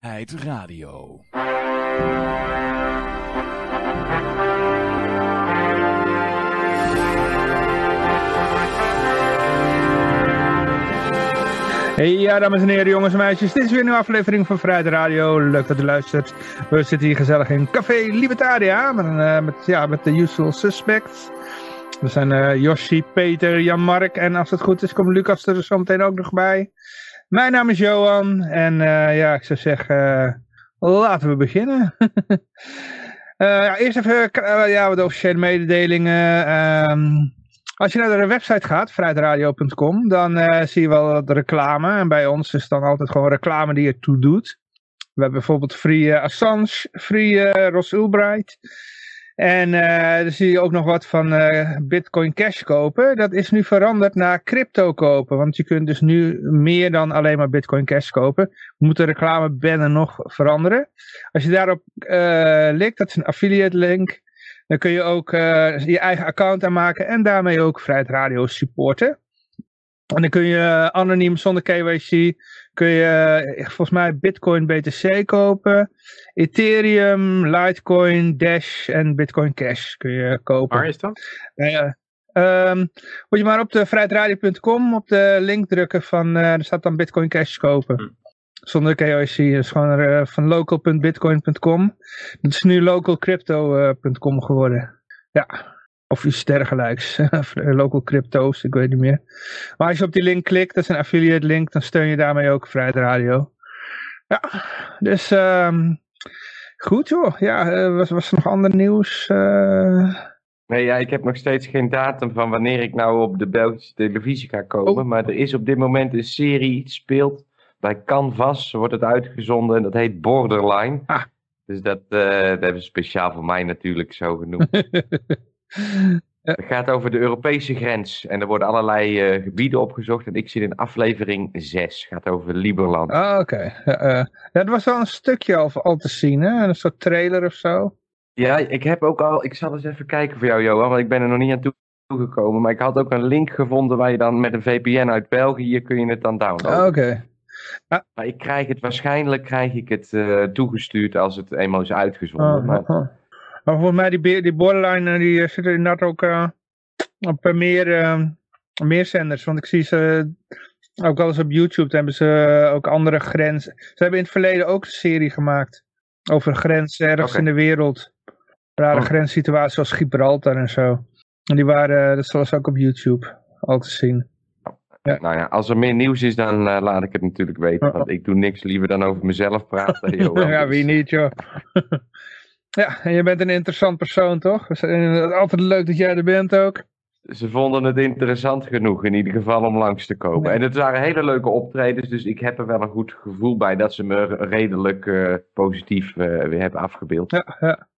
Radio. Hey, ja, dames en heren, jongens en meisjes. Dit is weer een aflevering van Vrijheid Radio. Leuk dat u luistert. We zitten hier gezellig in Café Libertaria. Met, eh, met, ja, met de usual suspects. We zijn uh, Yoshi, Peter, Jan-Mark. En als het goed is, komt Lucas er zo meteen ook nog bij. Mijn naam is Johan. En uh, ja, ik zou zeggen, laten we beginnen. ja, eerst even ja, wat officiële mededelingen. Ehm, als je naar de website gaat, vrijheidradio.com, dan zie je wel de reclame. En bij ons is dan altijd gewoon reclame die ertoe doet. We hebben bijvoorbeeld Free Assange, Free Ross Ulbright. En dan zie je ook nog wat van Bitcoin Cash kopen. Dat is nu veranderd naar crypto kopen. Want je kunt dus nu meer dan alleen maar Bitcoin Cash kopen. Moet de reclamebanner nog veranderen. Als je daarop klikt, dat is een affiliate link. Dan kun je ook uh, je eigen account aanmaken en daarmee ook Vrijheid Radio supporten. En dan kun je anoniem zonder KYC, kun je volgens mij Bitcoin BTC kopen, Ethereum, Litecoin, Dash en Bitcoin Cash kun je kopen. Waar is dat? Uh, um, moet je maar op de vrijheidradio.com op de link drukken van, uh, er staat dan Bitcoin Cash kopen. Hm. Zonder KYC. Is gewoon uh, van local.bitcoin.com. Dat is nu localcrypto.com geworden. Ja. Of iets dergelijks. Local crypto's, ik weet niet meer. Maar als je op die link klikt, dat is een affiliate link, dan steun je daarmee ook Vrijheid Radio. Ja, dus um, goed joh. Ja, uh, was, was er nog ander nieuws? Uh... Nee, ja, ik heb nog steeds geen datum van wanneer ik nou op de Belgische televisie ga komen. Oh. Maar er is op dit moment een serie, speelt bij Canvas wordt het uitgezonden en dat heet Borderline. Ah. Dus dat, uh, dat hebben ze speciaal voor mij natuurlijk zo genoemd. Het gaat over de Europese grens en er worden allerlei uh, gebieden opgezocht. En ik zit in aflevering 6. Het gaat over Liberland. Ah, oké. Okay. Ja, uh, ja, er was wel een stukje al, al te zien, hè? Een soort trailer of zo. Ja, ik heb ook al... Ik zal eens even kijken voor jou, Johan, want ik ben er nog niet aan toegekomen. Maar ik had ook een link gevonden waar je dan met een VPN uit België kun je het dan downloaden. Ah, oké. Ah. Maar ik krijg het waarschijnlijk krijg ik het uh, toegestuurd als het eenmaal is uitgezonden. Oh, maar... Maar volgens mij die, die borderline die eh, zitten inderdaad ook uh, op meer, uh, meer zenders. Want ik zie ze ook wel eens op YouTube hebben ze ook andere grenzen. Ze hebben in het verleden ook een serie gemaakt over grenzen ergens okay. in de wereld. Rare oh. grenssituaties zoals Gibraltar en zo. En die waren, dat was ook op YouTube al te zien. Ja. Nou ja, als er meer nieuws is, dan uh, laat ik het natuurlijk weten. Want ik doe niks liever dan over mezelf praten. Joh, ja, wie niet, joh. Ja, en je bent een interessant persoon, toch? Het is altijd leuk dat jij er bent ook. Ze vonden het interessant genoeg in ieder geval om langs te komen. En het waren hele leuke optredens, dus ik heb er wel een goed gevoel bij dat ze me redelijk uh, positief uh, weer hebben afgebeeld. Ja, ja.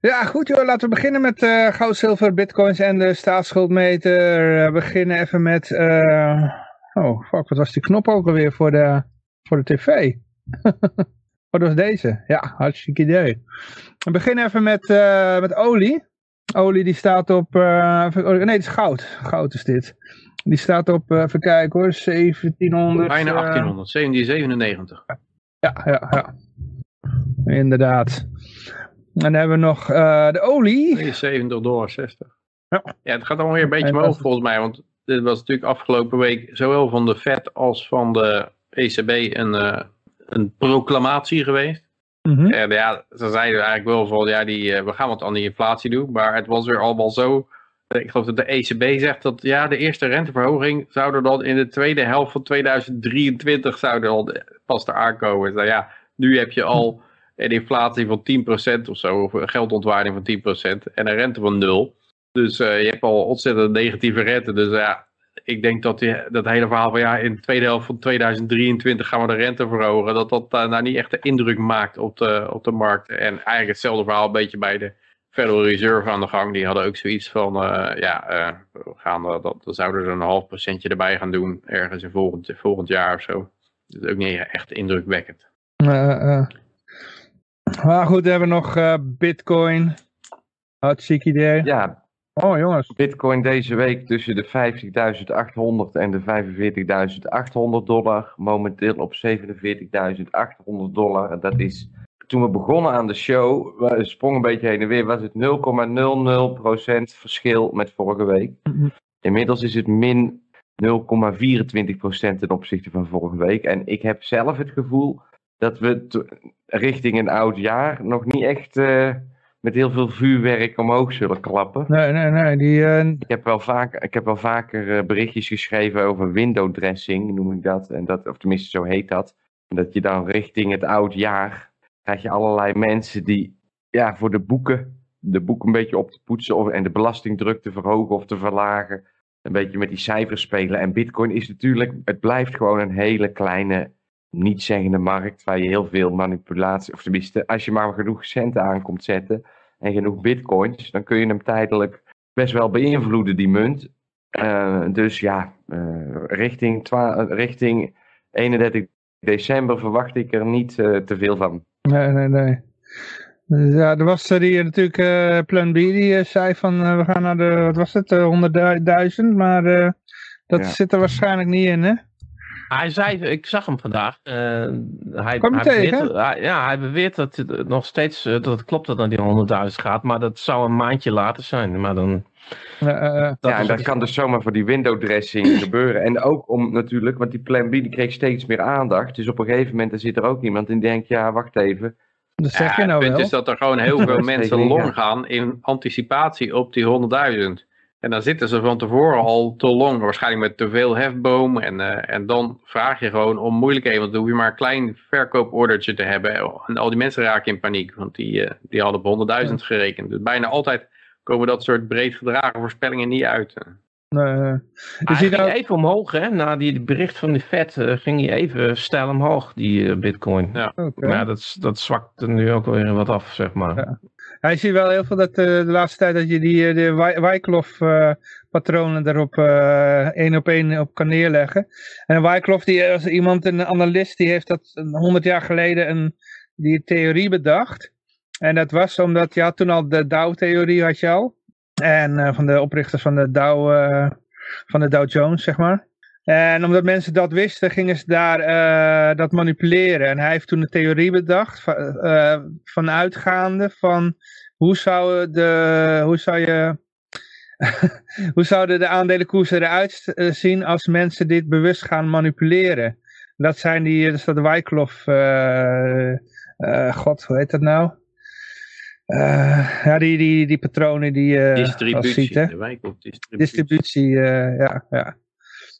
Ja, goed joh. Laten we beginnen met uh, goud, zilver, bitcoins en de staatsschuldmeter. We beginnen even met... Oh, fuck, wat was die knop ook alweer voor de, voor de tv? wat was deze? Ja, hartstikke idee. We beginnen even met, uh, met olie. Olie die staat op... nee, het is goud. Goud is dit. Die staat op, even kijken hoor, 1700... Bijna 1800, 1797. Ja, ja, ja. Inderdaad. En dan hebben we nog de olie. 72 dollar 60. Ja. ja, het gaat alweer een beetje omhoog volgens mij. Want dit was natuurlijk afgelopen week zowel van de Fed als van de ECB een, een proclamatie geweest. Mm -hmm. En ja, ze zeiden eigenlijk wel van ja, die, uh, we gaan wat aan die inflatie doen. Maar het was weer allemaal zo. Ik geloof dat de ECB zegt dat ja, de eerste renteverhoging zou er dan in de tweede helft van 2023 zou er pas te aankomen. Nou ja, nu heb je al een inflatie van 10% of zo, of een geldontwaarding van 10% en een rente van 0. Dus uh, je hebt al ontzettend negatieve rente. Dus ja, ik denk dat die, dat hele verhaal van ja, in de tweede helft van 2023 gaan we de rente verhogen, dat dat uh, nou niet echt de indruk maakt op de, op de markt. En eigenlijk hetzelfde verhaal een beetje bij de Federal Reserve aan de gang. Die hadden ook zoiets van, uh, ja, we gaan, dat, dat zouden er een half procentje erbij gaan doen, ergens in volgend, volgend jaar of zo. Dat is ook niet echt indrukwekkend. Maar goed, we hebben nog uh, bitcoin. Hartstikke idee. Ja, Oh jongens. Bitcoin deze week tussen de 50.800 en de 45.800 dollar. Momenteel op 47.800 dollar. En dat is, toen we begonnen aan de show, we sprongen een beetje heen en weer, was het 0,00% verschil met vorige week. Mhm. Inmiddels is het min 0,24% ten opzichte van vorige week. En ik heb zelf het gevoel dat we richting een oud jaar nog niet echt uh, met heel veel vuurwerk omhoog zullen klappen. Nee, nee, nee. Die, uh... ik, heb wel vaak, ik heb wel vaker uh, berichtjes geschreven over window dressing, noem ik dat. En dat. Of tenminste, zo heet dat. En dat je dan richting het oud jaar krijg je allerlei mensen die ja, voor de boeken, de boeken een beetje op te poetsen of, en de belastingdruk te verhogen of te verlagen. Een beetje met die cijfers spelen. En bitcoin is natuurlijk, het blijft gewoon een hele kleine niet-zeggende markt waar je heel veel manipulatie, of tenminste, als je maar genoeg centen aan komt zetten en genoeg bitcoins, dan kun je hem tijdelijk best wel beïnvloeden, die munt. Uh, dus ja, uh, richting, richting 31 december verwacht ik er niet uh, te veel van. Nee, nee, nee. Ja, er was er hier natuurlijk Plan B die zei van we gaan naar de, wat was het, 100.000, maar dat ja. zit er waarschijnlijk niet in, hè? Hij zei, ik zag hem vandaag. Uh, hij, je hij tegen? Beweert, hij, ja, hij beweert dat het nog steeds dat het klopt dat het naar die 100.000 gaat, maar dat zou een maandje later zijn. Maar dan. Uh, uh, dat ja, en dat kan dus zomaar voor die window dressing gebeuren. En ook om natuurlijk, want die Plan B die kreeg steeds meer aandacht. Dus op een gegeven moment er zit er ook iemand die denkt, ja, wacht even. Dat zeg ja, je nou het punt wel. is dat er gewoon heel veel mensen long gaan in anticipatie op die 100.000. En dan zitten ze van tevoren al te long, waarschijnlijk met te veel hefboom. En, uh, en dan vraag je gewoon om moeilijkheden, want dan hoef je maar een klein verkoopordertje te hebben. En al die mensen raken in paniek, want die, uh, die hadden op 100.000 gerekend. Dus bijna altijd komen dat soort breed gedragen voorspellingen niet uit. Nee, je hij ziet ging nou, even omhoog, hè? Na die bericht van de Fed uh, ging hij even stijl omhoog, die uh, bitcoin. Ja. okay. Maar dat, dat zwakt er nu ook weer wat af, zeg maar. Ja. Hij ziet wel heel veel dat uh, de laatste tijd dat je die de Wyckoff uh, patronen daarop één op één op kan neerleggen. En Wyckoff, die als iemand, een analist, die heeft dat honderd jaar geleden een die theorie bedacht. En dat was omdat je had toen al de Dow-theorie had je al. En van de oprichters van de Dow, van de Dow Jones, zeg maar. En omdat mensen dat wisten, gingen ze daar uh, dat manipuleren. En hij heeft toen een theorie bedacht, van, uh, vanuitgaande van hoe zou, de, hoe zou je... hoe zouden de aandelenkoersen eruit zien als mensen dit bewust gaan manipuleren? Dat zijn die, dat is dat Wyckoff, uh, god, hoe heet dat nou? Uh, ja, die, die, die patronen die je distributie, ziet, hè? de distributie. Distributie, uh, ja, ja.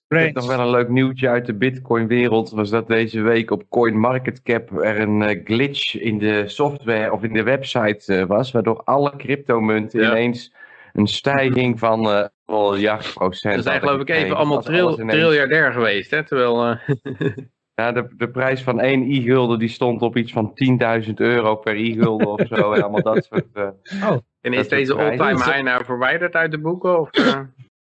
Ik heb nog wel een leuk nieuwtje uit de Bitcoin-wereld. Was dat deze week op CoinMarketCap er een uh, glitch in de software of in de website uh, was, waardoor alle cryptomunten ja. ineens een stijging van uh, miljard procent. Dat zijn geloof ik even allemaal tril, triljardair geweest, hè? Terwijl. Ja, de, de prijs van één i-gulden die stond op iets van 10.000 euro per i-gulden of zo. en allemaal dat soort... Uh, oh, en is deze all-time high nou verwijderd uit de boeken? Of, uh?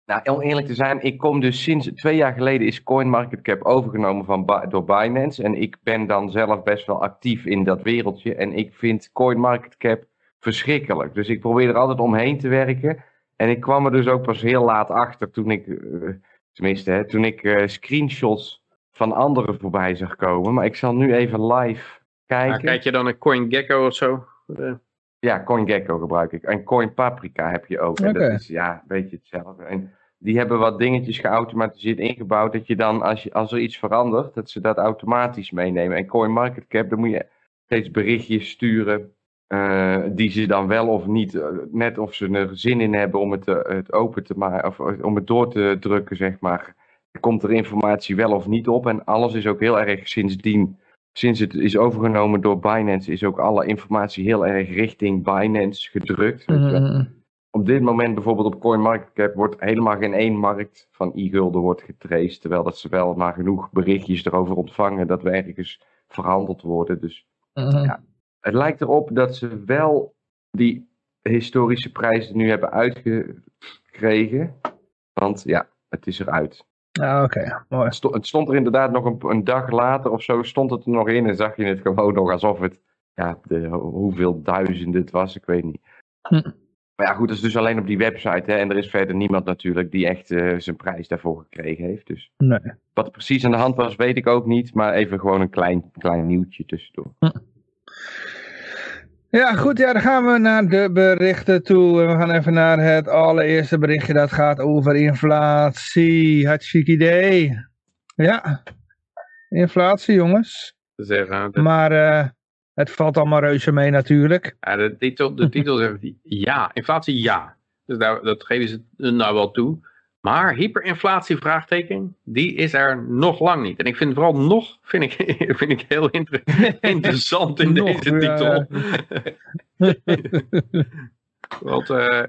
Nou, om eerlijk te zijn, ik kom dus sinds twee jaar geleden is CoinMarketCap overgenomen van, door Binance. En ik ben dan zelf best wel actief in dat wereldje. En ik vind CoinMarketCap verschrikkelijk. Dus ik probeer er altijd omheen te werken. En ik kwam er dus ook pas heel laat achter toen ik, uh, tenminste, hè, toen ik uh, screenshots van anderen voorbij zag komen. Maar ik zal nu even live kijken. Maar kijk je dan een CoinGecko of zo? Uh. Ja, CoinGecko gebruik ik. En CoinPaprika heb je ook. En okay. dat is, ja, weet je hetzelfde. En die hebben wat dingetjes geautomatiseerd ingebouwd. Dat je dan, als, je, als er iets verandert, dat ze dat automatisch meenemen. En CoinMarketCap, dan moet je steeds berichtjes sturen. Uh, die ze dan wel of niet, uh, net of ze er zin in hebben om het, uh, het open te maken, of om het door te drukken, zeg maar. Komt er informatie wel of niet op? En alles is ook heel erg sindsdien sinds het is overgenomen door Binance, is ook alle informatie heel erg richting Binance gedrukt. Mm. Op dit moment bijvoorbeeld op CoinMarketCap wordt helemaal geen één markt van e-gulden wordt getraced. Terwijl dat ze wel maar genoeg berichtjes erover ontvangen dat we ergens verhandeld worden. Dus -hmm. ja, het lijkt erop dat ze wel die historische prijzen nu hebben uitgekregen. Want ja, het is eruit. Ah, oké, okay. mooi. Het stond, het stond, er inderdaad nog een, een, dag later of zo, stond het er nog in en zag je het gewoon nog alsof het, ja, de, hoeveel duizenden het was, ik weet niet. Hm. Maar ja, goed, dat is dus alleen op die website. Hè, en er is verder niemand natuurlijk die echt uh, zijn prijs daarvoor gekregen heeft. Dus nee. wat er precies aan de hand was, weet ik ook niet. Maar even gewoon een klein, klein nieuwtje tussendoor. Hm. Ja, goed, ja, dan gaan we naar de berichten toe. We gaan even naar het allereerste berichtje dat gaat over inflatie. Hartstikke idee. Ja, inflatie jongens. Zeggen, Maar uh, het valt allemaal reuze mee natuurlijk. Ja, de titel, de titel zegt ja, inflatie ja. Dus daar, dat geven ze nou wel toe. Maar hyperinflatie, vraagteken, die is er nog lang niet. En ik vind vooral nog, vind ik, vind ik heel inter interessant in nog, deze titel. Want, uh,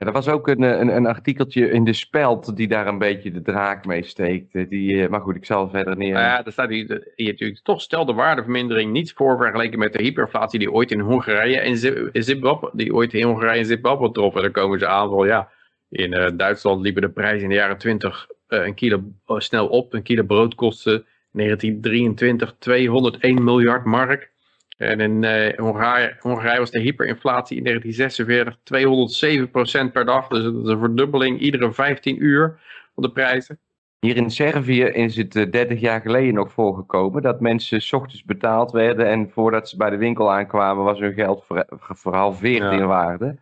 ja, er was ook een, een, een, artikeltje in de Speld die daar een beetje de draak mee steekt. Die, maar goed, ik zal verder neer. Nou ja, daar staat hier, hier natuurlijk toch stel de waardevermindering niet voor vergeleken met de hyperinflatie die ooit in Hongarije en Zimbabwe, die ooit in Hongarije en Zimbabwe trof. En dan komen ze aan van ja, in uh, Duitsland liepen de prijzen in de jaren 20 uh, een kilo uh, snel op. Een kilo brood kostte 1923 201 miljard mark. En in Hongarije, Hongarije, was de hyperinflatie in 1946 207% per dag. Dus dat is een verdubbeling iedere 15 uur van de prijzen. Hier in Servië is het 30 jaar geleden nog voorgekomen dat mensen s ochtends betaald werden en voordat ze bij de winkel aankwamen was hun geld ver verhalveerd ja. in waarde.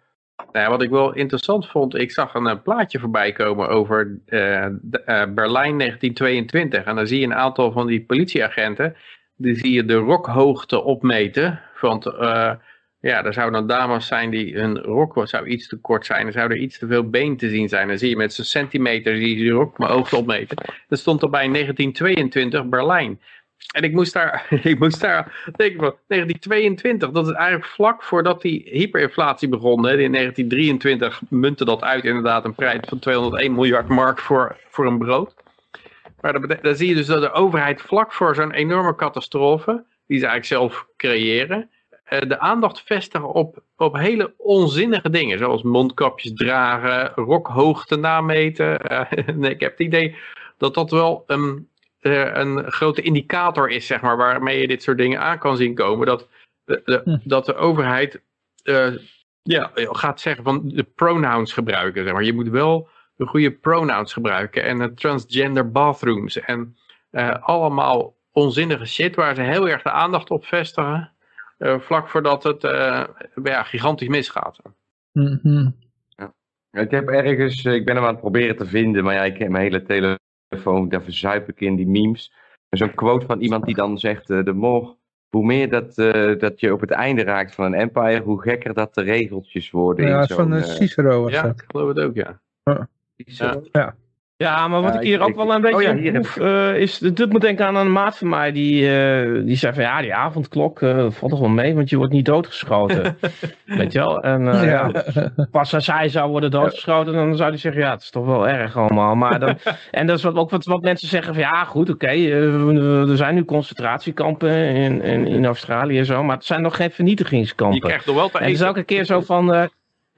Nou ja, wat ik wel interessant vond, ik zag een, een plaatje voorbij komen over uh, de, uh, Berlijn 1922. En dan zie je een aantal van die politieagenten, die zie je de rokhoogte opmeten. Want uh, ja, er zouden dan dames zijn die hun rok zou iets te kort zijn. Er zou er iets te veel been te zien zijn. Dan zie je met zo'n centimeter die, die rokhoogte opmeten. Dat stond er bij 1922 Berlijn. En ik moest daar, ik moest daar denken van 1922, dat is eigenlijk vlak voordat die hyperinflatie begon. Hè. In 1923 muntte dat uit inderdaad een prijs van 201 miljard mark voor, voor een brood. Maar dan, zie je dus dat de overheid vlak voor zo'n enorme catastrofe, die ze eigenlijk zelf creëren, de aandacht vestigen op, op hele onzinnige dingen. Zoals mondkapjes dragen, rokhoogte nameten. nee, ik heb het idee dat dat wel um, uh, een grote indicator is, zeg maar, waarmee je dit soort dingen aan kan zien komen. Dat de, de hm. dat de overheid uh, ja, gaat zeggen van de pronouns gebruiken. Zeg maar. Je moet wel de goede pronouns gebruiken en uh, transgender bathrooms en allemaal onzinnige shit waar ze heel erg de aandacht op vestigen. vlak voordat het ja, gigantisch misgaat. Mm -hmm. ja. Ik heb ergens, ik ben hem aan het proberen te vinden, maar ja, ik heb mijn hele telefoon daar verzuip ik in die memes. Zo'n quote van iemand die dan zegt, uh, de more, hoe meer dat, uh, dat je op het einde raakt van een empire, hoe gekker dat de regeltjes worden. Ja, van uh, Cicero was ja, dat. ik geloof het ook, ja. Cicero? Ja. Ja, maar wat Ja, ik hier ik- ook ik- wel een beetje oh ja, proef, eh, is, dit moet denken aan een maat van mij, die, eh, die zei van ja, die avondklok eh, valt toch wel mee, want je wordt niet doodgeschoten. Weet je wel? En eh, ja. pas als hij zou worden doodgeschoten, dan zou hij zeggen, ja, het is toch wel erg allemaal. Maar dan, en dat is wat, ook wat, wat mensen zeggen van ja, goed, oké, er zijn nu concentratiekampen in, in, in Australië en zo, maar het zijn nog geen Je vernietigingskampen. krijgt nog wel te En het is elke keer zo van.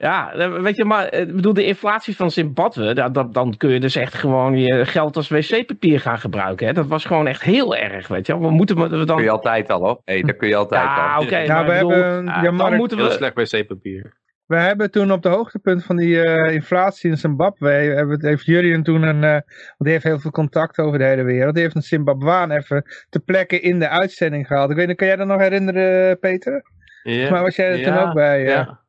Eh, ja, eh, weet je, maar eh, ik bedoel, de inflatie van Zimbabwe, dat, dat, dan kun je dus echt gewoon je geld als wc-papier gaan gebruiken. Hè? Dat was gewoon echt heel erg, weet je wel. We moeten we Dat dan. kun je altijd al hoor. Hey, dat kun je altijd Ja, al. oké. Ja, maar we bedoel, hebben, ja, dan Mark, moeten Heel we. slecht wc-papier. we hebben toen op de hoogtepunt van die eh, inflatie in Zimbabwe, hebben het, heeft Jurien toen een, eh, want die heeft heel veel contact over de hele wereld, die heeft een Zimbabwaan even te plekke in de uitzending gehaald. Ik weet niet, kan jij dat nog herinneren, Peter? Ja. Maar was jij er toen ook bij? eh? Ja.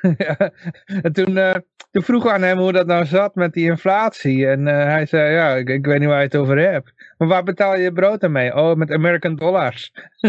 En toen, eh, toen vroeg we aan hem hoe dat nou zat met die inflatie. En eh, hij zei, ja, ik, ik weet niet waar je het over hebt. Maar waar betaal je brood aan mee? Oh, met American dollars.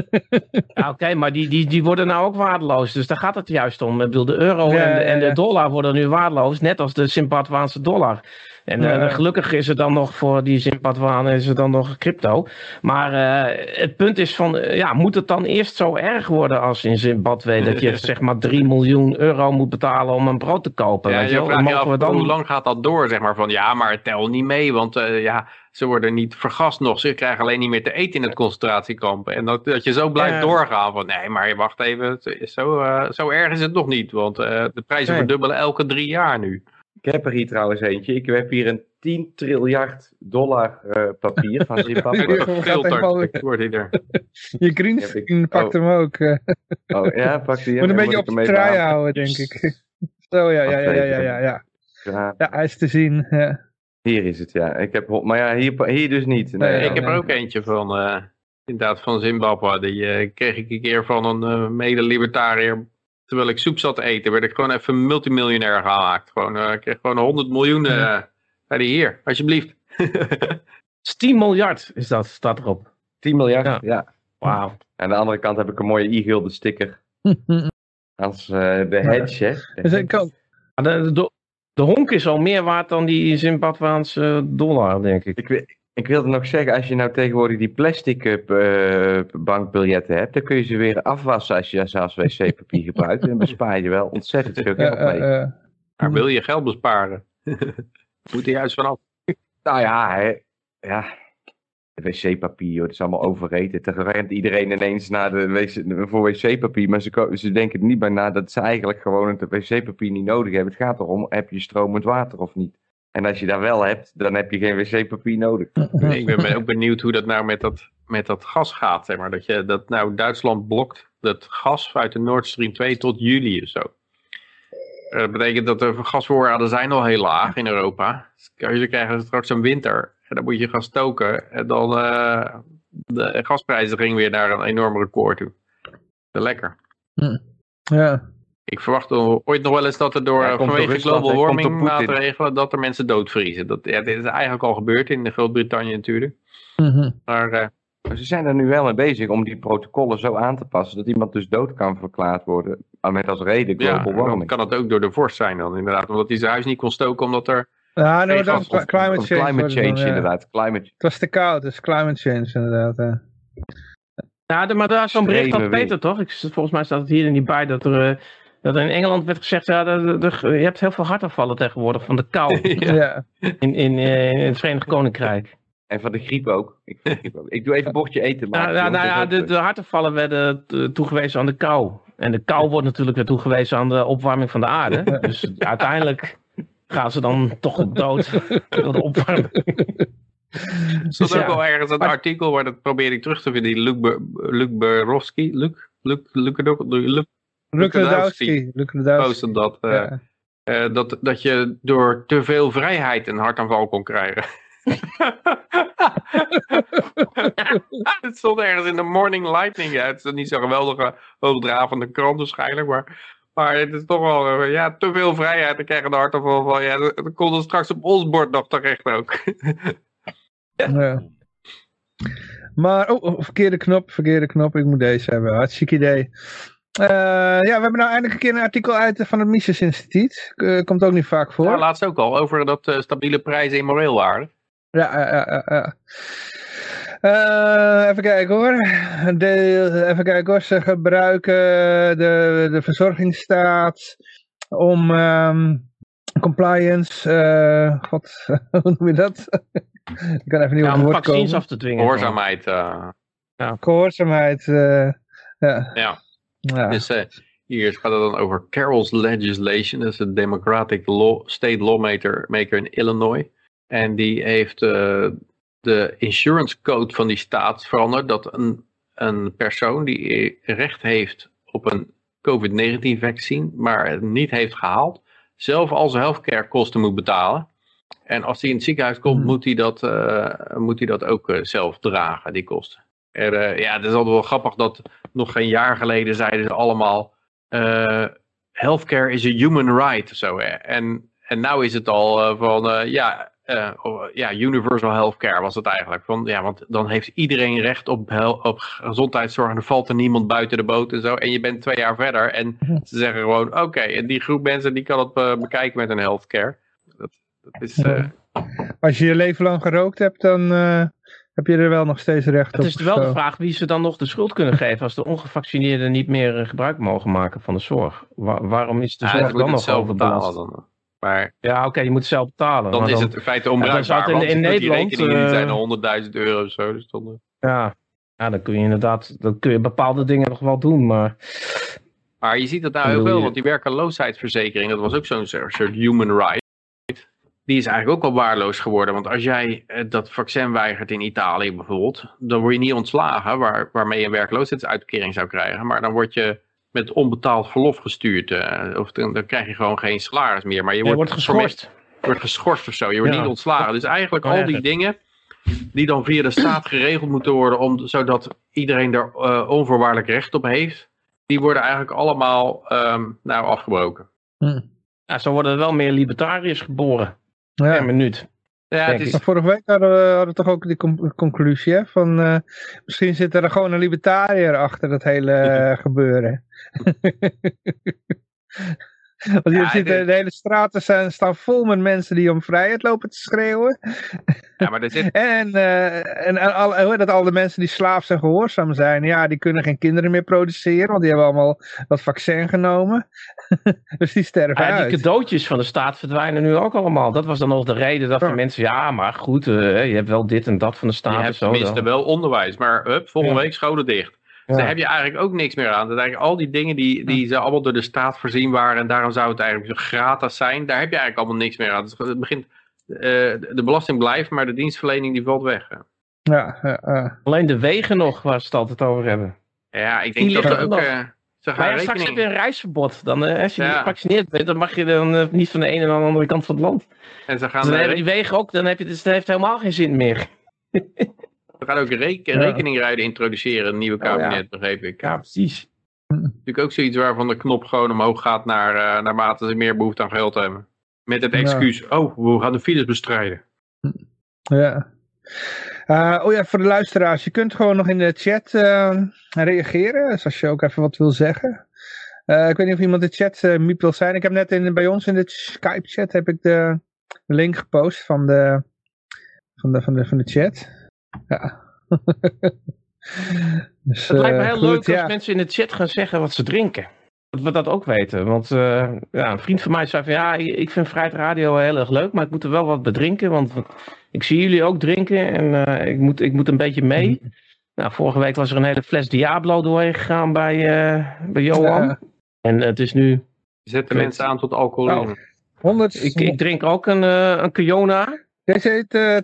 Ja, oké, maar die, die, die worden nou ook waardeloos. Dus daar gaat het juist om. Ik bedoel, de euro Ja, en, de, en de dollar worden nu waardeloos, net als de Zimbabwaanse dollar. En eh, gelukkig is er dan nog voor die Zimbabwanen is er dan nog crypto. Maar eh, het punt is van, eh, ja, moet het dan eerst zo erg worden als in Zimbabwe dat je zeg maar 3 miljoen euro moet betalen om een brood te kopen? Ja, weet je vraagt je af, we dan... hoe lang gaat dat door, zeg maar, van ja, maar tel niet mee, want ja, ze worden niet vergast nog, ze krijgen alleen niet meer te eten in het concentratiekamp. En dat, dat je zo blijft doorgaan van, nee, maar wacht even, zo, zo erg is het nog niet, want de prijzen Nee. verdubbelen elke drie jaar nu. Ik heb er hier trouwens eentje. Ik heb hier een 10 triljard dollar eh, papier van Zimbabwe. gaat Gefilterd helemaal- wordt hij er. Je greenscreen pakt oh. hem ook. eh. Oh ja, pak die. moet een beetje ik op de trui houden, denk ik. Oh ja, ja, ja, ja, ja, ja. Ja, ja hij is te zien. Ja. Hier is het, ja. Ik heb, maar ja, hier, hier dus niet. Nee, nee ik heb er ook eentje van, uh, inderdaad, van Zimbabwe. Die uh, kreeg ik een keer van een uh, mede-libertariër. Terwijl ik soep zat te eten, werd ik gewoon even multimiljonair gemaakt. Gewoon, ik kreeg gewoon 100 miljoen. Uh, zei hier, alsjeblieft. 10 miljard is dat, staat erop. 10 miljard, ja. ja. Wauw. Aan de andere kant heb ik een mooie e-gulden sticker. Als uh, de hedge, hè. Dus ik ook. De, de, de, honk is al meer waard dan die Zimbabweanse dollar, denk ik. Ik, ik wilde nog zeggen, als je nou tegenwoordig die plastic uh, bankbiljetten hebt, dan kun je ze weer afwassen als je ze als wc-papier gebruikt. En dan bespaar je wel ontzettend veel geld mee. Uh, maar wil je geld besparen? Moet er juist vanaf. Nou ja, hè, ja, wc-papier, het is allemaal overrated. Er rent iedereen ineens naar de wc, voor wc-papier, maar ze, ze denken er niet bij na dat ze eigenlijk gewoon het wc-papier niet nodig hebben. Het gaat erom, heb je stromend water of niet? En als je dat wel hebt, dan heb je geen wc-papier nodig. Ik ben ook benieuwd hoe dat nou met dat, met dat gas gaat. Zeg maar. Dat, je, dat nou Duitsland blokt dat gas uit de Nord Stream 2 tot juli of zo. Eh, dat betekent dat de gasvoorraden zijn al heel laag in Europa. Dus je krijgen straks een winter en dan moet je gaan stoken. En dan uh, de gasprijzen gingen weer naar een enorm record toe. Lekker. Ja. Ik verwacht ooit nog wel eens dat er door ja, vanwege global warming maatregelen dat er mensen doodvriezen. Dat, ja, dit is eigenlijk al gebeurd in Groot-Brittannië natuurlijk. Mm Maar uh, ze zijn er nu wel mee bezig om die protocollen zo aan te passen dat iemand dus dood kan verklaard worden. Met als reden global ja, warming. kan het ook door de vorst zijn dan inderdaad. Omdat hij zijn huis niet kon stoken omdat er ja, nou, dan climate change. Climate change, inderdaad. Climate... Het was te koud, dus climate change inderdaad. Ja, ja maar daar is zo'n bericht van Peter, toch? Ik, volgens mij staat het hier niet bij dat er, uh, dat in Engeland werd gezegd, ja, je hebt heel veel hartafvallen tegenwoordig van de kou. ja. in, in, uh, in het Verenigd Koninkrijk. En van de griep ook. Ik, griep ook. ik doe even een bordje eten. Maar nou, nou ja, de, de hartafvallen werden toegewezen aan de kou. En de kou wordt natuurlijk weer toegewezen aan de opwarming van de aarde. Dus uiteindelijk gaan ze dan toch dood door de opwarming. Er stond ook wel ergens een artikel waar dat probeer ik terug te vinden. Die Luc, Luc Berowski, Luc, Luc, Luc, Luc, Luc Ludowski. postte dat, uh, uh, dat, dat je door te veel vrijheid een hartaanval kon krijgen. het stond ergens in de Morning Lightning. Ja, het is niet zo'n geweldige hoogdravende krant waarschijnlijk, maar maar het is toch wel, uh, ja, te veel vrijheid. Dan krijgen de harten van, ja, dan komt er straks op ons bord nog terecht ook. ja. Maar, oh, oh, verkeerde knop, verkeerde knop. Ik moet deze hebben. Hartstikke idee. Uh, ja, we hebben nou eindelijk een keer een artikel uit van het Mises Instituut. Uh, komt ook niet vaak voor. Ja, laatst ook al, over dat uh, stabiele prijzen immoreel waren. Ja, ja, ja. Uh, even kijken hoor. De, even kijken hoor. Ze gebruiken de, de verzorgingsstaat om um, compliance. Uh, God, hoe noem je dat? Ik kan even niet ja, op het woord komen. af te dwingen. Gehoorzaamheid. Uh, ja. Gehoorzaamheid. ja. ja. Ja. Dus hier gaat het dan over Carroll's legislation. Dat is een Democratic law, state lawmaker maker in Illinois. En die heeft de insurance code van die staat veranderd. Dat een, een persoon die recht heeft op een COVID-19 vaccin, maar het niet heeft gehaald, zelf al zijn healthcare kosten moet betalen. En als hij in het ziekenhuis komt, hmm. moet hij dat, uh, moet hij dat ook zelf dragen, die kosten. Er, uh, ja, het is altijd wel grappig dat nog geen jaar geleden zeiden ze allemaal, healthcare is a human right. Zo, en, en nou is het al van, ja, uh, ja, universal healthcare was het eigenlijk. Van, ja, want dan heeft iedereen recht op, op gezondheidszorg en er valt er niemand buiten de boot en zo. En je bent twee jaar verder en ze zeggen gewoon, oké, en die groep mensen die kan het bekijken met een healthcare. Dat, dat is... Uh... Als je je leven lang gerookt hebt, dan heb je er wel nog steeds recht op. Het is wel de vraag wie ze dan nog de schuld kunnen geven als de ongevaccineerden niet meer gebruik mogen maken van de zorg. waarom is de zorg dan nog overbelast? Dan. Maar, ja, oké, je moet zelf betalen. Dan is het in feite onbruikbaar. Ja, in, in Nederland... Die uh, zijn 100.000 euro of zo. Dus dan, ja. ja, dan kun je inderdaad dan kun je bepaalde dingen nog wel doen, maar... Maar je ziet dat nou heel veel, want die werkeloosheidsverzekering, dat was ook zo'n soort human right. Die is eigenlijk ook al waarloos geworden. Want als jij eh, dat vaccin weigert in Italië bijvoorbeeld, dan word je niet ontslagen, waar, waarmee je een werkloosheidsuitkering zou krijgen. Maar dan word je met onbetaald verlof gestuurd. of dan, dan, krijg je gewoon geen salaris meer. Maar je, wordt, wordt geschorst. Je wordt geschorst of zo. Je wordt niet ontslagen. Dus eigenlijk al die dingen die dan via de staat geregeld moeten worden, om, zodat iedereen er uh, onvoorwaardelijk recht op heeft, die worden eigenlijk allemaal um, nou, afgebroken. Hm. Ja, zo worden er wel meer libertariërs geboren. Ja. Per minuut. Ja, het is... Vorige week hadden we, hadden toch ook die conclusie hè, van uh, misschien zit er gewoon een libertariër achter dat hele uh, gebeuren. Want je ziet, de, de, hele straten zijn, staan vol met mensen die om vrijheid lopen te schreeuwen. Ja, maar er zit... en uh, en, en al, hoe dat al de mensen die slaafs en gehoorzaam zijn, ja, die kunnen geen kinderen meer produceren, want die hebben allemaal dat vaccin genomen. dus die sterven ja, uit. Die cadeautjes van de staat verdwijnen nu ook allemaal. Dat was dan nog de reden dat de mensen, ja, maar goed, uh, je hebt wel dit en dat van de staat. Je hebt tenminste wel onderwijs, maar hup, volgende week scholen dicht. Dus daar heb je eigenlijk ook niks meer aan. Dat eigenlijk al die dingen die, die ze allemaal door de staat voorzien waren. En daarom zou het eigenlijk zo gratis zijn. Daar heb je eigenlijk allemaal niks meer aan. Dus het begint, uh, de belasting blijft, maar de dienstverlening die valt weg. Ja, uh, Alleen de wegen nog waar ze het altijd over hebben. Ja, ik denk dat er ook... Uh, ze gaan maar ja, straks heb je een reisverbod. Dan, als je niet gevaccineerd bent, dan mag je dan niet van de ene naar de andere kant van het land. En ze gaan dus dan hebben die wegen ook, dan heb je, dus, dat heeft helemaal geen zin meer. We gaan ook rekeningrijden introduceren, een nieuwe oh, kabinet, oh, begreep ik. Ja, precies. Natuurlijk ook zoiets waarvan de knop gewoon omhoog gaat naar, uh, naarmate ze meer behoefte aan geld hebben. Met het excuus, oh, we gaan de files bestrijden. Ja. Uh, oh ja, voor de luisteraars, je kunt gewoon nog in de chat uh, reageren, dus als je ook even wat wil zeggen. ik weet niet of iemand in de chat uh, miep wil zijn. Ik heb net in, bij ons in de Skype chat heb ik de, de link gepost van de, van de, van de, van de chat. Ja. dus, het lijkt me eh, heel leuk als mensen in de chat gaan zeggen wat ze drinken. Dat we dat ook weten. Want uh, ja, een vriend van mij zei van ja, ik vind Vrijheid Radio heel erg leuk, maar ik moet er wel wat bedrinken. Want ik zie jullie ook drinken en uh, ik, moet, ik moet een beetje mee. Mhm. Nou, vorige week was er een hele fles Diablo doorheen gegaan bij, uh, bij Johan. Ja. En het is nu... Zetten mensen aan tot alcohol. Oh, 100... ik, ik drink ook een, een Kiona. Deze heet uh,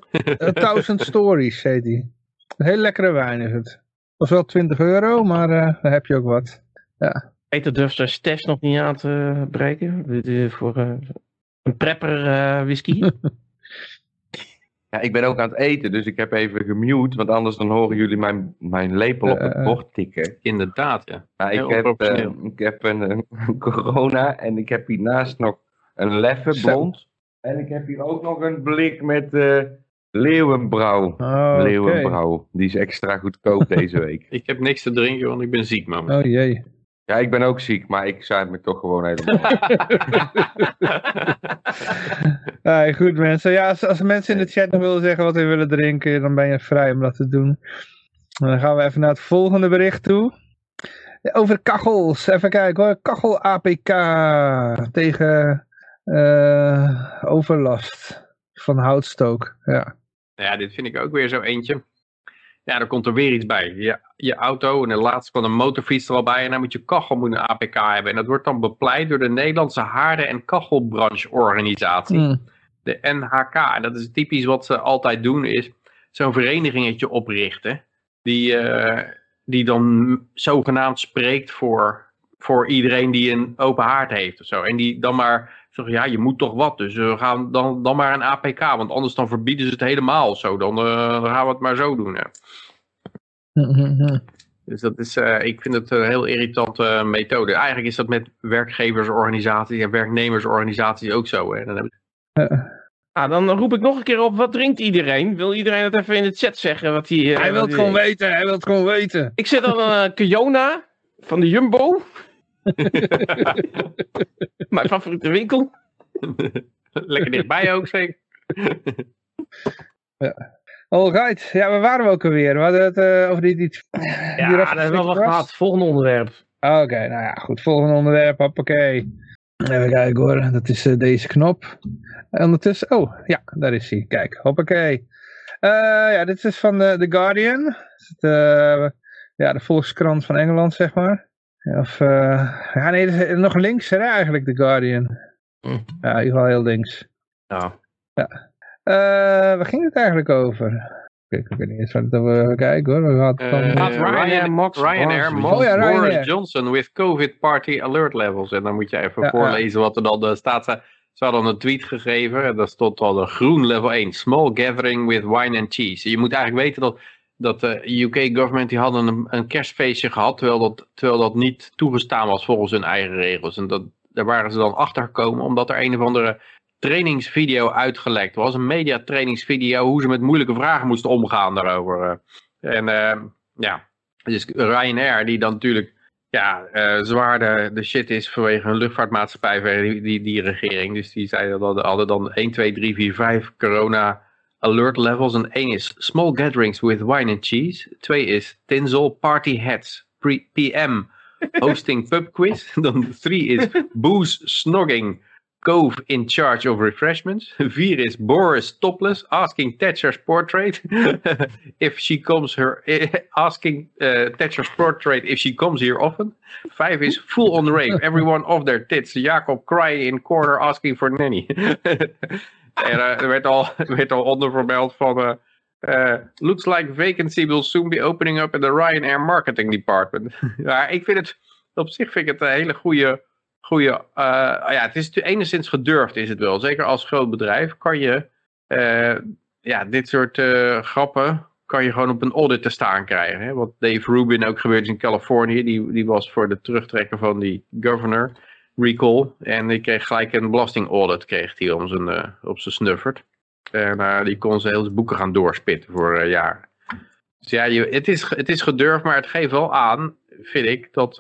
Thousand Stories, heet die. Een heel lekkere wijn is het. was wel 20 euro, maar uh, daar heb je ook wat. Ja. Peter durft zijn stash nog niet aan te breken. Voor uh, een prepper whisky. ja, ik ben ook aan het eten, dus ik heb even gemute. Want anders dan horen jullie mijn, mijn lepel op het bord tikken. Inderdaad, ja. Maar ik, heb, ik heb een, een, corona en ik heb hiernaast nog een leffe blond. En ik heb hier ook nog een blik met uh, leeuwenbrouw. Oh, leeuwenbrouw. Die is extra goedkoop deze week. ik heb niks te drinken, want ik ben ziek, man. Oh jee. Ja, ik ben ook ziek, maar ik zei me toch gewoon helemaal. ja, goed mensen. Ja, als, als, mensen in de chat nog willen zeggen wat ze willen drinken, dan ben je vrij om dat te doen. dan gaan we even naar het volgende bericht toe. Over kachels. Even kijken hoor. Kachel APK tegen uh, overlast van houtstook. Ja. ja, dit vind ik ook weer zo eentje. Ja, er komt er weer iets bij. Je, je auto en de laatste kwam een motorfiets er al bij en dan moet je kachel moet een APK hebben. En dat wordt dan bepleit door de Nederlandse haarden- en kachelbrancheorganisatie. Mm. De NHK. En dat is typisch wat ze altijd doen is zo'n verenigingetje oprichten. Die, uh, die dan zogenaamd spreekt voor, voor iedereen die een open haard heeft of zo. En die dan maar zeg ja, je moet toch wat. Dus we gaan dan, dan maar een APK, want anders dan verbieden ze het helemaal zo. Dan, uh, dan gaan we het maar zo doen. Hè. Dus dat is, uh, ik vind het een heel irritante methode. Eigenlijk is dat met werkgeversorganisaties en werknemersorganisaties ook zo. Hè. Dan, heb ah, dan roep ik nog een keer op, wat drinkt iedereen? Wil iedereen het even in de chat zeggen? Wat hij, uh, hij wil het gewoon weten, hij wil het gewoon weten. Ik zit dan een Kiona van de Jumbo. Mijn favoriete winkel. Lekker dichtbij ook, zeker. ja. Alright, ja, waar waren we ook alweer? We hadden het uh, over die... die ja, dat hebben we wel gehad. Volgende onderwerp. Oké, nou ja, goed. Volgende onderwerp, hoppakee. Even kijken hoor, dat is uh, deze knop. En ondertussen, oh, ja, daar is hij. Kijk, hoppakee. Uh, ja, dit is van The Guardian. Het, ja, de volkskrant van Engeland, zeg maar. Of, uh, ja nee, nog links hè, eigenlijk, The Guardian. Hm. Ja, in ieder geval heel links. Ja. ja. Uh, waar ging het eigenlijk over? Kijk, ik weet niet eens wat we kijken hoor. We uh, Gaat Ryanair Max Ryanair Oh ja, Ryanair. Boris Johnson with COVID party alert levels. En dan moet je even Ja, voorlezen wat er dan eh, staat. Ze ze hadden een tweet gegeven en daar stond al een groen level 1. Small gathering with wine and cheese. Je moet eigenlijk weten dat, dat de UK government die hadden een, kerstfeestje gehad. Terwijl dat, terwijl dat niet toegestaan was volgens hun eigen regels. En dat, daar waren ze dan achter gekomen omdat er een of andere trainingsvideo uitgelekt was. Een mediatrainingsvideo hoe ze met moeilijke vragen moesten omgaan daarover. eh. En eh, ja, dus Ryanair die dan natuurlijk ja, eh, zwaar de, shit is vanwege hun luchtvaartmaatschappij, die, die, die regering. Dus die zeiden dat hadden dan 1, 2, 3, 4, 5 corona alert levels. En 1 is small gatherings with wine and cheese. 2 is tinsel party hats. PM hosting pub quiz. Dan 3 is booze snogging. Cove in charge of refreshments. 4 is Boris topless asking Thatcher's portrait if she comes her asking uh, Thatcher's portrait if she comes here often. 5 is full on rape. Everyone off their tits. Jacob crying in corner asking for nanny. En uh, er werd al, er werd al onder vermeld van uh, looks like vacancy will soon be opening up in the Ryanair marketing department. ja, ik vind het op zich vind ik het een hele goede goede, ja, het is enigszins gedurfd is het wel. Zeker als groot bedrijf kan je, ja, dit soort grappen kan je gewoon op een audit te staan krijgen. Hè? Wat Dave Rubin ook gebeurd is in Californië, die, die was voor de terugtrekken van die governor recall. En die kreeg gelijk een belastingaudit kreeg hij om zijn, uh, op zijn snuffert. En uh, die kon zijn hele boeken gaan doorspitten voor uh, jaren. Dus ja, je, het, is, het is gedurfd, maar het geeft wel aan, vind ik, dat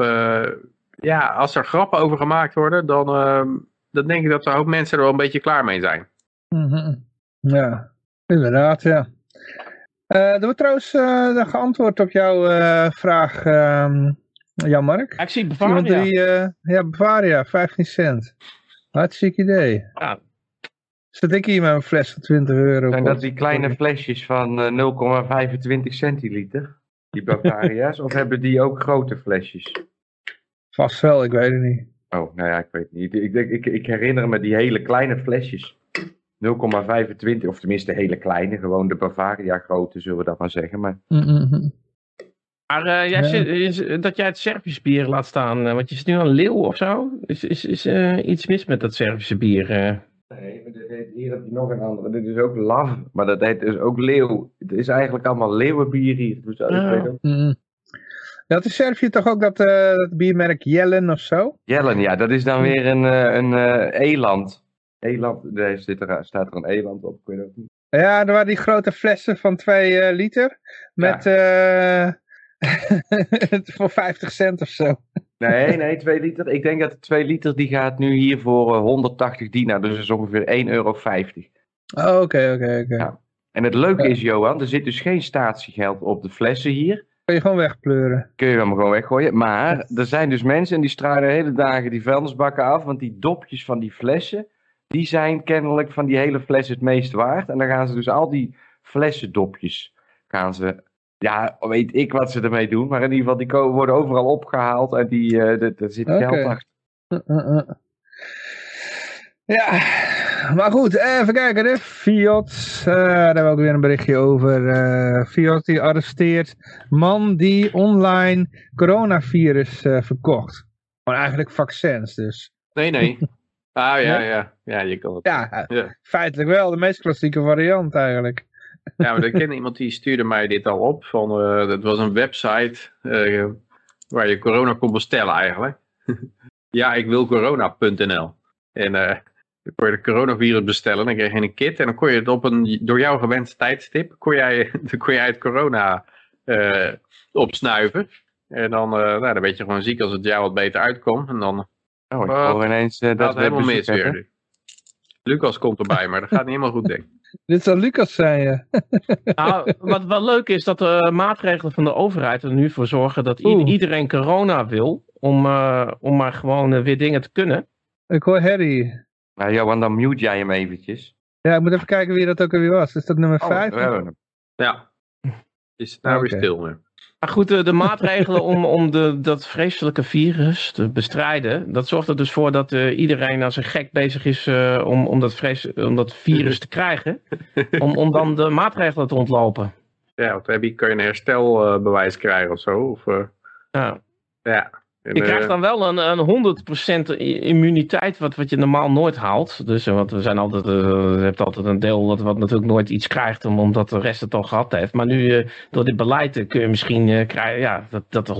ja, als er grappen over gemaakt worden, dan, uh, dan denk ik dat een hoop mensen er wel een beetje klaar mee zijn. -hmm. Ja, inderdaad, ja. Er wordt trouwens geantwoord op jouw uh, vraag, Jan-Mark. Ik zie Bavaria. Die, ja, Bavaria, 15 cent. Hartstikke idee. Ja. Zet ik hier met een fles van 20 euro. Zijn dat die kleine flesjes van 0,25 centiliter? Die Bavaria's? of hebben die ook grote flesjes? Vast wel, ik weet het niet. Oh, nou ja, ik weet het niet. Ik, ik, ik, ik herinner me die hele kleine flesjes. 0,25, of tenminste hele kleine, gewoon de Bavaria grote, zullen we dat maar zeggen. Maar, mm -hmm. Maar uh, jij zit, is, dat jij het Serbisch bier laat staan, uh, want je zit nu aan leeuw of zo? Is, is, is uh, iets mis met dat Servische bier? Nee, maar dit heet, hier heb je nog een andere. Dit is ook Lav, maar dat heet dus ook leeuw. Het is eigenlijk allemaal leeuwenbier hier. Dus, ja. Mm -hmm. Ja, het is Servië toch ook dat, uh, dat biermerk Jellen of zo? Jellen, ja, dat is dan weer een, een uh, eland. Eland, zit er, staat er een eland op, ik weet ook niet. Ja, er waren die grote flessen van 2 liter met ja. voor 50 cent of zo. Nee, nee, 2 liter. Ik denk dat de 2 liter die gaat nu hier voor 180 dinar, dus dat is ongeveer 1,50 euro. Oh, oké, oké, oké. En het leuke is, Johan, er zit dus geen statiegeld op de flessen hier. Kun je gewoon wegpleuren. Kun je hem gewoon weggooien. Maar er zijn dus mensen en die de hele dagen die vuilnisbakken af. Want die dopjes van die flessen, die zijn kennelijk van die hele fles het meest waard. En dan gaan ze dus al die flessendopjes, gaan ze, ja, weet ik wat ze ermee doen. Maar in ieder geval, die worden overal opgehaald en die, uh, daar zit okay. geld achter. Uh, uh, ja, maar goed, even kijken. Hè. Fiat, uh, daar hebben we ook weer een berichtje over. Uh, Fiat die arresteert man die online coronavirus uh, verkocht. Maar eigenlijk vaccins dus. Nee, nee. Ah ja, ja. Ja, je kan het. Ja, ja, feitelijk wel. De meest klassieke variant eigenlijk. Ja, maar ik ken iemand die stuurde mij dit al op. Van, dat was een website waar je corona kon bestellen eigenlijk. ja, ik wil corona.nl. En dan kon je de coronavirus bestellen, dan kreeg je een kit en dan kon je het op een door jou gewenst tijdstip, kon jij, dan kon jij het corona opsnuiven. En dan, nou, dan weet je gewoon ziek als het jou wat beter uitkomt. En dan oh, ik hoor ineens dat gaat helemaal mis weer. Lucas komt erbij, maar dat gaat niet helemaal goed, denk ik. Dit zal Lucas zijn, ja. nou, wat wel leuk is, dat de maatregelen van de overheid er nu voor zorgen dat Oeh. iedereen corona wil, om, om maar gewoon weer dingen te kunnen. Ik hoor Harry. Nou Johan, dan mute jij hem eventjes. Ja, ik moet even kijken wie dat ook alweer was. Is dat nummer 5? Oh, ja. Is het nou okay. weer stil nu? Maar goed, de, de maatregelen om, om de, dat vreselijke virus te bestrijden, dat zorgt er dus voor dat uh, iedereen als een gek bezig is uh, om, om, dat vres, om dat virus te krijgen, om, om dan de maatregelen te ontlopen. Ja, wat heb je, kun je een herstelbewijs krijgen of zo? Of, ja. ja. Je krijgt dan wel een, een 100% immuniteit, wat, wat je normaal nooit haalt. Dus want we zijn altijd, je hebt altijd een deel wat, wat natuurlijk nooit iets krijgt, omdat de rest het al gehad heeft. Maar nu, door dit beleid, kun je misschien krijgen ja, dat, dat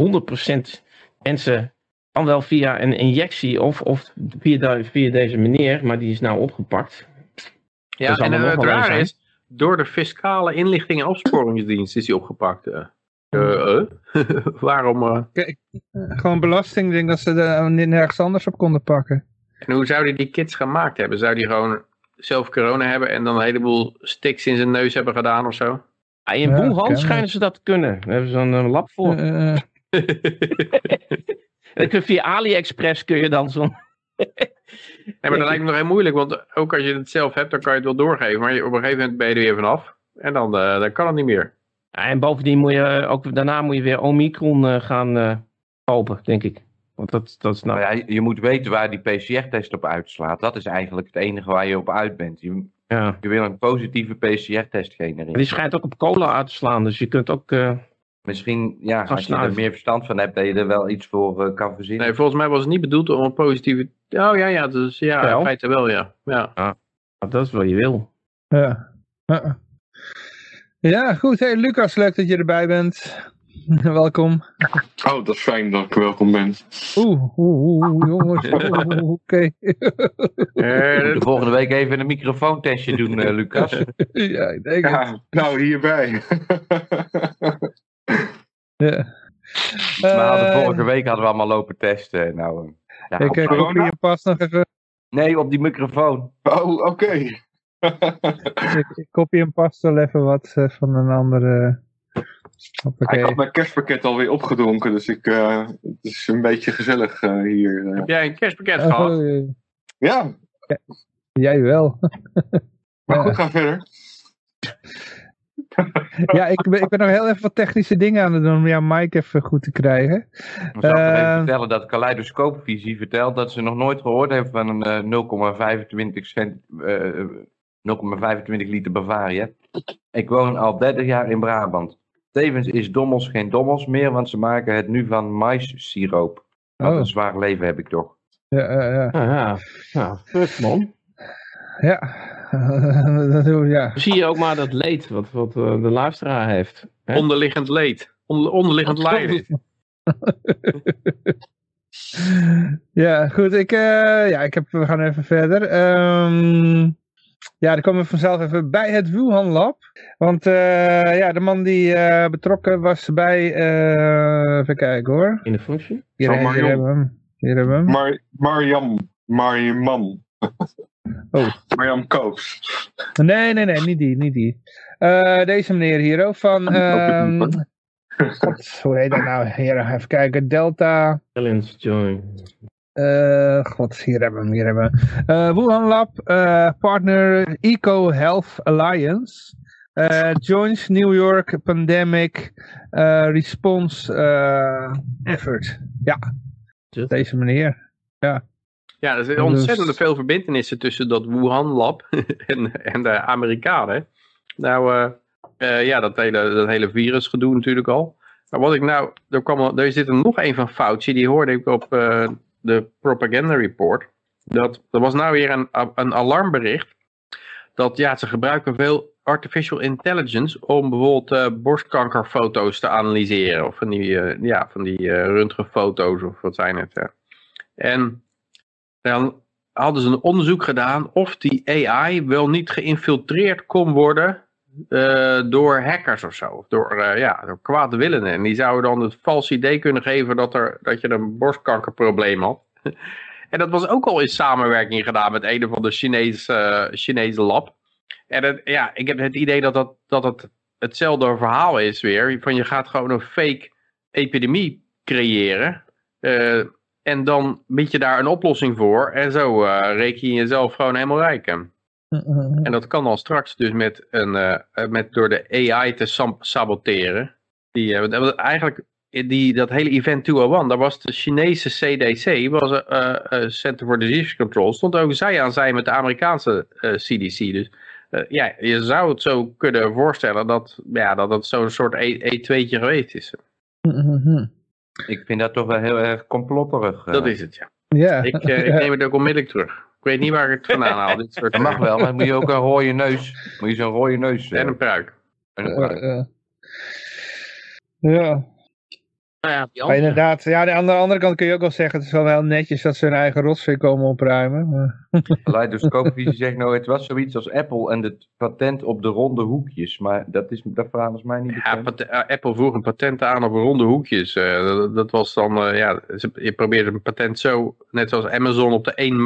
100% mensen dan wel via een injectie of, of via, via deze meneer, maar die is nou opgepakt. Ja, en het raar is, door de fiscale inlichting en opsporingsdienst is hij opgepakt. Uh, uh, waarom? Kijk, gewoon belasting, ik denk dat ze er nergens anders op konden pakken. En hoe zouden die kids gemaakt hebben? Zou die gewoon zelf corona hebben en dan een heleboel sticks in zijn neus hebben gedaan of zo? Ja, in ja, Wuhan schijnen ze dat te kunnen. Daar hebben ze een lab voor. En via AliExpress kun je dan zo'n... nee, maar dat lijkt me nog heel moeilijk, want ook als je het zelf hebt, dan kan je het wel doorgeven. Maar op een gegeven moment ben je er weer vanaf. En dan, uh, dan kan het niet meer. Ja, en bovendien moet je ook, daarna moet je weer Omicron uh, gaan uh, kopen, denk ik. Want dat, dat is nou... Ja, je moet weten waar die PCR-test op uitslaat. Dat is eigenlijk het enige waar je op uit bent. Je, ja. je wil een positieve PCR-test genereren. die schijnt ook op cola uit te slaan, dus je kunt ook... Misschien, ja, als je er meer verstand van hebt, dat je er wel iets voor uh, kan verzinnen. Nee, volgens mij was het niet bedoeld om een positieve... Oh ja, ja, dus ja, in feite wel, ja. Ja, ah, dat is wat je wil. Ja, ja goed. Hey Lucas, leuk dat je erbij bent. welkom. Oh, dat is fijn dat ik welkom ben. Oeh, oeh, oeh jongens. Oké. de volgende week even een microfoontestje doen, uh, Lucas. ja, ik denk ja, het. Nou, hierbij. Ja. Maar uh, vorige week hadden we allemaal lopen testen. Nou, ja, ik uh, kopie je pas nog even. Nee, op die microfoon. Oh, oké. Okay. Ik, ik kopie en pas wel even wat uh, van een andere... Hoppakee. Ik had mijn kerstpakket alweer opgedronken, dus ik, uh, het is een beetje gezellig uh, hier. Heb jij een kerstpakket oh, gehad? Ja. ja. Jij wel. maar goed, ga verder ja, ik ben, ik ben nog heel even wat technische dingen aan het doen om jouw mic even goed te krijgen. Ik zal uh, even ehm, vertellen dat Kaleidoscoopvisie vertelt dat ze nog nooit gehoord heeft van een uh, 0,25 cent... Uh, 0,25 liter Bavaria. Ik woon al 30 jaar in Brabant. Tevens is Dommels geen Dommels meer, want ze maken het nu van maissiroop. Wat oh. een zwaar leven heb ik toch. Ja, ja, ja. ja, ja. man. Ja, ja. Zie je ook maar dat leed wat, wat uh, de luisteraar heeft. Hè? Onderliggend leed. Onder, onderliggend lijden. ja, goed. Ik, uh, ja, ik heb, we gaan even verder. Um, ja, dan komen we vanzelf even bij het Wuhan Lab. Want uh, ja, de man die betrokken was bij... even kijken hoor. In de functie? Hier, hebben we hem. Hier hebben we hem. Mar Mariam. Mariman. Oh. Marjam Koops. Nee, nee, nee, niet die, niet die. Uh, deze meneer hier ook van... Um, God, hoe heet dat nou? Hier, even kijken. Delta... Challenge join. Uh, God, hier hebben we hem, hier hebben we uh, Wuhan Lab, uh, partner Eco Health Alliance. Uh, joins New York Pandemic Response Effort. Ja, deze meneer. Ja. Ja, er zijn ontzettend dus... veel verbindenissen tussen dat Wuhan Lab en, en de Amerikanen. Nou, uh, uh, ja, dat hele, dat hele virusgedoe natuurlijk al. Maar wat ik nou, er, kwam, er zit er nog een van Fauci, die hoorde ik op uh, de Propaganda Report. Dat, er was nou weer een, een alarmbericht. Dat ja, ze gebruiken veel artificial intelligence om bijvoorbeeld borstkankerfoto's te analyseren. Of van die, ja, van die röntgenfoto's of wat zijn het. Ja. En dan hadden ze een onderzoek gedaan of die AI wel niet geïnfiltreerd kon worden uh, door hackers of zo. Door, uh, ja, door kwaadwillenden. En die zouden dan het vals idee kunnen geven dat, er, dat je een borstkankerprobleem had. en dat was ook al in samenwerking gedaan met een of de Chinese, uh, Chinese lab. En het, ja, ik heb het idee dat, dat, dat het hetzelfde verhaal is weer. Van je gaat gewoon een fake epidemie creëren. En dan bied je daar een oplossing voor. En zo reken je jezelf gewoon helemaal rijk. En dat kan dan straks dus met een, uh, met door de AI te saboteren. Die, uh, eigenlijk, die, dat hele event 201, daar was de Chinese CDC, was uh, Center for Disease Control, stond ook zij aan zij met de Amerikaanse CDC. Dus ja, je zou het zo kunnen voorstellen dat ja, dat het zo'n soort E2'tje e geweest is. Ik vind dat toch wel heel erg complotterig. Dat is het, ja. ja. Ik, ik neem het ook onmiddellijk terug. Ik weet niet waar ik het vandaan haal. Dit soort... Dat mag wel, maar moet je ook een rode neus. Moet je zo'n rode neus. En een pruik. En een pruik. ja. Nou ja, maar inderdaad, ja, aan de andere kant kun je ook wel zeggen, het is wel heel netjes dat ze hun eigen rotzooi komen opruimen. Leidoskopvisie zegt nou, het was zoiets als Apple en het patent op de ronde hoekjes, maar dat, is, dat verhaal is mij niet bekend. Ja, eh, Apple vroeg een patent aan op ronde hoekjes. Uh, dat, dat, was dan, uh, ja, je probeerde een patent zo, net zoals Amazon op de één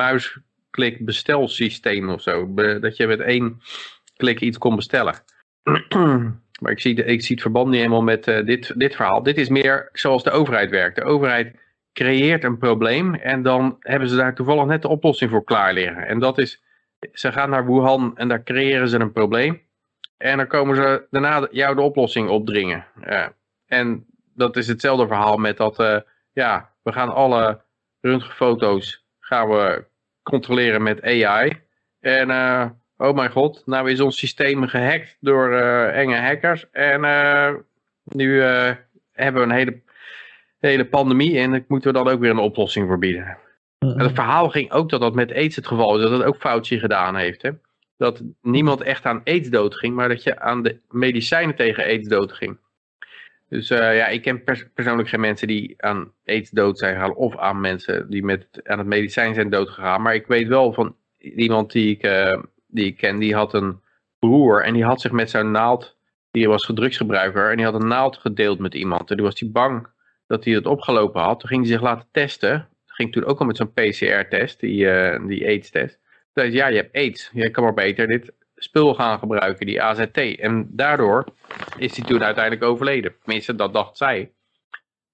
muisklik bestelsysteem of zo, dat je met één klik iets kon bestellen. Maar ik zie, ik zie het verband niet helemaal met uh, dit, dit verhaal. Dit is meer zoals de overheid werkt. De overheid creëert een probleem en dan hebben ze daar toevallig net de oplossing voor klaar liggen. En dat is, ze gaan naar Wuhan en daar creëren ze een probleem. En dan komen ze daarna jou de oplossing opdringen. Ja. En dat is hetzelfde verhaal met dat, uh, ja, we gaan alle röntgenfoto's gaan we controleren met AI. En uh, oh mijn god, nou is ons systeem gehackt door uh, enge hackers. En uh, nu hebben we een hele, hele pandemie en moeten we dan ook weer een oplossing voor bieden. En het verhaal ging ook dat dat met aids het geval is, dat dat ook foutje gedaan heeft. Hè? Dat niemand echt aan aids doodging, maar dat je aan de medicijnen tegen aids doodging. Dus ja, ik ken persoonlijk geen mensen die aan aids dood zijn gegaan of aan mensen die met, aan het medicijn zijn doodgegaan. Maar ik weet wel van iemand die ik die ik ken, die had een broer en die had zich met zijn naald, die was drugsgebruiker, en die had een naald gedeeld met iemand. En toen was hij bang dat hij het opgelopen had. Toen ging hij zich laten testen. Ging toen ook al met zo'n PCR-test, die, uh, die AIDS-test. Toen zei ja, je hebt AIDS. Je kan maar beter dit spul gaan gebruiken, die AZT. En daardoor is hij toen uiteindelijk overleden. Tenminste, dat dacht zij.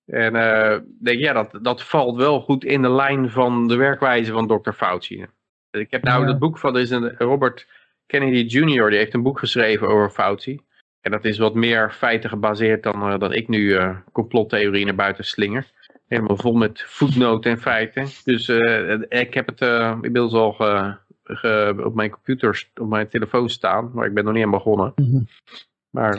En uh, denk ja, dat, dat valt wel goed in de lijn van de werkwijze van Dr. Fauci. Ik heb nou het boek van, er is een Robert Kennedy Jr. die heeft een boek geschreven over Fauci. En dat is wat meer feiten gebaseerd dan uh, dat ik nu uh, complottheorieën naar buiten slinger. Helemaal vol met voetnoten en feiten. Dus ik heb het inmiddels al ge, op mijn computer, op mijn telefoon staan. Maar ik ben nog niet aan begonnen. Mhm. Maar...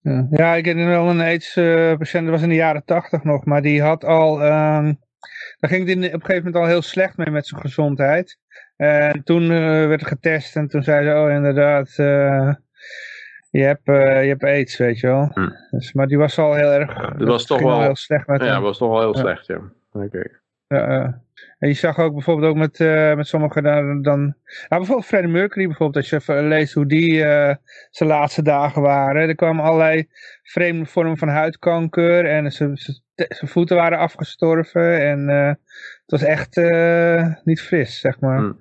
Ja, ja, ik heb wel een AIDS-patiënt, dat was in de jaren tachtig nog. Maar die had al... Um, daar ging het in, op een gegeven moment al heel slecht mee met zijn gezondheid. En toen uh, werd er getest en toen zei ze, oh inderdaad, uh, je, hebt, je hebt aids, weet je wel. Hm. Dus, maar die was al heel erg, dat was toch wel heel slecht met Ja, hem. was toch wel heel ja. slecht, ja. Oké. Ja, en je zag ook bijvoorbeeld ook met, uh, met sommigen dan, dan nou, bijvoorbeeld Freddie Mercury bijvoorbeeld, als je even leest hoe die uh, zijn laatste dagen waren. Er kwamen allerlei vreemde vormen van huidkanker en zijn voeten waren afgestorven en uh, het was echt niet fris, zeg maar. Mm.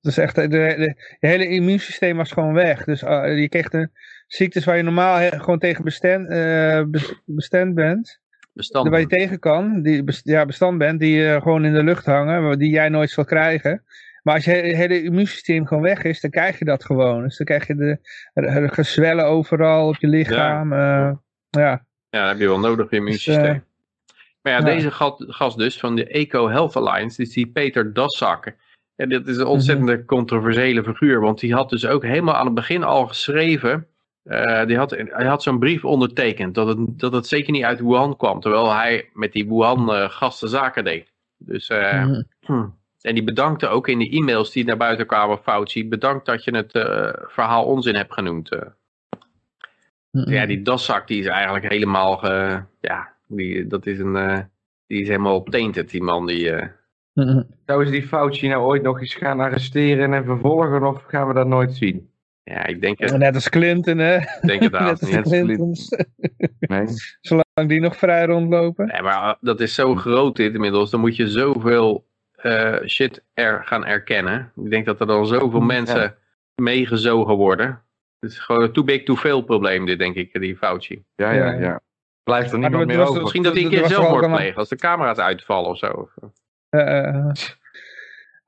Dus echt, de, de, je hele immuunsysteem was gewoon weg. Dus je kreeg de ziektes waar je normaal gewoon tegen bestand bent. Bestand. Waar je tegen kan, die ja, bestand bent, die uh, gewoon in de lucht hangen, die jij nooit zal krijgen. Maar als je hele immuunsysteem gewoon weg is, dan krijg je dat gewoon. Dus dan krijg je de, de gezwellen overal op je lichaam. Ja, ja. ja dat heb je wel nodig, je immuunsysteem. Dus, maar ja, deze gast dus van de Eco Health Alliance, dus die Peter Dassaker, en dit is een ontzettende mhm. controversiële figuur, want die had dus ook helemaal aan het begin al geschreven, uh, die had, hij had zo'n brief ondertekend dat het, dat het zeker niet uit Wuhan kwam, terwijl hij met die Wuhan uh, gasten zaken deed. Dus, uh, mm. En die bedankte ook in de e-mails die naar buiten kwamen, Fauci, bedankt dat je het verhaal onzin hebt genoemd. Mm Ja, die daszak die is eigenlijk helemaal, ja, die, dat is een, die is helemaal tainted, die man die... Mm Zouden ze die Fauci nou ooit nog eens gaan arresteren en vervolgen of gaan we dat nooit zien? Ja, ik denk het. Net als Clinton, hè? denk het Net als Clinton. Nee. Zolang die nog vrij rondlopen. Nee, maar ah, dat is zo groot dit inmiddels. Dan moet je zoveel uh, shit er gaan erkennen. Ik denk dat er dan zoveel mensen meegezogen worden. Het is gewoon een too big, too veel probleem dit, denk ik, die Fauci. Ja, ja, ja. Blijft er niemand meer over. Misschien dat hij een keer zelf wordt plegen als de camera's uitvallen of zo. Uh,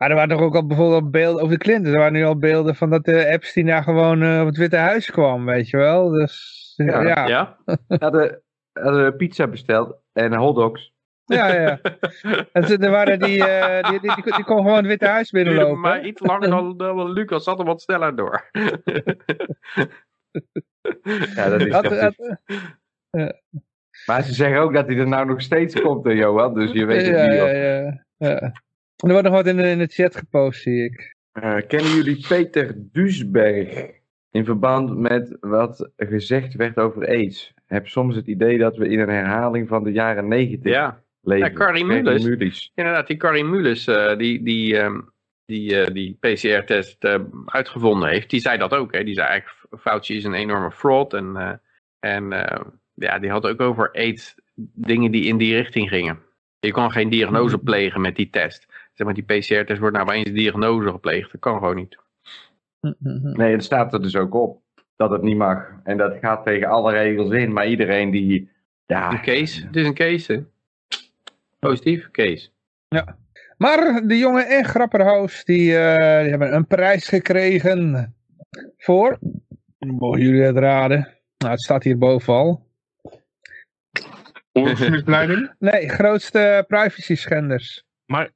er waren toch ook al bijvoorbeeld beelden over de Clinton. Er waren nu al beelden van dat de Epstein daar gewoon uh, op het Witte Huis kwam, weet je wel. Dus, ja. ja. ja. hadden, hadden pizza besteld en hotdogs. Ja, ja. En er waren die, uh, die, die, die, die, kon gewoon het Witte Huis binnenlopen. Maar iets langer dan, dan Lucas zat er wat sneller door. ja, dat is dat, dat, uh, Maar ze zeggen ook dat hij er nou nog steeds komt, Johan. Dus je weet het ja, niet. Ja, ja, ja. Er wordt nog wat in de, in de chat gepost, zie ik. Uh, kennen jullie Peter Duisberg? In verband met wat gezegd werd over AIDS. Ik heb soms het idee dat we in een herhaling van de jaren negentig ja. leven. Ja, Karin Mullis. Inderdaad, die Karin Mullis, uh, die, die, um, die, uh, die PCR-test uh, uitgevonden heeft, die zei dat ook. Hè? Die zei eigenlijk, Fauci is een enorme fraud. En, en ja, die had ook over AIDS dingen die in die richting gingen. Je kan geen diagnose mhm. plegen met die test. Zeg maar, die PCR-test wordt nou eens diagnose gepleegd. Dat kan gewoon niet. Mhm. Nee, het staat er dus ook op dat het niet mag. En dat gaat tegen alle regels in. Maar iedereen die... Ja, een case. Het is een case, hè? Positief, case. Ja. Maar de jongen en Grapperhaus, die, uh, die hebben een prijs gekregen voor... Mogen jullie het raden? Nou, het staat hier bovenal. Ongemisleiding? nee, grootste privacy schenders. Maar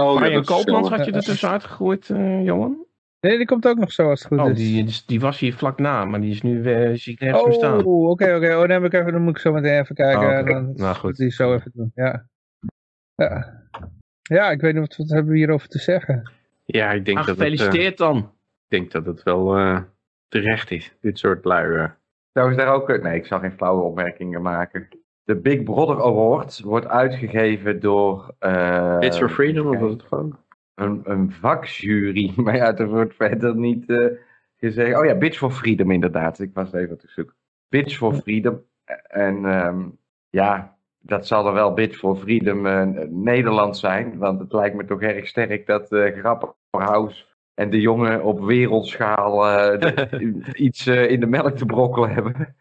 oh, Brian Koopmans had je er tussenuit gegooid, uh, jongen? Nee, die komt ook nog zo als het goed oh, is. Die, die was hier vlak na, maar die is nu uh, zie ik nergens oh, staan. Oh, oké, oké. Oh, dan, heb ik even, dan moet ik zo meteen even kijken. Oh, dan nou goed. Die zo even doen, ja. Ja, ja ik weet niet wat, wat hebben we hierover te zeggen. Ja, ik denk Ach, dat gefeliciteerd het, uh, dan. Ik denk dat het wel uh, terecht is, dit soort lui. Zou daar ook... Nee, ik zal geen flauwe opmerkingen maken. De Big Brother Award wordt uitgegeven door... Uh, It's for Freedom, of was het gewoon? Een, een vakjury, maar ja, er wordt verder niet uh, gezegd... Oh ja, Bitch for Freedom inderdaad, ik was even te zoeken. Bitch for Freedom. En um, ja, dat zal er wel Bitch for Freedom uh, Nederland zijn, want het lijkt me toch erg sterk dat uh, Grapperhaus en de jongen op wereldschaal iets in de melk te brokkelen hebben.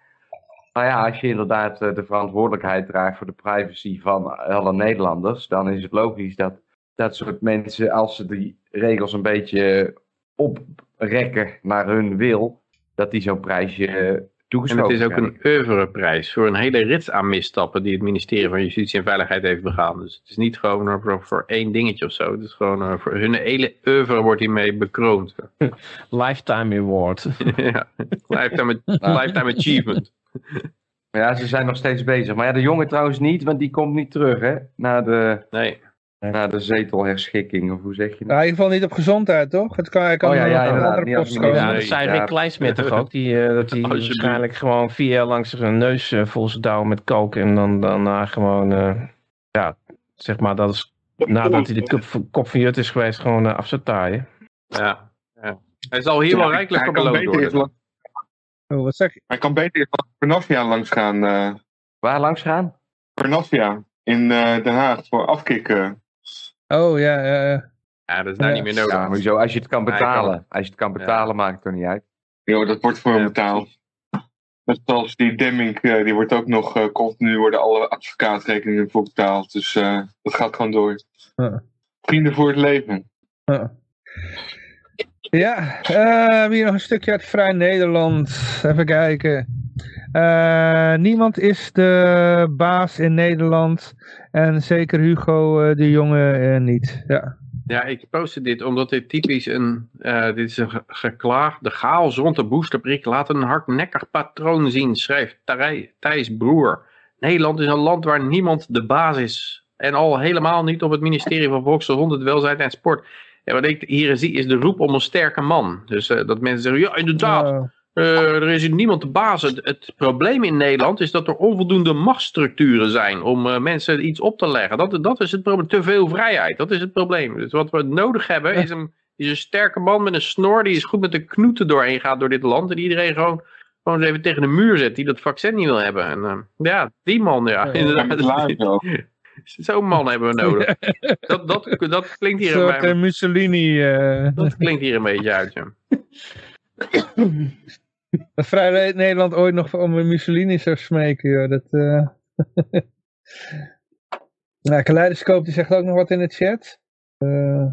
Nou ja, als je inderdaad eh, de verantwoordelijkheid draagt voor de privacy van alle Nederlanders, dan is het logisch dat dat soort mensen, als ze die regels een beetje oprekken naar hun wil, dat die zo'n prijsje toegesproken En het is ook een oeuvreprijs voor een hele rits aan misstappen die het ministerie van Justitie en Veiligheid heeft begaan. Dus het is niet gewoon voor, voor één dingetje of zo. Het is gewoon voor hun hele oeuvre wordt hiermee bekroond. Lifetime award. ja, lifetime, lifetime achievement. Ja, ze zijn nog steeds bezig. Maar ja, de jongen trouwens niet, want die komt niet terug, hè? Na de, nee. na de zetelherschikking, of hoe zeg je dat? Ja, in ieder geval niet op gezondheid, toch? Het kan, kan oh ja, ja, ja, ja, dat zei Rick Kleinsmit toch ook? Die, uh, dat hij waarschijnlijk gewoon vier jaar lang zijn neus uh, vol zijn douwen met koken. En dan daarna gewoon, uh, ja, zeg maar, dat is nadat hij de kop, kop van Jut is geweest, gewoon af zijn taaien. Ja, ja. Hij zal hier wel rijkelijk voor beloond worden. Oh, wat zeg je? Hij kan beter van Pernafia langs gaan. Uh... Waar langs gaan? Pernafia in uh, Den Haag voor afkicken. Oh ja, ja, ja. Ja, dat is nou ja. niet meer nodig. Ja, maar zo, als je het kan betalen. Als je het kan betalen, maakt het er niet uit. Jo, dat wordt voor hem betaald. Net zoals die Demming, uh, die wordt ook nog uh, continu worden alle advocaatrekeningen voor betaald. Dus uh, dat gaat gewoon door. Vrienden voor het leven. Ja, uh, hier nog een stukje uit Vrij Nederland. Even kijken. Uh, niemand is de baas in Nederland. En zeker Hugo uh, de Jonge niet. Ja. ja, ik postte dit omdat dit typisch een... dit is een geklaag. De chaos rond de boosterprik laat een hardnekkig patroon zien, schrijft Thijs Broer. Nederland is een land waar niemand de baas is. En al helemaal niet op het ministerie van Volksgezondheid, Welzijn en Sport. Ja, wat ik hier zie is de roep om een sterke man. Dus uh, dat mensen zeggen, ja inderdaad, uh, er is hier niemand te baas. Het, het, probleem in Nederland is dat er onvoldoende machtsstructuren zijn om uh, mensen iets op te leggen. Dat, dat is het probleem. Te veel vrijheid, dat is het probleem. Dus wat we nodig hebben is een, is een sterke man met een snor die is goed met de knoeten doorheen gaat door dit land. En iedereen gewoon, gewoon eens even tegen de muur zet die dat vaccin niet wil hebben. En ja, die man ja, inderdaad. Zo'n man hebben we nodig. dat, dat, dat klinkt hier een beetje... Mussolini. Uh... Dat klinkt hier een beetje uit, ja. dat Vrij Nederland ooit nog om Mussolini zou smeken, joh. Dat, uh... nou, Kaleidoscoop die zegt ook nog wat in de chat. Uh...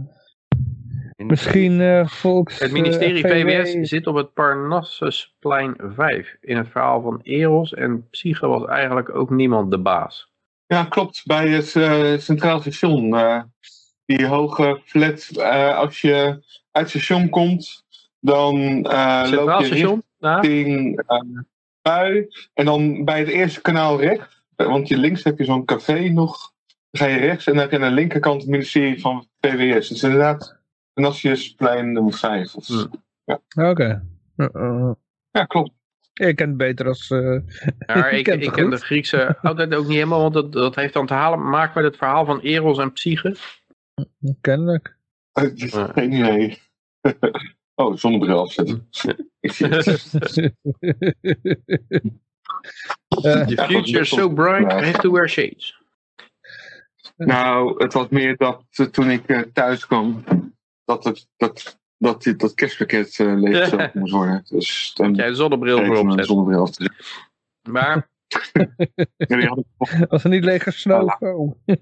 Misschien uh, volks... Het ministerie VWS zit op het Parnassusplein 5. In het verhaal van Eros en Psyche was eigenlijk ook niemand de baas. Ja, klopt. Bij het uh, Centraal Station. Uh, die hoge flat, uh, als je uit het station komt, dan loop je station? richting Pui. En dan bij het eerste kanaal rechts, want je links heb je zo'n café nog. Dan ga je rechts en dan heb je aan de linkerkant het ministerie van VWS. Het is inderdaad Venatiusplein nummer 5. Of, hm. ja. Oké. Okay. Ja, klopt. Ik ken het beter als... Uh, ja, ik, ik ken de Griekse altijd ook niet helemaal, want dat, dat heeft dan te halen, maken met het verhaal van Eros en Psyche. Kennelijk. Geen idee. Oh, zonnebril afzetten. The future is so bright, I have to wear shades. Nou, het was meer dat toen ik thuis kwam, dat, het, dat dat dit, dat kerstpakket uh, leeg moest worden. Dus dan Jij zonnebril voor opzetten. zonnebril af te Maar... Als er niet leeg gesnoven. Oh.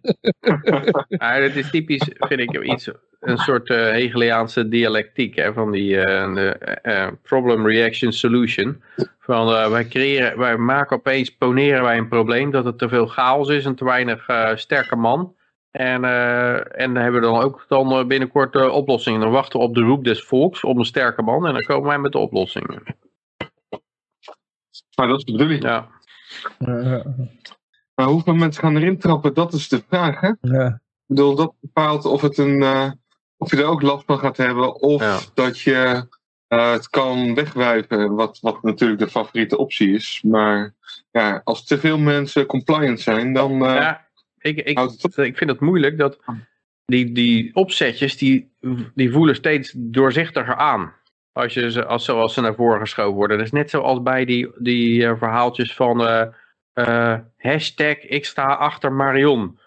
ah, het is typisch, vind ik, iets, een soort uh, Hegeliaanse dialectiek hè, van die uh, problem, reaction, solution. Van, wij, creëren, wij maken opeens, poneren wij een probleem dat er te veel chaos is en te weinig sterke man. En, uh, en hebben we dan ook dan eh, binnenkort de oplossingen. Dan wachten we op de roep des volks om een sterke man. En dan komen wij met de oplossingen. Maar dat is de bedoeling. Ja. Maar hoeveel mensen gaan erin trappen, dat is de vraag. Hè? Ja. Ik bedoel, dat bepaalt of, het een, uh, of je er ook last van gaat hebben. Of dat je uh, het kan wegwijven. Wat, wat natuurlijk de favoriete optie is. Maar ja, als te veel mensen compliant zijn, dan... Ja ik, ik, ik vind het moeilijk dat die, die opzetjes, die, die voelen steeds doorzichtiger aan. Als je ze, als, zoals ze naar voren geschoven worden. Dat is net zoals bij die, die uh, verhaaltjes van uh, uh, hashtag ik sta achter Marion.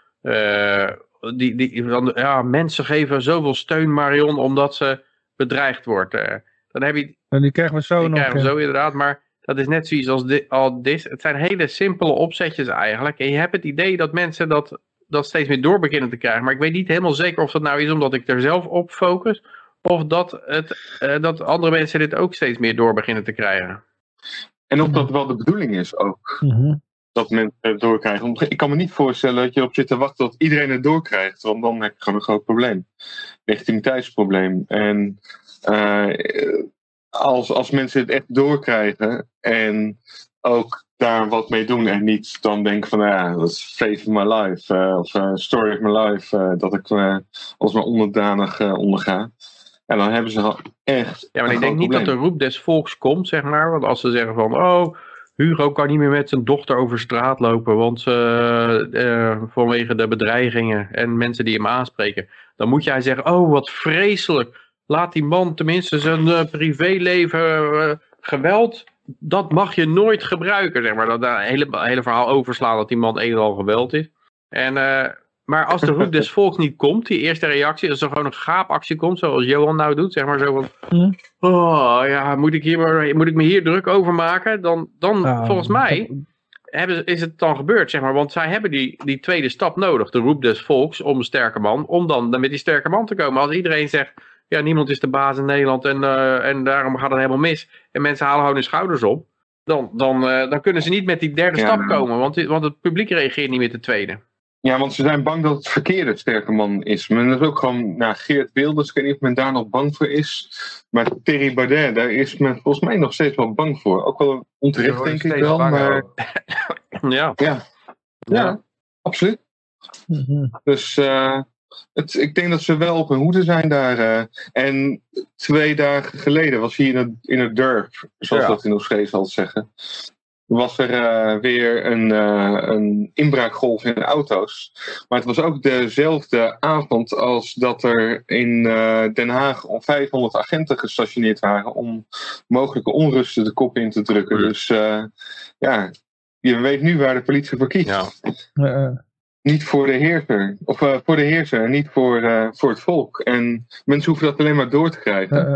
die, die, van, ja, mensen geven zoveel steun Marion omdat ze bedreigd wordt. dan heb je, en die krijgen we zo die nog. krijgen we zo inderdaad, maar dat is net zoiets als dit, al dit. Het zijn hele simpele opzetjes eigenlijk. En je hebt het idee dat mensen dat, dat steeds meer door beginnen te krijgen. Maar ik weet niet helemaal zeker of dat nou is omdat ik er zelf op focus. Of dat, het, uh, dat andere mensen dit ook steeds meer door beginnen te krijgen. En of dat wel de bedoeling is ook. Mm -hmm. Dat mensen het doorkrijgen. Ik kan me niet voorstellen dat je op zit te wachten tot iedereen het doorkrijgt. Want dan heb je gewoon een groot probleem. Legitimiteitsprobleem. En uh, als, als mensen het echt doorkrijgen en ook daar wat mee doen en niet dan denken van ja, dat is of My Life uh, of uh, Story of My Life, uh, dat ik als maar onderdanig onderga. En dan hebben ze echt. Ja, maar ik denk niet dat de roep des volks komt, zeg maar. Want als ze zeggen van oh, Hugo kan niet meer met zijn dochter over straat lopen, want vanwege de bedreigingen en mensen die hem aanspreken, dan moet jij zeggen, oh wat vreselijk laat die man tenminste zijn uh, privéleven uh, geweld, dat mag je nooit gebruiken, zeg maar. Dat, dat hele, hele verhaal overslaan dat die man een en al geweld is. En, uh, maar als de roep des volks niet komt, die eerste reactie, als er gewoon een gaapactie komt, zoals Johan nou doet, zeg maar zo van, oh ja, moet ik, hier maar, moet ik me hier druk over maken? Dan, dan volgens mij hebben, is het dan gebeurd, zeg maar. Want zij hebben die, die tweede stap nodig, de roep des volks om een sterke man, om dan, dan met die sterke man te komen. Als iedereen zegt, ja, niemand is de baas in Nederland en, uh, en daarom gaat het helemaal mis. En mensen halen gewoon hun schouders op. Dan, dan, uh, dan kunnen ze niet met die derde ja, stap komen, want, want het publiek reageert niet met de tweede. Ja, want ze zijn bang dat het verkeerde sterke man is. Men is ook gewoon, nou, Geert Wilders, ik weet niet of men daar nog bang voor is. Maar Thierry Baudet, daar is men volgens mij nog steeds wel bang voor. Ook wel onterecht, denk ik wel. Maar... ja. ja. Ja, absoluut. Mm -hmm. Dus uh, het, ik denk dat ze wel op hun hoede zijn daar. Uh, en twee dagen geleden was hier in het, in het dorp, zoals ja. dat in Oostfriese al zeggen, was er uh, weer een, uh, een inbraakgolf in auto's. Maar het was ook dezelfde avond als dat er in Den Haag om 500 agenten gestationeerd waren om mogelijke onrusten de kop in te drukken. Dus ja, je weet nu waar de politie voor kiest. Ja niet voor de heerser. Of uh, voor de heerser, niet voor, uh, voor het volk. En mensen hoeven dat alleen maar door te krijgen.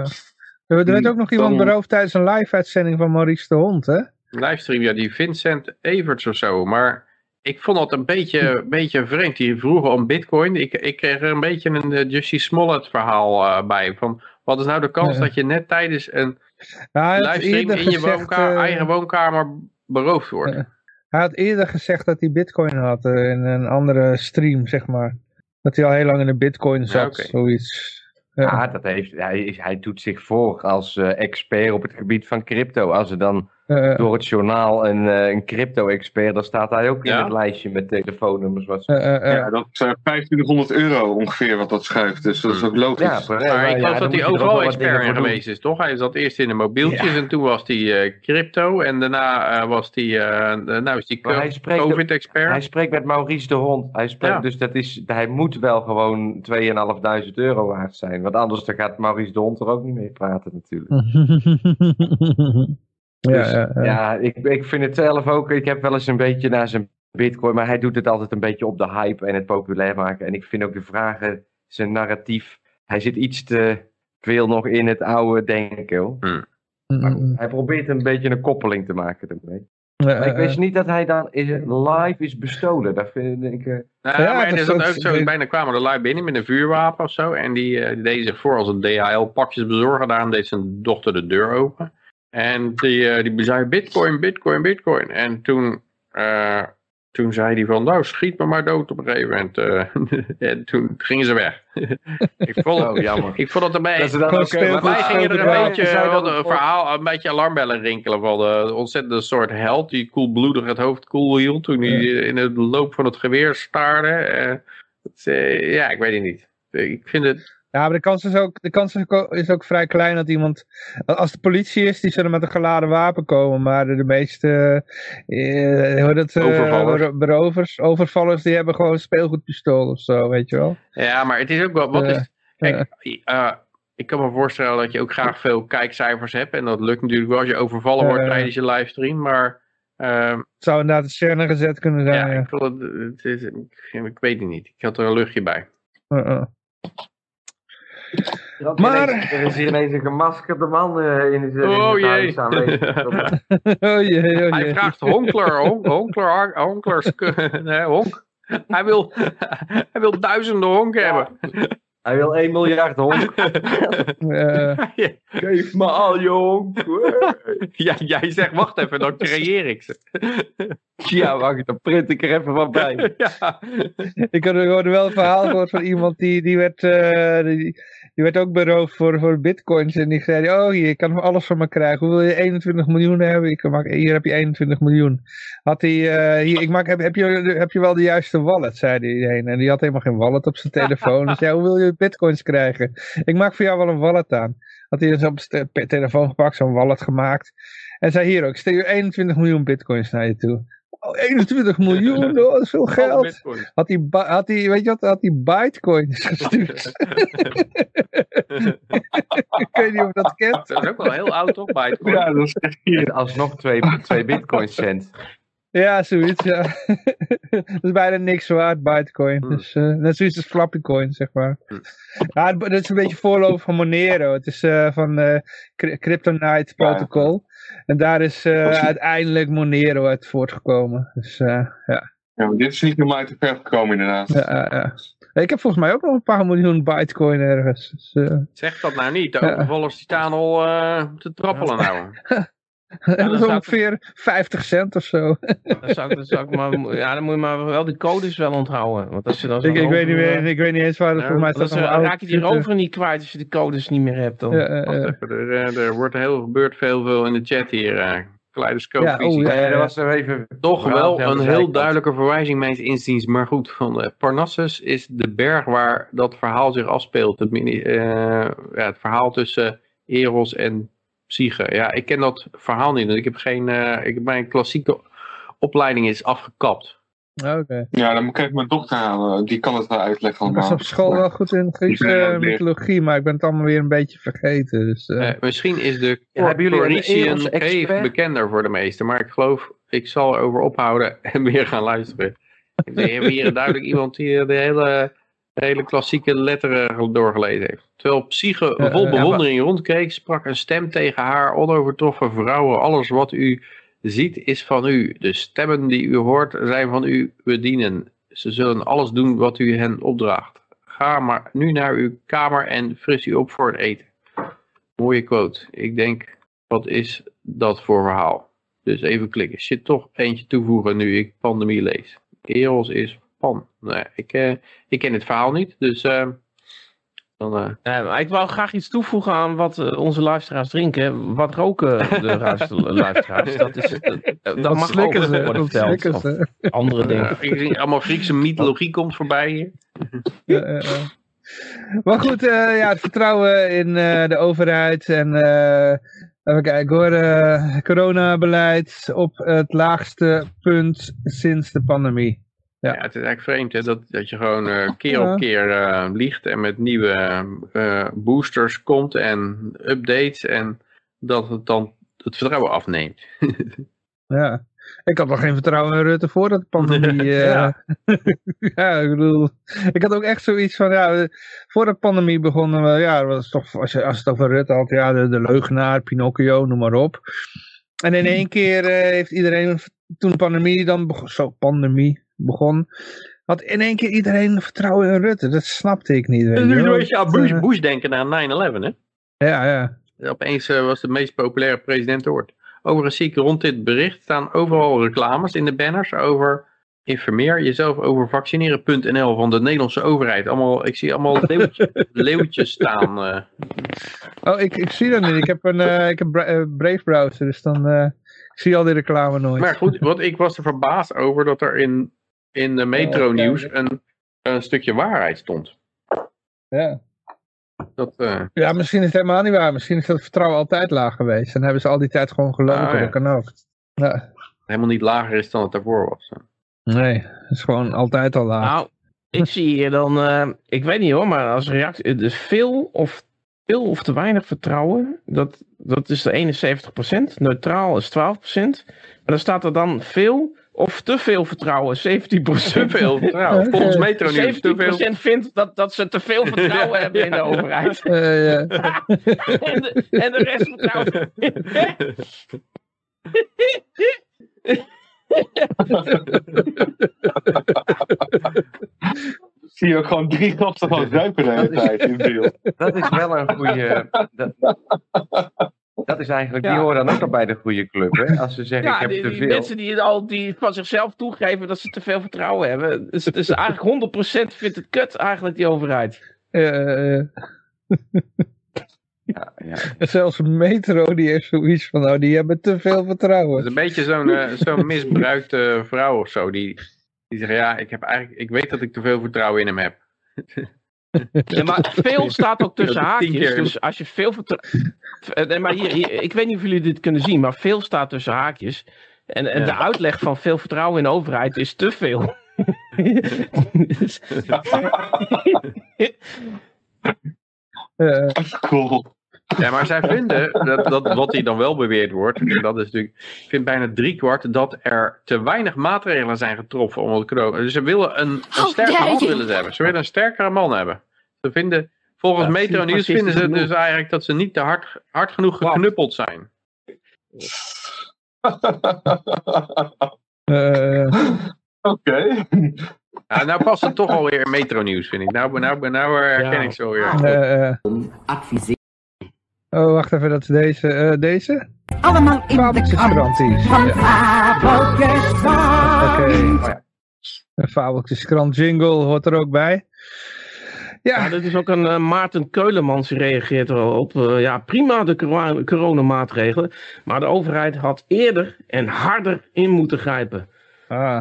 Uh, er werd ook nog iemand Dan... beroofd tijdens een live-uitzending van Maurice de Hond, hè? Livestream, ja, die Vincent Everts of zo. Maar ik vond dat een beetje, een beetje vreemd. Die vroegen om bitcoin. Ik, ik kreeg er een beetje een Jussie Smollett verhaal bij. Van, wat is nou de kans dat je net tijdens een ja, livestream in je woonkamer, eigen woonkamer beroofd wordt? Hij had eerder gezegd dat hij bitcoin had in een andere stream, zeg maar. Dat hij al heel lang in de bitcoin zat, zoiets. Ja, dat heeft, hij, hij doet zich voor als expert op het gebied van crypto. Als er dan uh, door het journaal een, uh, een crypto-expert, dan staat hij ook in het lijstje met telefoonnummers. Wat uh, ja, dat is 2500 euro ongeveer wat dat schuift, dus dat is ook logisch. Ja, maar ik geloof dat hij overal expert in geweest is, toch? Hij zat eerst in de mobieltjes en toen was hij crypto en daarna was hij, nou is hij COVID-expert. Hij spreekt met Maurice de Hond, hij spreekt, dus dat is, hij moet wel gewoon 2.500 euro waard zijn, want anders dan gaat Maurice de Hond er ook niet mee praten natuurlijk. Dus, ja, ja, ja. ik, ik vind het zelf ook. Ik heb wel eens een beetje naar zijn Bitcoin, maar hij doet het altijd een beetje op de hype en het populair maken. En ik vind ook de vragen, zijn narratief, hij zit iets te veel nog in het oude denken. Hoor. Hmm. hij probeert een beetje een koppeling te maken ermee. maar ik wist niet dat hij dan is, live is bestolen. Dat vind ik. Uh... Nou, ja, maar is dat ook zo. Bijna kwamen er live binnen met een vuurwapen of zo. En die, uh, die deed zich voor als een DHL-pakjesbezorger. Daarom deed zijn dochter de deur open. En die, uh, die zei bitcoin, bitcoin, bitcoin. En toen, uh, toen zei hij van, nou schiet me maar dood op een gegeven moment. Uh, en toen gingen ze weg. ik, vond, oh, jammer. ik vond het erbij. Dat okay, mij gingen er een beetje een verhaal, een beetje alarmbellen rinkelen van de ontzettende soort held die koelbloedig het hoofd koel hield toen hij in de loop van het geweer staarde. Het, ja, ik weet het niet. Ik vind het ja, maar de kans, is ook, de kans is ook vrij klein dat iemand... Als de politie is, die zullen met een geladen wapen komen. Maar de, meeste eh, hoe dat, uh, overvallers. berovers, overvallers, die hebben gewoon een speelgoedpistool of zo, weet je wel. Ja, maar het is ook wel... Wat is, kijk, uh, ik kan me voorstellen dat je ook graag veel kijkcijfers hebt. En dat lukt natuurlijk wel als je overvallen wordt tijdens je livestream. Maar... Uh, het zou inderdaad het CERN gezet kunnen zijn. Ja, Ik, het, het is, ik, ik, weet het niet. Ik had er een luchtje bij. Uh maar... er is hier ineens een gemaskerde man uh, in, het, oh, aanwezig. oh jee, oh Hij vraagt honkler, honk, honkler, honklers, nee, honk. Hij wil, hij wil duizenden honken ja. hebben. Hij wil 1 miljard honk. uh, Geef me al je honk. ja, jij zegt, wacht even, dan creëer ik ze. ja, wacht, dan print ik er even wat bij. ja. Ik had er wel een verhaal gehoord van iemand die, die werd... Uh, die, die werd ook beroofd voor, voor bitcoins. En die zei, oh hier, je kan alles van me krijgen. Hoe wil je 21 miljoen hebben? Ik maak, hier heb je 21 miljoen. Had hij, uh, hier, ik maak, heb, heb, je, heb je wel de juiste wallet, zei hij. En die had helemaal geen wallet op zijn telefoon. dus ja, hoe wil je bitcoins krijgen? Ik maak voor jou wel een wallet aan. Had hij dus op zijn telefoon gepakt, zo'n wallet gemaakt. En zei hier ook, stuur 21 miljoen bitcoins naar je toe. 21 miljoen, oh, dat is veel geld. Had hij, had hij, weet je wat, had hij bitcoins gestuurd. ik weet niet of dat kent. Dat is ook wel heel oud, toch, bitcoin? Ja, dat is echt alsnog twee, twee bitcoin cent. Ja, zoiets, ja. dat is bijna niks waard, bitcoin. Hmm. Dus, uh, net zoiets als Flappy Coin, zeg maar. Hmm. Ja, dat is een beetje voorloper van Monero. Het is uh, van uh, Kryptonite Protocol. En daar is uh, uiteindelijk Monero uit voortgekomen. Dus uh, ja. Ja, maar dit is niet normaal te ver gekomen inderdaad. Ja, ja. Ik heb volgens mij ook nog een paar miljoen bitcoin ergens. Dus, uh... Zeg dat nou niet. De overvallers die staan al te trappelen nou. dat is ongeveer 50 cent of zo. Dan, zou, dan, zou ik maar, ja, dan moet je maar wel die codes wel onthouden. Want als je dan ik, ik, weet niet meer, ik weet niet eens waar dat voor mij staat. Dan raak je die rover niet kwijt als je de codes niet meer hebt. Dan. Ja, er, eh, er, wordt heel, gebeurd veel, veel in de chat hier. Uh, Kaleidoscoop. Ja, oh, ja, ja, was er even... Toch wel een heel duidelijke verwijzing, mijns inziens. Maar goed, van uh, Parnassus is de berg waar dat verhaal zich afspeelt. Het, uh, ja, het verhaal tussen Eros en psyche. Ja, ik ken dat verhaal niet. Ik heb geen, uh, ik, mijn klassieke opleiding is afgekapt. Oké. Ja, dan moet ik mijn dochter halen. Die kan het wel uitleggen allemaal. Ik was op school wel goed in Griekse mythologie, maar ik ben het allemaal weer een beetje vergeten. Dus, uh... misschien is de Corporician Cave bekender voor de meesten, maar ik geloof, ik zal erover ophouden en weer gaan luisteren. We hebben hier duidelijk iemand die de hele hele klassieke letteren doorgelezen heeft. Terwijl Psyche vol bewondering rondkeek, sprak een stem tegen haar onovertroffen vrouwen. Alles wat u ziet is van u. De stemmen die u hoort zijn van u bedienen. Ze zullen alles doen wat u hen opdraagt. Ga maar nu naar uw kamer en fris u op voor het eten. Mooie quote. Ik denk, wat is dat voor verhaal? Dus even klikken. Zit toch eentje toevoegen nu ik pandemie lees. Eros is Nee, ik, uh, ik ken het verhaal niet, dus... Uh, dan, uh... nee, maar ik wou graag iets toevoegen aan wat onze luisteraars drinken. Wat roken de luisteraars? Dat, is, dat, dat mag ook ze, worden verteld. Andere dingen. allemaal Griekse mythologie komt voorbij hier. Maar goed, ja, het vertrouwen in de overheid en Even kijken hoor, uh, coronabeleid op het laagste punt sinds de pandemie. Ja, ja het is eigenlijk vreemd hè, dat, dat je gewoon uh, keer op keer uh, liegt en met nieuwe boosters komt en updates en dat het dan het vertrouwen afneemt. ja, ik had nog geen vertrouwen in Rutte voordat de pandemie... ja. ja, ik bedoel... Ik had ook echt zoiets van, ja, voordat de pandemie begon, ja, was toch, als, je, als het over Rutte had, ja, de, de leugenaar, Pinocchio, noem maar op. En in één keer uh, heeft iedereen, toen de pandemie dan begon, zo, pandemie begon, had in één keer iedereen vertrouwen in Rutte. Dat snapte ik niet. En nu doe je aan Bush, Bush denken naar 9-11, hè? Ja, ja. Opeens uh, was de meest populaire president ooit. Overigens zie ik rond dit bericht staan overal reclames in de banners over informeer jezelf over vaccineren.nl van de Nederlandse overheid. Allemaal, ik zie allemaal leeuwtjes, leeuwtjes staan. Uh. Oh, ik, ik zie dat niet. Ik heb een uh, ik heb Brave browser, dus dan uh, ik zie al die reclame nooit. Maar goed, wat, ik was er verbaasd over dat er in, in de Metro Nieuws een, een stukje waarheid stond. Ja. Dat, uh... Ja, misschien is het helemaal niet waar. Misschien is het vertrouwen altijd laag geweest. En hebben ze al die tijd gewoon gelogen. Ah, ja. Dat kan ook. Ja. Helemaal niet lager is dan het daarvoor was. Nee, het is gewoon altijd al laag. Nou, ik zie hier dan, uh, ik weet niet hoor, maar als reactie, dus veel of, veel of te weinig vertrouwen, dat, dat is de 71%, neutraal is 12%, maar dan staat er dan veel of te veel vertrouwen, 17%. Te veel vertrouwen. Volgens Metro Nieuws 17% te vindt dat, dat ze te veel vertrouwen hebben in de overheid. Uh, ja. en, de, en de rest vertrouwen. Zie je ook gewoon drie gasten van zuipen de hele tijd in beeld. Dat is wel een goede... Dat, dat is eigenlijk, die horen dan ook al bij de goede club, hè? Als ze zeggen, ja, ik heb die, te die veel. mensen die, al, die van zichzelf toegeven dat ze te veel vertrouwen hebben. Dus, dus eigenlijk 100% vindt het kut eigenlijk, die overheid. Uh, ja, ja. Zelfs Metro die heeft zoiets van, nou, die hebben te veel vertrouwen. Het is een beetje zo'n uh, zo'n misbruikte vrouw of zo, die, die zegt, ja, ik, heb eigenlijk, ik weet dat ik te veel vertrouwen in hem heb. Maar veel staat ook tussen haakjes. Dus als je veel vertrouwen. Maar hier, hier, ik weet niet of jullie dit kunnen zien, maar veel staat tussen haakjes. En, en de uitleg van veel vertrouwen in de overheid is te veel. uh, cool. Ja, maar zij vinden, dat, dat wat hier dan wel beweerd wordt, en dat is natuurlijk, ik vind bijna driekwart dat er te weinig maatregelen zijn getroffen om het corona. Dus ze willen een, een sterke man willen ze hebben. Ze willen een sterkere man hebben. Ze vinden, volgens ja, Metro Nieuws vinden ze dus eigenlijk dat ze niet te hard, hard genoeg geknuppeld zijn. uh, Oké. Ja, nou past het toch alweer Metro Nieuws, vind ik. Nou, nou, nou herken ja. ik zo weer. Adviseer. Oh, wacht even, dat is deze. Uh, deze? Allemaal in de van Fabeltjeskrant. Oké. Okay. Oh, ja. Fabeltjeskrant jingle hoort er ook bij. Ja. ja, dit is ook een uh, Maarten Keulemans die reageert erop. Uh, ja, prima de corona coronamaatregelen. Maar de overheid had eerder en harder in moeten grijpen. Ah.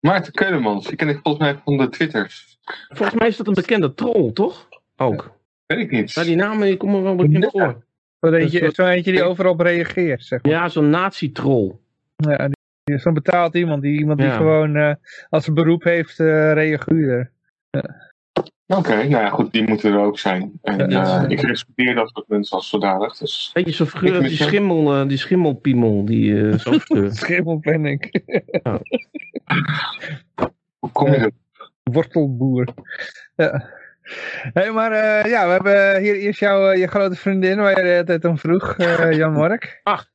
Maarten Keulemans, die ken ik volgens mij van de Twitters. Volgens mij is dat een bekende troll, toch? Ook. Weet ik niet. Ja, die namen die komen wel bekend voor. Zo eentje, zo eentje die overal op reageert, zeg maar. Ja, zo'n nazi-troll. Ja, zo'n betaald iemand. Die, iemand die Ja. gewoon uh, als een beroep heeft uh, reaguur. Oké, nou ja, goed, die moeten er ook zijn. En Ja. uh, ik respecteer dat soort mensen als zodanig. Dus Weet je, zo'n figuur, Ik die, schimmel, uh, die schimmelpiemel, die uh, zo'n. Schimmel ben ik. hoe kom je er? Wortelboer. Ja. Hé, maar uh, ja, we hebben hier eerst jouw uh, je grote vriendin waar je altijd om vroeg, uh, Jan Mark. Ach.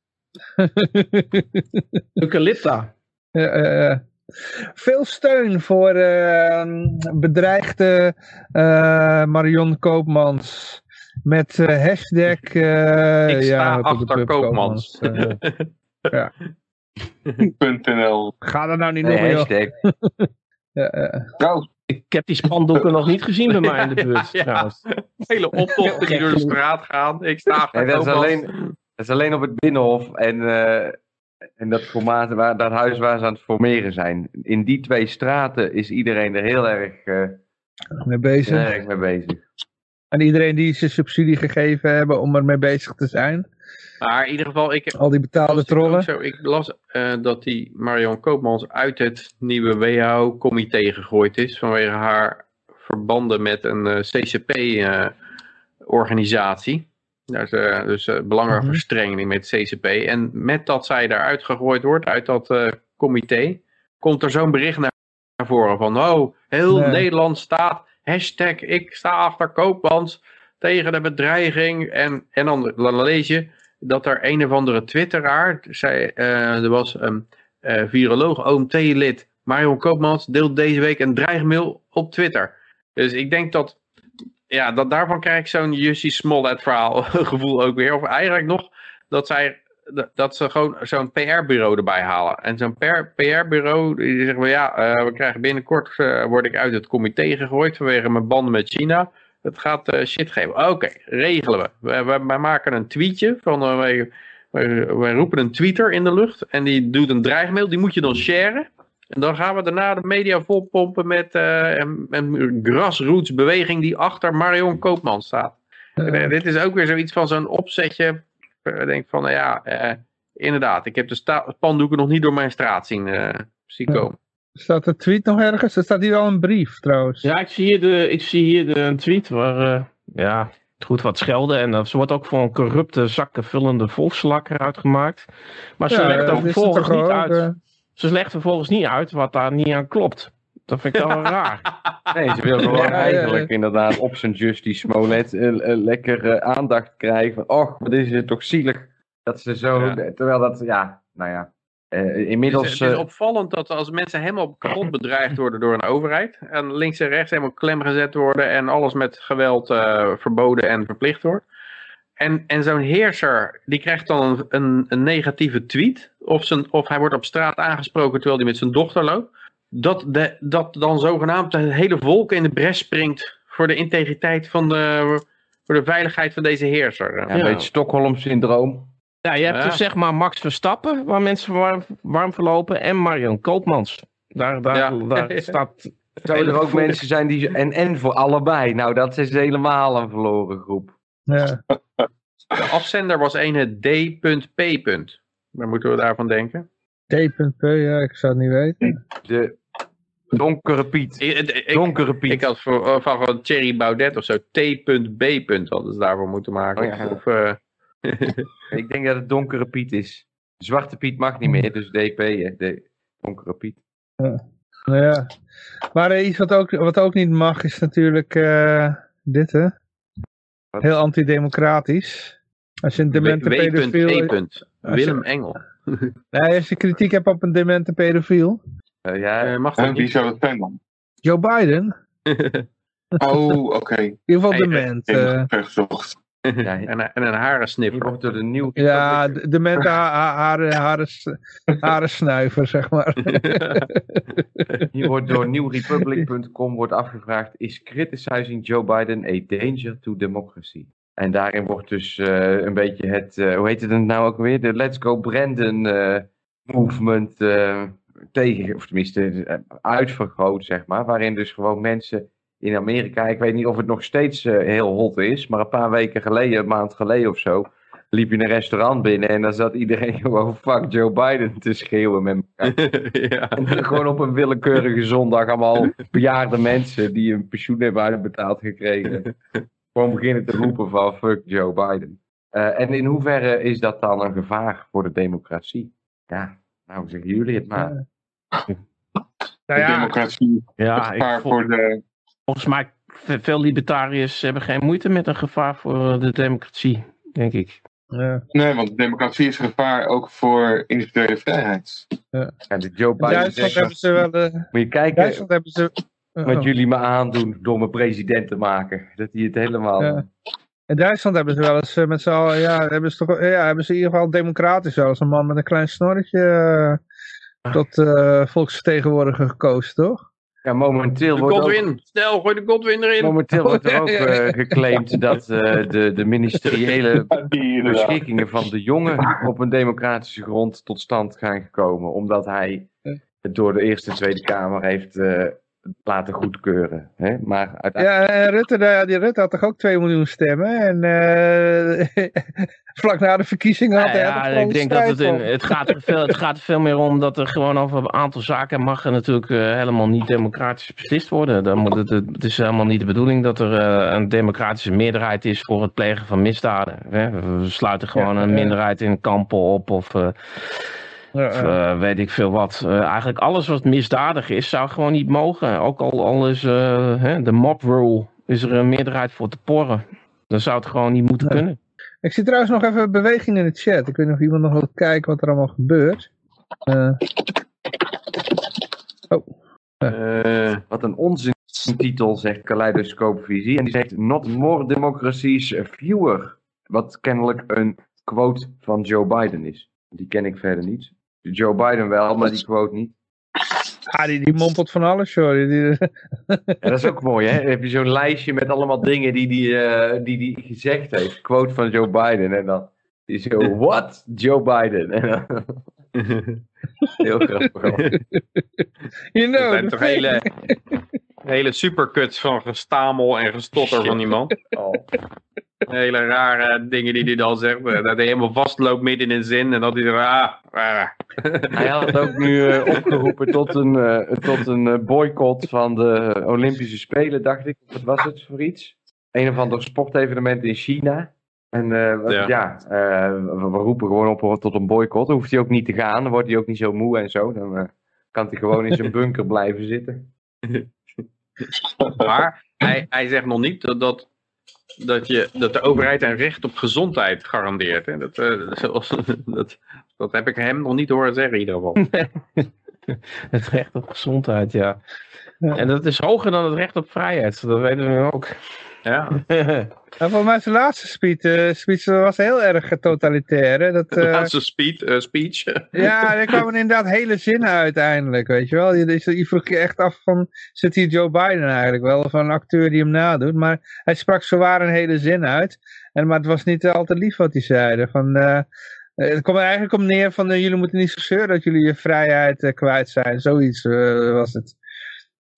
Eucalypta. Uh, veel steun voor ehm, bedreigde eh, Marion Koopmans. Met hashtag... Ik sta ja, achter Koopmans. Ja. .nl. Ga er nou niet Nee, nog hashtag. Ja, ja. Nou, Ik heb die spandoeken nog niet gezien bij mij in de buurt. Ja. Hele optochten die door de straat gaan. Ik sta Nee, dat, is alleen, dat is alleen op het Binnenhof en, eh, en dat, formaat waar, dat huis waar ze aan het formeren zijn. In die twee straten is iedereen er heel erg, eh, Mee bezig. heel erg mee bezig. En iedereen die ze subsidie gegeven hebben om ermee bezig te zijn. Maar in ieder geval, ik, Al die betaalde trollen. Zo, ik las eh, dat die Marion Koopmans uit het nieuwe WHO-comité gegooid is. Vanwege haar verbanden met een eh, CCP-organisatie. Daar is eh, dus eh, belangenverstrengeling met CCP. En met dat zij daaruit gegooid wordt, uit dat eh, comité, komt er zo'n bericht naar voren van, oh, heel Nee. Nederland staat, hashtag ik sta achter Koopmans tegen de bedreiging. En, en dan, dan lees je dat er een of andere twitteraar, zij, eh, er was een eh, viroloog, OMT-lid, Marion Koopmans, deelt deze week een dreigmail op Twitter. Dus ik denk dat, ja, dat daarvan krijg ik zo'n Jussie Smollett verhaal gevoel ook weer. Of eigenlijk nog dat zij dat- ze gewoon zo'n PR-bureau erbij halen. En zo'n PR-bureau, die zeggen we ja, eh, we krijgen binnenkort, word ik uit het comité gegooid vanwege mijn banden met China. Het gaat eh, shit geven. Oké, regelen we. We, maken een tweetje van, eh, wij, wij, wij roepen een tweeter in de lucht en die doet een dreigmail, die moet je dan sharen. En dan gaan we daarna de media volpompen met eh, een, een grassroots beweging die achter Marion Koopman staat. En, dit is ook weer zoiets van zo'n opzetje. Ik denk van, nou ja, inderdaad, ik heb de spandoeken nog niet door mijn straat zien, zien komen. Staat de tweet nog ergens? Er staat hier wel een brief trouwens. Ja, ik zie hier, de, ik zie hier de, een tweet waar, eh, ja, goed wat schelden. En dat wordt ook voor een corrupte, zakkenvullende volkslakker uitgemaakt. Maar ze Ja, legt er vervolgens niet ook, uit. eh, Ze legt vervolgens niet uit wat daar niet aan klopt. Dat vind ik wel raar. Nee, ze wil gewoon Ja, ja, ja. eigenlijk inderdaad op zijn Justy Smollett eh, eh, lekker eh, aandacht krijgen. Van, och, wat is het toch zielig dat ze zo... Ja. Terwijl dat, ja, nou ja. Eh, inmiddels... het, is, het is eh, opvallend dat als mensen helemaal kapot bedreigd worden door een overheid. En links en rechts helemaal klem gezet worden. En alles met geweld eh, verboden en verplicht wordt. En, en zo'n heerser, die krijgt dan een, een, een negatieve tweet. Of, zijn, of hij wordt op straat aangesproken terwijl hij met zijn dochter loopt. Dat, de, dat dan zogenaamd het hele volk in de bres springt voor de integriteit van de, voor de veiligheid van deze heerser. ja, een Ja. beetje Stockholm-syndroom. Ja, je hebt Ja. dus zeg maar Max Verstappen, waar mensen warm, warm verlopen. En Marion Koopmans. Daar, daar, Ja. daar staat... Zouden er ook mensen zijn die... En, en voor allebei. Nou, dat is helemaal een verloren groep. ja. De afzender was ene D.P. Waar moeten we daarvan denken? T.P. Ja, ik zou het niet weten. De donkere Piet. Ik, ik, Donkere Piet. ik had voor, van gewoon Thierry Baudet of zo. T.B. hadden ze daarvoor moeten maken. Oh ja. Of, eh, Ik denk dat het donkere Piet is. Zwarte Piet mag niet meer, dus DP, hè. De donkere Piet. Nou ja. Maar eh, iets wat ook, wat ook niet mag is natuurlijk eh, dit hè. Wat? Heel antidemocratisch. Als je een demente pedofiel... W.E. Willem Engel. Nee, als je kritiek hebt op een demente pedofiel. Eh, ja, mag en wie zou dat zijn dan? Joe Biden. Oh, oké. In ieder geval dement. Ja, en, en een je harensniffer. wordt door de nieuwe... ja, de- ha haren, haren, haren snuiver, zeg maar. Hier wordt door newrepublic.com wordt afgevraagd: is criticizing Joe Biden a danger to democracy? En daarin wordt dus eh, een beetje het, eh, hoe heet het nou ook weer? De Let's Go Brandon eh, movement eh, tegen, of tenminste uitvergroot, zeg maar. Waarin dus gewoon mensen in Amerika, ik weet niet of het nog steeds eh, heel hot is, maar een paar weken geleden, een maand geleden of zo, liep je een restaurant binnen en dan zat iedereen gewoon fuck Joe Biden te schreeuwen met elkaar. ja. En gewoon op een willekeurige zondag allemaal bejaarde mensen die een pensioen hebben uitbetaald gekregen. Gewoon beginnen te roepen van fuck Joe Biden. Eh, en in hoeverre is dat dan een gevaar voor de democratie? Ja, nou zeggen jullie het maar. Nou De ja, democratie. Ja, gevaar voor de... volgens mij ve- veel libertariërs hebben geen moeite met een gevaar voor eh, de democratie, denk ik. ja. Nee, want democratie is gevaar ook voor individuele vrijheid. En de Joe In Biden Duitsland zegt, hebben ze wel... eh, moet je in kijken Duitsland hebben ze... wat jullie me aandoen door me president te maken. Dat hij het helemaal... Ja. In Duitsland hebben ze wel eens met z'n allen, ja, hebben ze toch, ja, hebben ze in ieder geval democratisch wel eens een man met een klein snorretje tot volksvertegenwoordiger gekozen, toch? Ja, momenteel wordt Godwin, ook, snel, gooi de Godwin erin. Momenteel wordt er ook uh, geclaimd dat uh, de, de ministeriële beschikkingen van de jongen op een democratische grond tot stand gaan gekomen. Omdat hij het door de Eerste en Tweede Kamer heeft uh, laten goedkeuren. Hè? Maar uiteindelijk... Ja, Rutte, die Rutte had toch ook 2 miljoen stemmen. En vlak na de verkiezingen had hij ja, ik denk dat het, in, het, gaat er veel, het gaat er veel meer om dat er gewoon over een aantal zaken mag er natuurlijk uh, helemaal niet democratisch beslist worden. Dan moet het, het is helemaal niet de bedoeling dat er uh, een democratische meerderheid is voor het plegen van misdaden. Hè? We sluiten gewoon ja, een minderheid in kampen op of... Uh, of, uh, weet ik veel wat. Uh, eigenlijk alles wat misdadig is, zou gewoon niet mogen. Ook al, al is uh, hè, de mob rule, is er een meerderheid voor te porren. Dan zou het gewoon niet moeten kunnen. Ik zie trouwens nog even beweging in de chat. Ik weet nog of iemand nog wil kijken wat er allemaal gebeurt. Uh. Oh. Uh. wat een onzintitel zegt Kaleidoscoopvisie. En die zegt not more democracies, fewer. Wat kennelijk een quote van Joe Biden is. Die ken ik verder niet. Joe Biden wel, maar die quote niet. Ah, die, die mompelt van alles, sorry. Die... dat is ook mooi, hè? Dan heb je zo'n lijstje met allemaal dingen die hij die, uh, die, die gezegd heeft. Quote van Joe Biden. En dan is zo, what? Joe Biden. En dan... Heel grappig. You know, dat zijn toch hele, hele supercuts van gestamel en gestotter van die man. Oh. Hele rare dingen die hij dan zegt. Dat hij helemaal vastloopt midden in een zin en dat hij er... Ah, ah. Hij had ook nu uh, opgeroepen tot een, uh, tot een boycott van de Olympische Spelen, dacht ik. Wat was het voor iets? Een of ander sportevenement in China. En ja, ja we, we, roepen gewoon op tot een boycott. Dan hoeft hij ook niet te gaan. Dan wordt hij ook niet zo moe en zo. Dan kan hij gewoon in zijn bunker blijven zitten. Maar hij, hij zegt nog niet dat, dat dat, je, dat de overheid een recht op gezondheid garandeert. Hè? Dat, uh, dat, dat, heb ik hem nog niet horen zeggen in ieder geval. het recht op gezondheid, ja. En dat is hoger dan het recht op vrijheid, dat weten we ook. Ja. En voor mij zijn laatste speech, uh, speech was heel erg totalitair. Hè? Dat, uh, laatste speech, uh, speech. ja, er kwamen inderdaad hele zinnen uiteindelijk, weet je wel. Je, je vroeg je echt af van, zit hier Joe Biden eigenlijk wel? Van een acteur die hem nadoet. Maar hij sprak zowaar een hele zin uit. En, maar het was niet al te lief wat hij zei. Van, het kwam er eigenlijk om neer van, jullie moeten niet zo zeuren dat jullie je vrijheid kwijt zijn. Zoiets was het.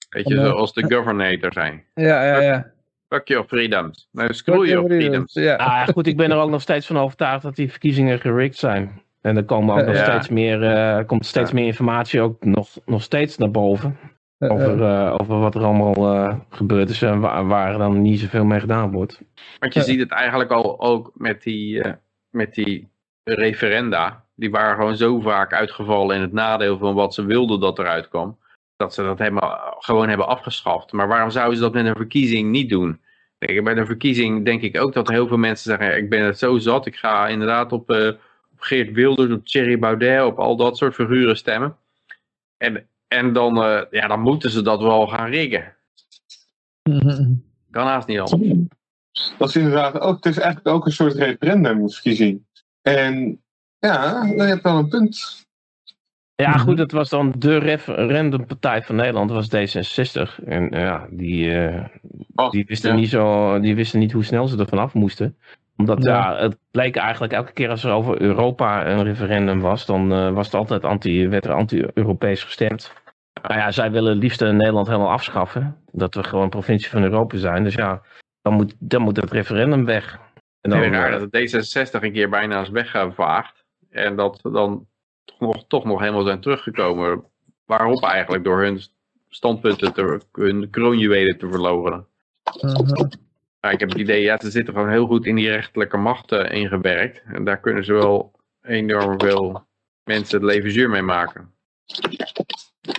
Weet je, zoals de governator zijn. Ja, ja, ja. Fuck your freedoms. Nou, screw your freedoms. Ja. Ah, goed, ik ben er ook nog steeds van overtuigd dat die verkiezingen gerikt zijn. En er komen ook nog steeds meer, uh, komt steeds meer informatie ook nog, nog steeds naar boven. Over, uh, over wat er allemaal uh, gebeurd is en waar, waar dan niet zoveel mee gedaan wordt. Want je ziet het eigenlijk al ook met die, met die referenda. Die waren gewoon zo vaak uitgevallen in het nadeel van wat ze wilden dat eruit kwam dat ze dat helemaal gewoon hebben afgeschaft. Maar waarom zouden ze dat met een verkiezing niet doen? Kijk, bij een verkiezing denk ik ook dat heel veel mensen zeggen, ik ben het zo zat, ik ga inderdaad op, uh, op Geert Wilders, op Thierry Baudet, op al dat soort figuren stemmen. En, en dan, uh, ja, dan moeten ze dat wel gaan riggen. Kan haast niet anders. Dat is inderdaad ook, het is eigenlijk ook een soort referendumverkiezing. En ja, dan heb je wel een punt. Ja, mhm. goed, het was dan de referendumpartij van Nederland, dat was D66. En ja, die, uh, die, wisten niet zo, die wisten niet hoe snel ze er vanaf moesten. Omdat ja. het bleek eigenlijk elke keer als er over Europa een referendum was, dan uh, was het altijd anti, werd er anti-Europees gestemd. Nou ja, zij willen het liefst Nederland helemaal afschaffen. Dat we gewoon provincie van Europa zijn. Dus ja, dan moet, dan moet het referendum weg. En dan, raar dat het D66 een keer bijna is weggevaagd. En dat dan toch nog, toch nog helemaal zijn teruggekomen. Waarop eigenlijk door hun standpunten, te, hun kroonjuwelen te verlogenen. Uh ik heb het idee, ja, ze zitten gewoon heel goed in die rechterlijke machten ingewerkt. En daar kunnen ze wel enorm veel mensen het leven zuur mee maken.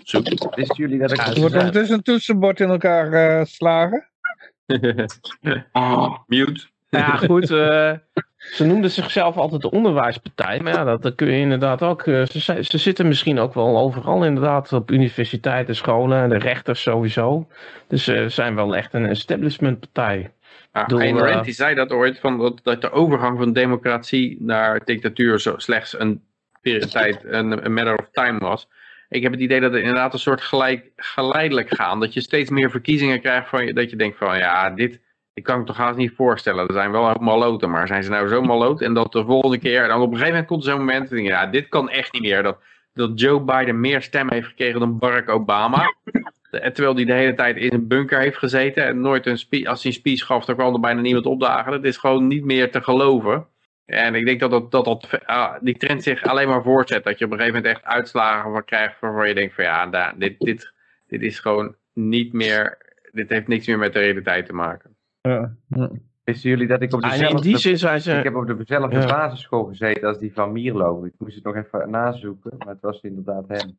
Zoek. Wisten jullie dat ik... Er wordt ondertussen een toetsenbord in elkaar uh, slagen. Mute. Ja, goed. Uh, ze noemden zichzelf altijd de onderwijspartij. Maar ja, dat, dat kun je inderdaad ook. Uh, ze, ze zitten misschien ook wel overal inderdaad. Op universiteiten, scholen, de rechters sowieso. Dus ze zijn wel echt een establishmentpartij. Ja, Ayn Rand die zei dat ooit, van dat, dat de overgang van democratie naar dictatuur zo slechts een tijd, een, een matter of time was. Ik heb het idee dat het inderdaad een soort gelijk, geleidelijk gaan. Dat je steeds meer verkiezingen krijgt van je, dat je denkt van ja, dit, ik kan ik toch haast niet voorstellen. Er zijn wel maloten, maar zijn ze nou zo maloot? En dat de volgende keer, dan op een gegeven moment komt zo'n moment, ja, dit kan echt niet meer. Dat, dat Joe Biden meer stemmen heeft gekregen dan Barack Obama. Terwijl hij de hele tijd in een bunker heeft gezeten en nooit een als hij een speech gaf, dan kwam er bijna niemand opdagen. Dat is gewoon niet meer te geloven. En ik denk dat, dat, dat, dat ah, die trend zich alleen maar voortzet. Dat je op een gegeven moment echt uitslagen van krijgt waarvan je denkt van ja, dit, dit, dit is gewoon niet meer, dit heeft niks meer met de realiteit te maken. Ja. Wisten jullie dat ik op dezelfde, ah, in die zin zijn ze... ik heb op dezelfde basisschool gezeten als die van Mierlo. Ik moest het nog even nazoeken, maar het was inderdaad hem.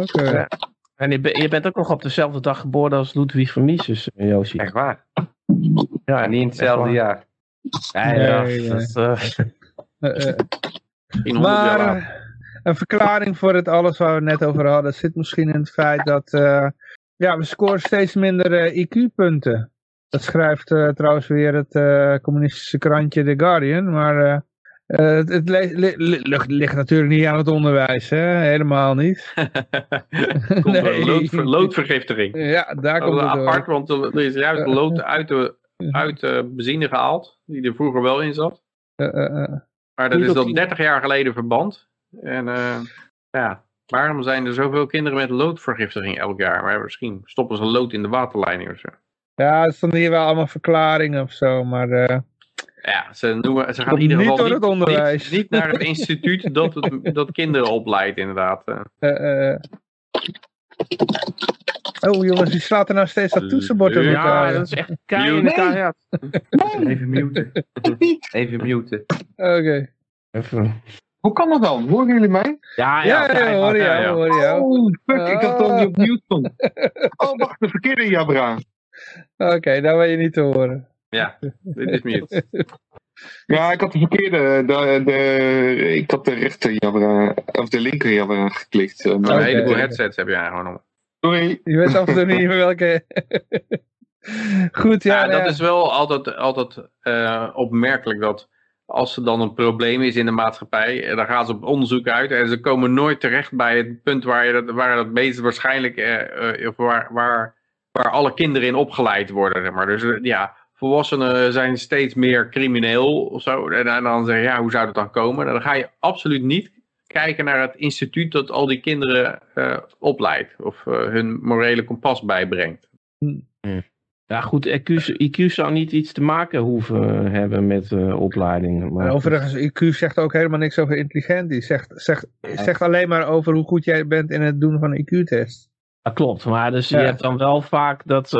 Oké. En je, bent ook nog op dezelfde dag geboren als Ludwig van Mises, Josie. Echt waar? Ja, en niet in hetzelfde jaar. Ja, dat uh, uh. maar een verklaring voor het alles waar we het net over hadden zit misschien in het feit dat uh, ja, we scoren steeds minder IQ-punten. Dat schrijft trouwens weer het communistische krantje The Guardian, maar het, het ligt natuurlijk niet aan het onderwijs, hè? helemaal niet. nee. lood, loodvergiftiging. Ja, daar komt het apart, want er is juist lood uit de uit benzine gehaald, die er vroeger wel in zat. maar dat is al 30 jaar geleden verband. En ja, waarom zijn er zoveel kinderen met loodvergiftiging elk jaar? Maar misschien stoppen ze lood in de waterleiding of zo. Ja, er stonden hier wel allemaal verklaringen of zo, maar... Uh... Ja, ze, noemen, ze gaan in ieder geval niet, niet, niet, naar het instituut dat, het, dat kinderen opleidt, inderdaad. Oh jongens, die slaat er nou steeds dat toetsenbord op elkaar. Ja, dat is echt keihard. Nee. Even muten. Even muten. Oké. Even. Hoe kan dat dan? Horen jullie mij? Ja, ja, ja, ja hoor jou, ja, hoor jou. Oh, fuck, ik had toch niet op mute stond. Oh, wacht, de verkeerde Jabra. Oké, okay, daar ben je niet te horen. Ja, dit is mute. Ja, ik had de verkeerde, de, de, ik had de rechter Jabra, of de linker Jabra geklikt. Maar... Oh, een heleboel headsets heb jij gewoon nog. Sorry. Je weet af en toe niet meer welke... Goed, ja. ja dat is wel altijd, altijd uh, opmerkelijk dat als er dan een probleem is in de maatschappij, eh, dan gaan ze op onderzoek uit en ze komen nooit terecht bij het punt waar, je dat, waar dat meest waarschijnlijk, uh, uh, waar, waar, waar alle kinderen in opgeleid worden. Zeg maar. Dus ja, volwassenen zijn steeds meer crimineel of zo. En, en dan zeg je, ja, hoe zou dat dan komen? Dan ga je absoluut niet kijken naar het instituut dat al die kinderen uh, opleidt. Of uh, hun morele kompas bijbrengt. Hmm. Ja goed, IQ, IQ zou niet iets te maken hoeven hebben met uh, opleiding. Maar... overigens, IQ zegt ook helemaal niks over intelligentie. Zegt, zegt, zegt alleen maar over hoe goed jij bent in het doen van een IQ-test. Dat klopt, maar dus je hebt dan wel vaak dat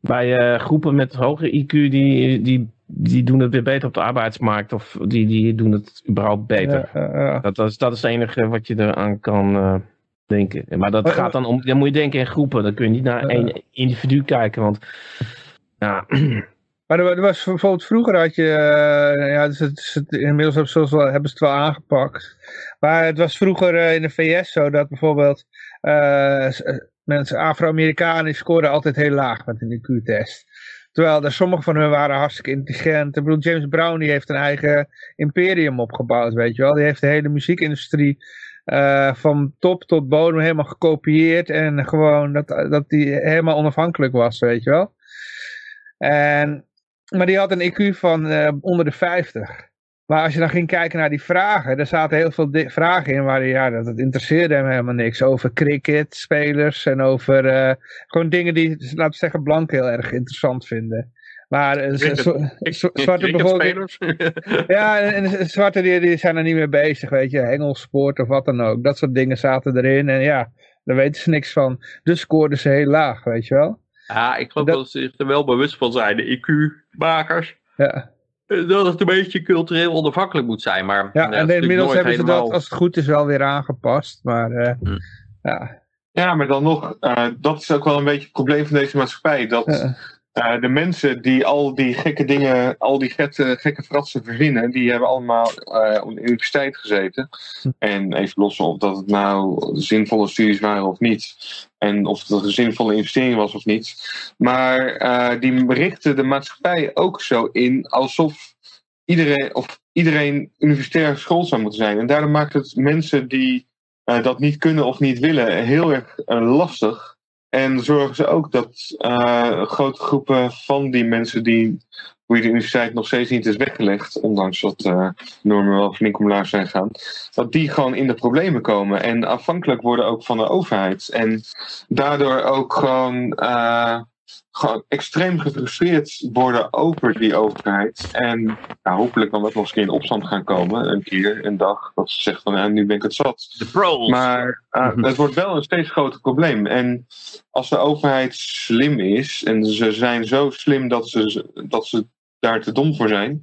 bij groepen met hoge IQ die, die die doen het weer beter op de arbeidsmarkt. Of die, die doen het überhaupt beter. Ja, Dat, dat, is, dat is het enige wat je eraan kan uh, denken. Maar dat gaat dan om, dan moet je denken in groepen. Dan kun je niet naar één individu kijken. Want ja... Maar er, was bijvoorbeeld vroeger had je, uh, ja, dus het, het, inmiddels hebben ze, wel, hebben ze het wel aangepakt. Maar het was vroeger uh, in de VS zo dat bijvoorbeeld mensen, Afro-Amerikanen scoren altijd heel laag met een IQ-test. Terwijl er sommige van hen waren hartstikke intelligent. Ik bedoel, James Brown die heeft een eigen imperium opgebouwd, weet je wel. Die heeft de hele muziekindustrie uh, van top tot bodem helemaal gekopieerd. En gewoon dat, dat die helemaal onafhankelijk was, weet je wel. En, maar die had een IQ van onder de 50. Maar als je dan ging kijken naar die vragen, er zaten heel veel vragen in waar ja, dat, dat interesseerde hem helemaal niks. Over cricketspelers en over uh, gewoon dingen die, laten we zeggen, blank heel erg interessant vinden. Maar uh, zwarte bevolking... ja, en zwarte die, die zijn er niet meer bezig, weet je. Engelsport of wat dan ook. Dat soort dingen zaten erin. En ja, daar weten ze niks van. Dus scoorden ze heel laag, weet je wel. Ja, ik geloof dat, dat ze zich er wel bewust van zijn, de IQ-makers. Ja. Eh, dat het een beetje cultureel onafhankelijk moet zijn. Maar, ja, en inmiddels hebben ze dat, als het goed is, wel weer aangepast. Maar uh, ja. Ja, maar dan nog, uh, dat is ook wel een beetje het probleem van deze maatschappij. Dat Uh, de mensen die al die gekke dingen, al die gekke, gekke fratsen verzinnen, die hebben allemaal uh, op de universiteit gezeten. En even los of dat het nou zinvolle studies waren of niet. En of het een zinvolle investering was of niet. Maar uh, die richten de maatschappij ook zo in alsof iedereen, of iedereen universitair school zou moeten zijn. En daardoor maakt het mensen die dat niet kunnen of niet willen heel erg lastig en zorgen ze ook dat uh, grote groepen van die mensen die hoe de universiteit nog steeds niet is weggelegd, ondanks dat uh, normen wel flink omlaag zijn gegaan, dat die gewoon in de problemen komen en afhankelijk worden ook van de overheid. En daardoor ook gewoon uh, gewoon extreem gefrustreerd worden over die overheid. En nou, hopelijk kan dat nog eens een keer in opstand gaan komen. Een keer, een dag. Dat ze zegt van ja, nu ben ik het zat. De pros. Maar uh, het wordt wel een steeds groter probleem. En als de overheid slim is. En ze zijn zo slim dat ze, dat ze daar te dom voor zijn.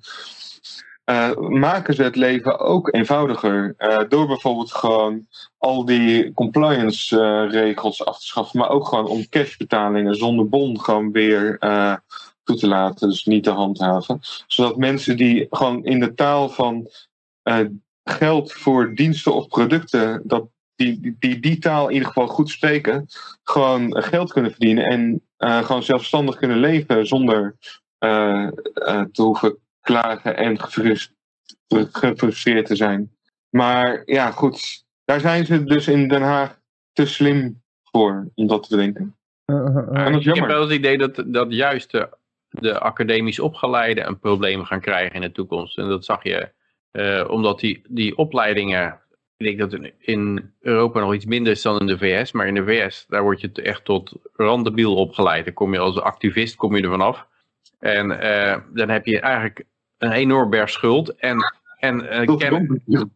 Uh, maken ze het leven ook eenvoudiger. Uh, door bijvoorbeeld gewoon al die compliance uh, regels af te schaffen. Maar ook gewoon om cashbetalingen zonder bon gewoon weer toe te laten. Dus niet te handhaven. Zodat mensen die gewoon in de taal van geld voor diensten of producten. Dat die, die die taal in ieder geval goed spreken. Gewoon geld kunnen verdienen. En gewoon zelfstandig kunnen leven zonder te hoeven klagen en gefrustreerd te zijn. Maar ja, goed. Daar zijn ze dus in Den Haag te slim voor om dat te denken. en dat ik heb wel het idee dat, dat juist de, de academisch opgeleiden een probleem gaan krijgen in de toekomst. En dat zag je uh, omdat die, die opleidingen, ik denk dat in Europa nog iets minder is dan in de VS, maar in de VS, daar word je echt tot randebiel opgeleid. Dan kom je als activist kom je er vanaf. En uh, dan heb je eigenlijk een enorm berg schuld en, en, uh, ken,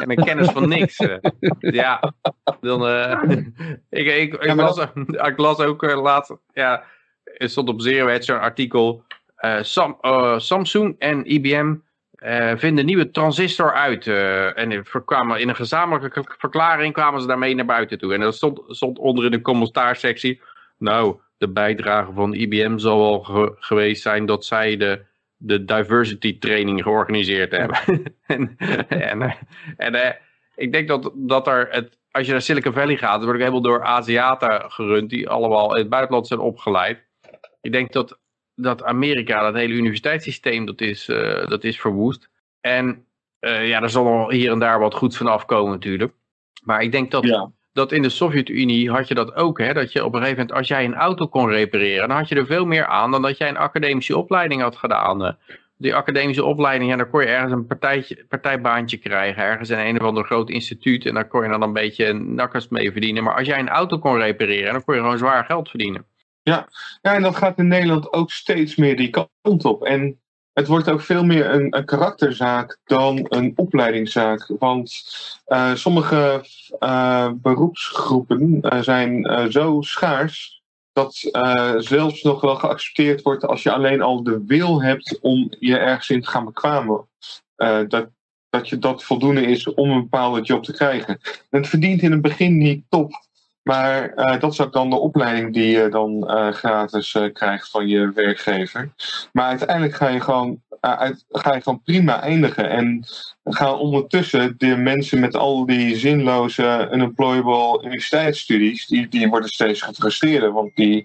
en een kennis van niks. Uh. ja, dan, uh, ik, ik, ik, las, ik las ook laatst, ja, er stond op Zero zo'n artikel, Sam, Samsung en IBM vinden nieuwe transistor uit. en kwamen in een gezamenlijke verklaring kwamen ze daarmee naar buiten toe. En dat stond, stond onder in de commentaarsectie, nou, de bijdrage van IBM zal wel ge geweest zijn dat zij de de diversity training georganiseerd hebben. en en, en uh, ik denk dat, dat er, het, als je naar Silicon Valley gaat, wordt ook helemaal door Aziaten gerund, die allemaal in het buitenland zijn opgeleid. Ik denk dat, dat Amerika, dat hele universiteitssysteem, dat is, uh, dat is verwoest. En uh, ja, er zal nog hier en daar wat goed van afkomen natuurlijk. Maar ik denk dat, ja dat in de Sovjet-Unie had je dat ook. Hè? Dat je op een gegeven moment, als jij een auto kon repareren, dan had je er veel meer aan dan dat jij een academische opleiding had gedaan. Eh. Die academische opleiding, dan kon je ergens een partijtje, partijbaantje krijgen. Ergens in een of ander groot instituut. En daar kon je dan een beetje nakkers mee verdienen. Maar als jij een auto kon repareren, dan kon je gewoon zwaar geld verdienen. Ja, ja en dat gaat in Nederland ook steeds meer die kant op. En het wordt ook veel meer een, een karakterzaak dan een opleidingszaak. Want uh, sommige uh, beroepsgroepen uh, zijn zo schaars dat zelfs nog wel geaccepteerd wordt als je alleen al de wil hebt om je ergens in te gaan bekwamen. dat, dat je dat voldoende is om een bepaalde job te krijgen. En het verdient in het begin niet top. Maar uh, dat is ook dan de opleiding die je dan uh, gratis uh, krijgt van je werkgever. Maar uiteindelijk ga je gewoon, uit, ga je gewoon prima eindigen. En gaan ondertussen de mensen met al die zinloze unemployable universiteitsstudies, die, die worden steeds gefrustreerder. Want die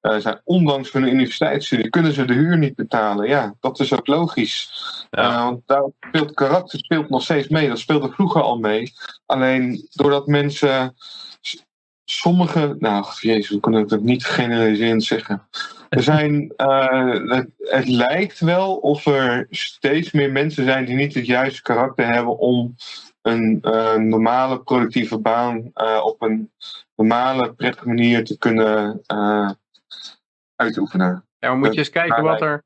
zijn ondanks hun universiteitsstudie, kunnen ze de huur niet betalen. Ja, dat is ook logisch. Ja. want daar speelt karakter speelt nog steeds mee. Dat speelde vroeger al mee. Alleen doordat mensen sommige, nou jezus, hoe kan ik dat niet generaliserend zeggen? Er zijn, uh, het, het, lijkt wel of er steeds meer mensen zijn die niet het juiste karakter hebben om een uh, normale productieve baan uh, op een normale, prettige manier te kunnen uitoefenen. Ja, maar moet je eens kijken wat, er,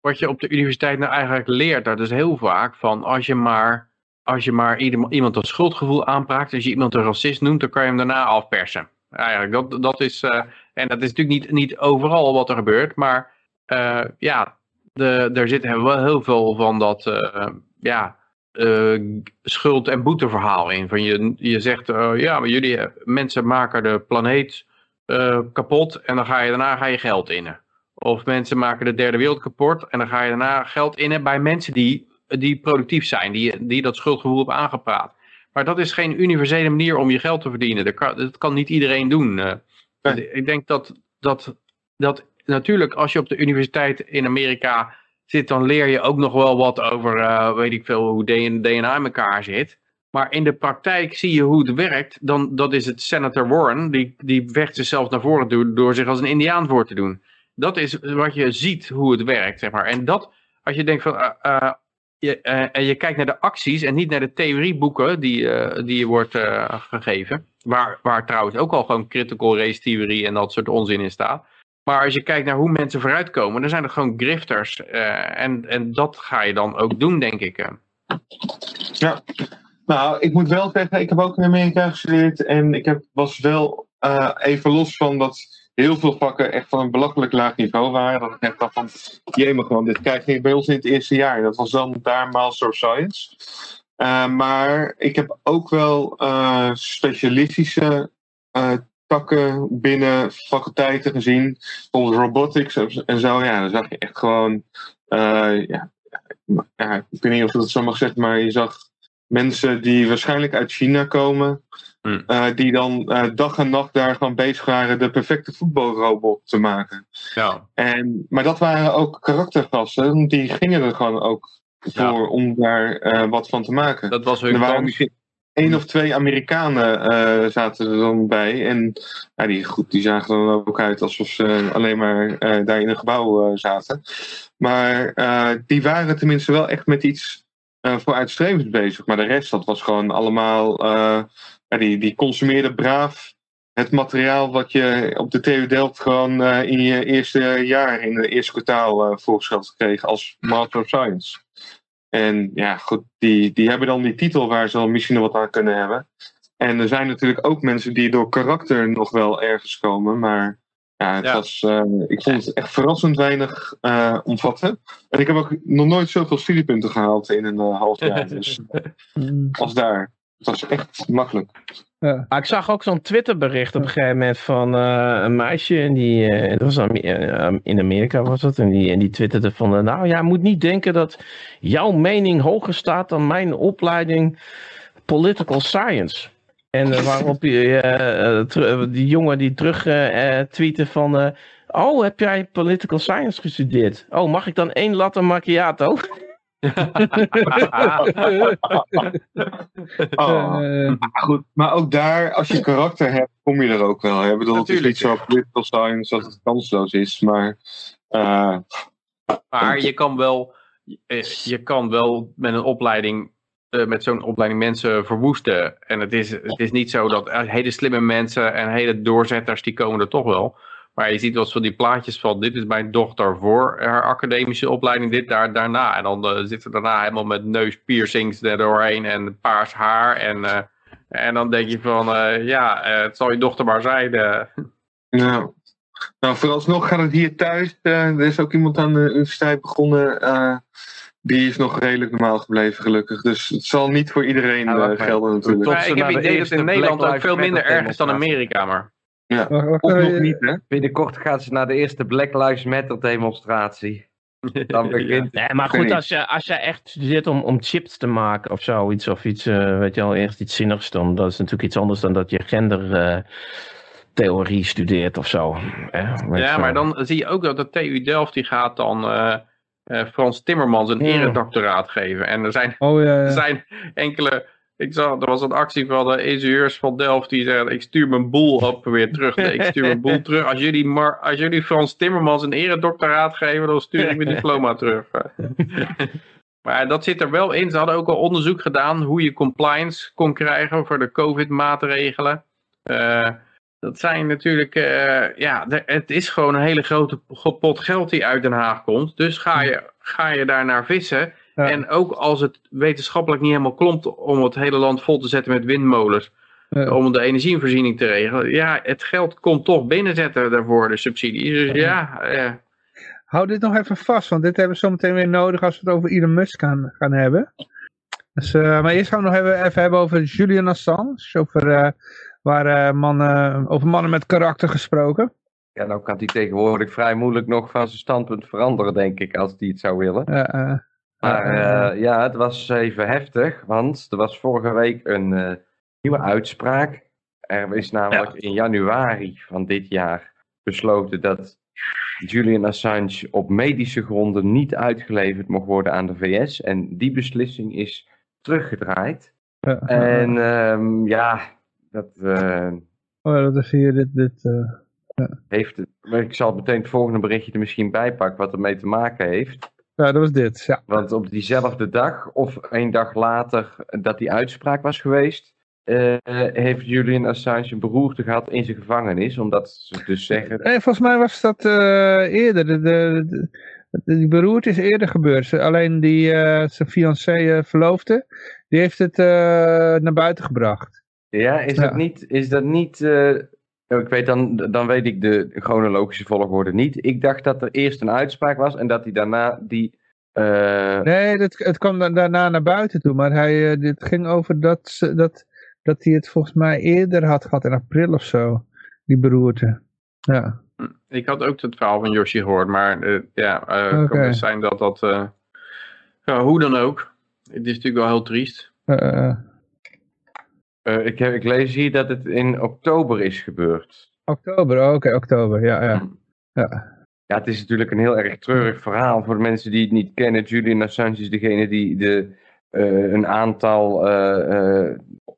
wat je op de universiteit nou eigenlijk leert. Dat is heel vaak van als je maar als je maar iemand een schuldgevoel aanpraakt, als je iemand een racist noemt, dan kan je hem daarna afpersen. Eigenlijk, dat, dat is, uh, en dat is natuurlijk niet, niet overal wat er gebeurt, maar uh, ja, de, er zit wel heel veel van dat, uh, ja, schuld- en boeteverhaal in. Van je, je zegt, ja, maar jullie mensen maken de planeet kapot en dan ga je daarna ga je geld innen. Of mensen maken de derde wereld kapot. En dan ga je daarna geld innen bij mensen die, die productief zijn. Die, die dat schuldgevoel hebben aangepraat. Maar dat is geen universele manier om je geld te verdienen. Dat kan, dat kan niet iedereen doen. Uh, Ik denk dat, dat, dat natuurlijk als je op de universiteit in Amerika zit, dan leer je ook nog wel wat over, uh, weet ik veel, hoe DNA in elkaar zit. Maar in de praktijk zie je hoe het werkt. Dan, dat is het senator Warren, die, die vecht zichzelf naar voren door, door zich als een indiaan voor te doen. Dat is wat je ziet hoe het werkt, zeg maar. En dat, als je denkt van, uh, uh, je, en je kijkt naar de acties en niet naar de theorieboeken die, die je wordt gegeven. Waar, waar trouwens ook al gewoon critical race theorie en dat soort onzin in staat. Maar als je kijkt naar hoe mensen vooruitkomen, dan zijn er gewoon grifters. En, en dat ga je dan ook doen, denk ik. Ja, nou, ik moet wel zeggen, ik heb ook in Amerika gestudeerd. En ik heb, was wel even los van dat heel veel vakken echt van een belachelijk laag niveau waren. Dat ik echt dacht van, jemig man, dit krijg je bij ons in het eerste jaar. Dat was dan daar Master of Science. Uh, maar ik heb ook wel specialistische takken binnen faculteiten gezien. Bijvoorbeeld robotics en zo. Ja, dan zag je echt gewoon. Ja, ik weet niet of ik dat zo mag zeggen, maar je zag mensen die waarschijnlijk uit China komen. Hmm. Uh, die dan uh, dag en nacht daar gewoon bezig waren de perfecte voetbalrobot te maken. Ja. En, maar dat waren ook karaktergasten, die gingen er gewoon ook voor ja. om daar wat van te maken. Dat was hun kans één of twee Amerikanen zaten er dan bij. En ja, die, goed, die zagen er dan ook uit alsof ze alleen maar daar in een gebouw zaten. Maar die waren tenminste wel echt met iets vooruitstrevends bezig. Maar de rest, dat was gewoon allemaal. Ja, die, die consumeerde braaf het materiaal wat je op de TU Delft gewoon in je eerste jaar, in het eerste kwartaal voorgesteld kreeg als Master of Science. En ja, goed, die, die hebben dan die titel waar ze dan misschien nog wat aan kunnen hebben. En er zijn natuurlijk ook mensen die door karakter nog wel ergens komen. Maar ja, het Was, uh, ik vond het echt verrassend weinig uh, omvatten. En ik heb ook nog nooit zoveel studiepunten gehaald in een uh, half jaar. dus als daar. Het was echt makkelijk. Ja. ik zag ook zo'n Twitterbericht op een gegeven moment van uh, een meisje. En die, uh, dat was in Amerika was het. En die, en die twitterde van, nou ja, moet niet denken dat jouw mening hoger staat dan mijn opleiding political science. En waarop die, die jongen die terug tweette van, oh heb jij political science gestudeerd? Oh, mag ik dan één latte macchiato? oh. uh, goed, maar ook daar, als je karakter hebt, kom je er ook wel. Ik bedoel, het is niet zo political science dat het kansloos is, maar... Uh, maar je kan wel, je kan wel met een opleiding, met zo'n opleiding mensen verwoesten. En het is, het is niet zo dat hele slimme mensen en hele doorzetters, die komen er toch wel. Maar je ziet wel eens die plaatjes van dit is mijn dochter voor haar academische opleiding, dit daar, daarna. En dan uh, zit ze daarna helemaal met neuspiercings er doorheen en paars haar. En, en dan denk je van ja, het zal je dochter maar zijn. Nou, nou, vooralsnog gaat het hier thuis. er is ook iemand aan de universiteit begonnen. Die is nog redelijk normaal gebleven, gelukkig. Dus het zal niet voor iedereen ja, gelden natuurlijk. Ja, ik heb het idee dat in Nederland ook veel minder erg is dan Amerika, maar... Ja, of nog niet, hè? Binnenkort gaan ze naar de eerste Black Lives Matter demonstratie. Dan begint Nee, maar goed, als je, als je echt zit om, om chips te maken of zoiets, of iets, uh, weet je wel, echt iets zinnigs, dan dat is natuurlijk iets anders dan dat je gendertheorie uh, studeert of zo. ja, maar dan zie je ook dat de TU Delft, die gaat dan... Uh, Frans Timmermans een eredoctoraat geven. En er zijn, oh, ja, ja. er zijn enkele ik zag, er was een actie van de ingenieurs van Delft die zeiden, ik stuur mijn boel op weer terug. Nee, ik stuur mijn boel terug. Als jullie, Mar als jullie Frans Timmermans een eredoctoraat geven, dan stuur ik mijn diploma terug. maar dat zit er wel in. Ze hadden ook al onderzoek gedaan hoe je compliance kon krijgen voor de COVID-maatregelen. Uh, dat zijn natuurlijk, uh, ja, het is gewoon een hele grote pot geld die uit Den Haag komt. Dus ga je, ga je daar naar vissen en ook als het wetenschappelijk niet helemaal klopt om het hele land vol te zetten met windmolens. Om de energievoorziening te regelen. Ja, het geld komt toch binnenzetten daarvoor, de subsidies. Dus ja... Eh. Hou dit nog even vast, want dit hebben we zo meteen weer nodig als we het over Elon Musk gaan, gaan hebben. Dus, uh, maar eerst gaan we nog even, even hebben over Julian Assange. Over, uh, waar, mannen, over mannen met karakter gesproken. Ja, nou kan hij tegenwoordig vrij moeilijk nog van zijn standpunt veranderen, denk ik, als hij het zou willen. Uh, maar uh, ja, het was even heftig, want er was vorige week een uh, nieuwe uitspraak. Er is namelijk in januari van dit jaar besloten dat Julian Assange op medische gronden niet uitgeleverd mocht worden aan de VS. En die beslissing is teruggedraaid. en um, ja, dat... Uh, oh, dat is hier dit... dit ja. heeft het, ik zal meteen het volgende berichtje er misschien bij pakken wat ermee te maken heeft. Ja, dat was dit, ja. Want op diezelfde dag, of één dag later dat die uitspraak was geweest, uh, heeft Julian Assange een beroerte gehad in zijn gevangenis, omdat ze dus zeggen... Nee, volgens mij was dat eerder. De, de, de, die beroerte is eerder gebeurd. Alleen die, uh, zijn fiancé verloofde, die heeft het naar buiten gebracht. Ja, is ja. dat niet... Is dat niet ik weet dan, dan weet ik de chronologische volgorde niet. Ik dacht dat er eerst een uitspraak was en dat hij daarna die... Nee, het, het kwam daarna naar buiten toe, maar hij, dit ging over dat, dat dat hij het volgens mij eerder had gehad in april of zo. Die beroerte. Ja. Hm, ik had ook het verhaal van Yoshi gehoord, maar uh, ja, uh, okay. kan het zijn dat dat, uh, ja, hoe dan ook. Het is natuurlijk wel heel triest. Ik, heb, ik lees hier dat het in oktober is gebeurd. Oktober, oh, oké, okay, oktober, ja, ja. Hm. ja. Ja, het is natuurlijk een heel erg treurig verhaal voor de mensen die het niet kennen. Julian Assange is degene die de, een aantal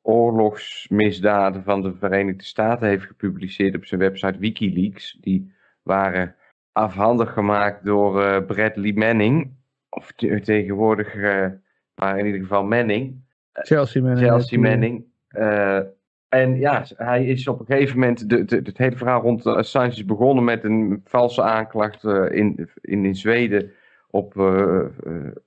oorlogsmisdaden van de Verenigde Staten heeft gepubliceerd op zijn website Wikileaks. Die waren afhandig gemaakt door uh, Bradley Manning, of tegenwoordig, uh, maar in ieder geval Manning. Chelsea Manning. Chelsea Manning. Uh, en ja, hij is op een gegeven moment, de, de, het hele verhaal rond Assange is begonnen met een valse aanklacht in, in, in Zweden op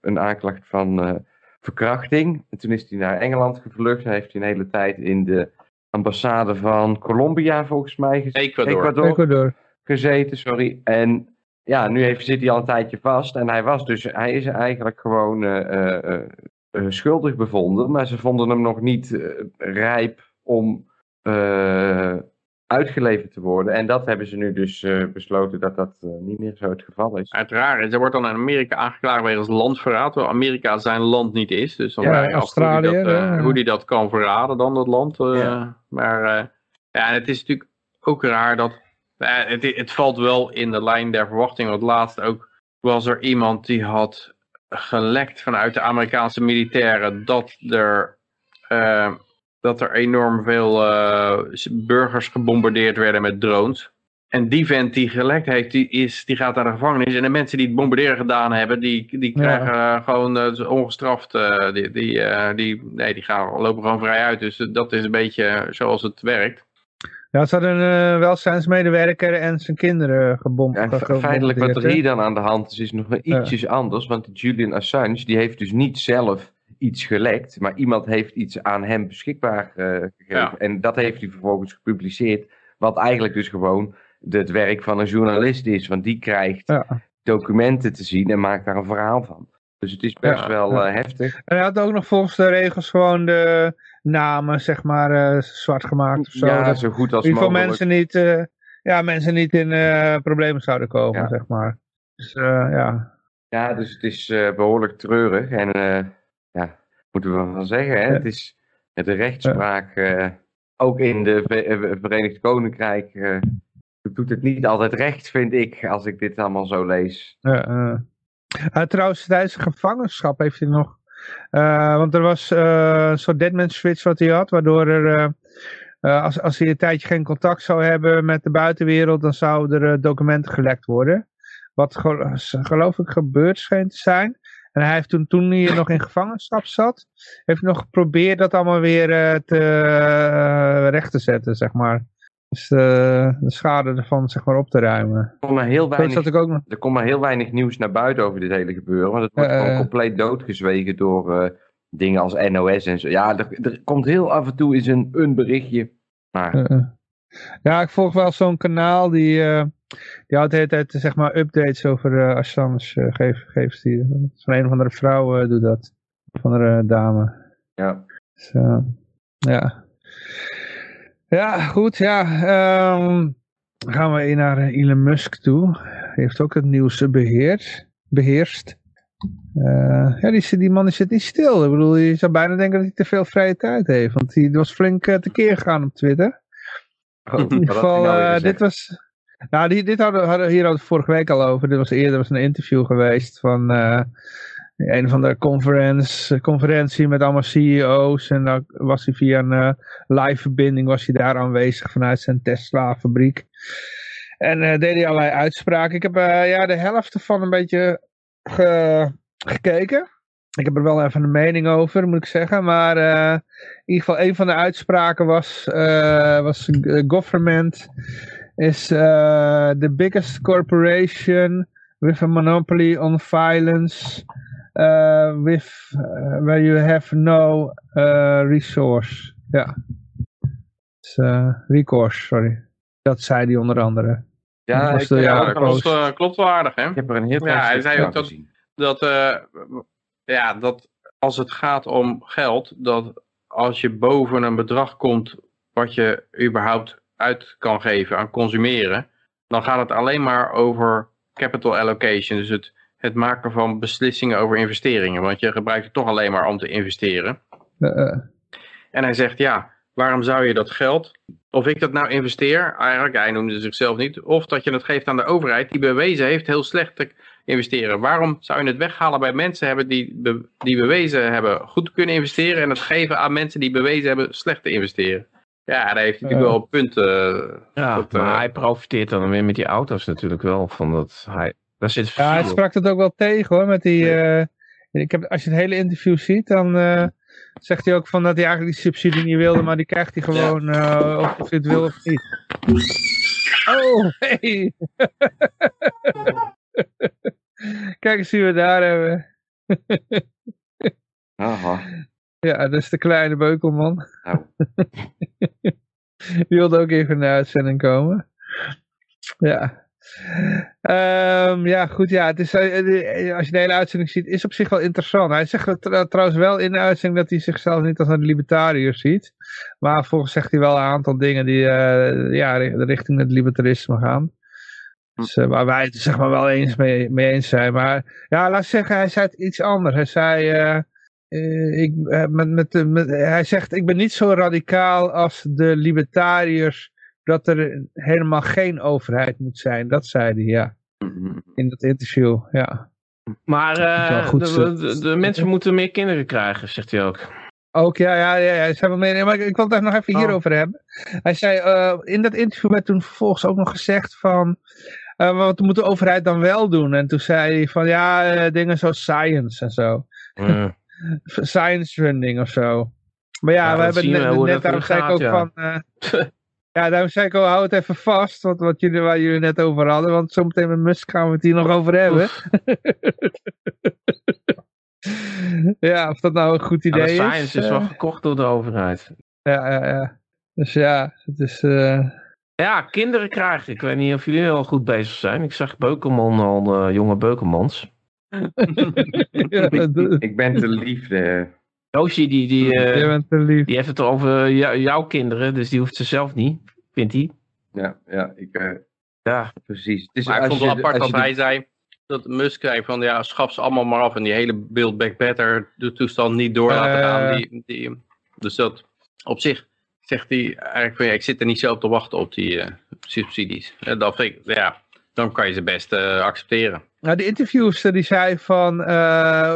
een aanklacht van verkrachting. En toen is hij naar Engeland gevlucht. Hij heeft hij een hele tijd in de ambassade van Colombia volgens mij gezeten. Ecuador. Ecuador, Ecuador. gezeten. Sorry. En ja, nu heeft, zit hij al een tijdje vast. En hij was dus, hij is eigenlijk gewoon uh, uh, uh, schuldig bevonden. Maar ze vonden hem nog niet rijp om uitgeleverd te worden. En dat hebben ze nu dus uh, besloten dat dat uh, niet meer zo het geval is. Uiteraard. Er wordt dan in Amerika aangeklaagd wegens landverraad, terwijl Amerika zijn land niet is. Dus dan ja, Australië, hoe, die dat, uh, hoe die dat kan verraden dan, dat land. Ja. Maar ja, het is natuurlijk ook raar dat... Het, het, valt wel in de lijn der verwachting. Want laatst ook was er iemand die had gelekt vanuit de Amerikaanse militairen dat er dat er enorm veel uh, burgers gebombardeerd werden met drones. En die vent die gelekt heeft, die, is, die gaat naar de gevangenis. En de mensen die het bombarderen gedaan hebben, die, die krijgen ja. gewoon ongestraft. Die, die, die, nee, die gaan, lopen gewoon vrij uit. Dus dat is een beetje zoals het werkt. Ja, ze hadden een welzijnsmedewerker en zijn kinderen gebombardeerd. Ja, feitelijk wat er hier dan aan de hand is, is nog wel ietsjes anders. Want Julian Assange, die heeft dus niet zelf iets gelekt, maar iemand heeft iets aan hem beschikbaar uh, gegeven. Ja. En dat heeft hij vervolgens gepubliceerd, wat eigenlijk dus gewoon het werk van een journalist is, want die krijgt ja. documenten te zien en maakt daar een verhaal van. Dus het is best ja, wel uh, heftig. En hij had ook nog volgens de regels gewoon de namen, zeg maar, uh, zwart gemaakt of zo. Ja, zo goed als in mogelijk. mensen niet, ja, mensen niet in problemen zouden komen, zeg maar. Dus ja. Ja, dus het is behoorlijk treurig en ja, moeten we wel zeggen. Hè? Het is de rechtspraak, ook in de Verenigd Koninkrijk, doet het niet altijd recht, vind ik, als ik dit allemaal zo lees. Uh, trouwens, tijdens gevangenschap heeft hij nog, want er was een soort deadman switch wat hij had, waardoor er... als, als hij een tijdje geen contact zou hebben met de buitenwereld, dan zouden er documenten gelekt worden. Wat geloof ik gebeurd schijnt te zijn. En hij heeft toen, toen hij nog in gevangenschap zat, heeft nog geprobeerd dat allemaal weer te, recht te zetten, zeg maar. Dus uh, de schade ervan zeg maar op te ruimen. Er komt maar heel weinig, ik ook nog... er komt maar heel weinig nieuws naar buiten over dit hele gebeuren. Want het wordt gewoon compleet doodgezwegen door dingen als NOS en zo. Ja, er, er, komt heel af en toe eens een, een berichtje. Maar... ja, ik volg wel zo'n kanaal die die houdt de hele tijd zeg maar updates over Assange geeft, geeft die. Van een of andere vrouw doet dat. Van een dame. Ja. Dus, ja. Ja, goed, ja. Um, Dan gaan we naar Elon Musk toe. Hij heeft ook het nieuws beheerd, beheerst. Uh, ja, die, die man zit niet stil. Ik bedoel, je zou bijna denken dat hij te veel vrije tijd heeft. Want hij was flink uh, tekeer gegaan op Twitter. Oh, in ieder geval, nou uh, dit was... Nou, die, dit hadden, hadden hier hadden we vorige week al over. Dit was eerder was een interview geweest van een van de conference, conferentie met allemaal CEO's. En dan was hij via een live verbinding was hij daar aanwezig vanuit zijn Tesla fabriek. En deed hij allerlei uitspraken. Ik heb ja, de helft ervan een beetje gekeken. Ik heb er wel even een mening over, moet ik zeggen. Maar uh, in ieder geval, een van de uitspraken was, uh, was government is uh, the biggest corporation with a monopoly on violence with, where you have no resource. Ja. Dus, recourse, sorry. Dat zei hij onder andere. Ja, ik, ja, dat klopt, uh, klopt wel aardig, hè? Ik heb er een heel Ja, hij zei ook dat, dat, uh, ja, dat als het gaat om geld, dat als je boven een bedrag komt wat je überhaupt uit kan geven aan consumeren, dan gaat het alleen maar over capital allocation. Dus het, het maken van beslissingen over investeringen. Want je gebruikt het toch alleen maar om te investeren. Uh, en hij zegt, ja, waarom zou je dat geld, of ik dat nou investeer, eigenlijk, hij noemde zichzelf niet, of dat je het geeft aan de overheid die bewezen heeft heel slecht te investeren. Waarom zou je het weghalen bij mensen hebben die, die bewezen hebben goed te kunnen investeren en het geven aan mensen die bewezen hebben slecht te investeren? Ja, daar heeft hij natuurlijk wel punten. Uh, ja, dat, maar uh, hij profiteert dan weer met die auto's natuurlijk wel van dat hij... Daar zit ja, hij sprak het ook wel tegen hoor, met die... Uh, ik heb, als je het hele interview ziet, dan zegt hij ook van dat hij eigenlijk die subsidie niet wilde, maar die krijgt hij gewoon ja. uh, of, of hij het wil of niet. Oh, hey! Kijk eens wie we daar hebben. Aha. Ja, dat is de kleine beukelman. Nou. Die wilde ook even naar de uitzending komen. Ja. Um, ja, goed, ja, het is, uh, als je de hele uitzending ziet, is op zich wel interessant. Hij zegt trouwens wel in de uitzending dat hij zichzelf niet als een libertariër ziet. Maar volgens zegt hij wel een aantal dingen die uh, ja, richting het libertarisme gaan. Dus, waar wij het zeg maar wel eens mee, mee, eens zijn. Maar ja, laat zeggen, hij zei iets anders. Hij zei, ik, met, met, met, hij zegt, ik ben niet zo radicaal als de libertariërs dat er helemaal geen overheid moet zijn. Dat zei hij, ja. In dat interview, ja. Maar uh, de, de, mensen moeten meer kinderen krijgen, zegt hij ook. Ook, ja, ja, ja, ja. Wel maar ik wil het daar nog even oh. hierover hebben. Hij zei, uh, in dat interview werd toen vervolgens ook nog gezegd van, uh, wat moet de overheid dan wel doen? En toen zei hij van, ja, dingen zoals science en zo. Science funding of zo. Maar ja, ja we hebben net, net daarom zei ik ook ja. van... Ja, daarom zei ik al, hou het even vast, wat, wat jullie, waar jullie net over hadden, want zometeen met Musk gaan we het hier nog over hebben. ja, of dat nou een goed idee is. de science is wel uh, gekocht door de overheid. Ja, ja, ja. Dus ja, het is... Uh... Ja, kinderen krijgen. Ik weet niet of jullie al goed bezig zijn. Ik zag Beukelman al, uh, jonge Beukelmans. ja, ik ben te lief. Roosje die, die, uh, die heeft het over jouw kinderen, dus die hoeft ze zelf niet, vindt hij. Ja, ja, ik, uh, ja. precies. Het is, maar ik vond het wel apart dat hij zei dat Musk zei van ja, schaf ze allemaal maar af en die hele Build Back Better de toestand niet door laten gaan. Die, eh. die, dus dat op zich zegt hij eigenlijk van ja, ik zit er niet zelf te wachten op die uh, subsidies. En dat vind ik, ja, dan kan je ze best uh, accepteren. Nou, de interviewster die zei van, uh,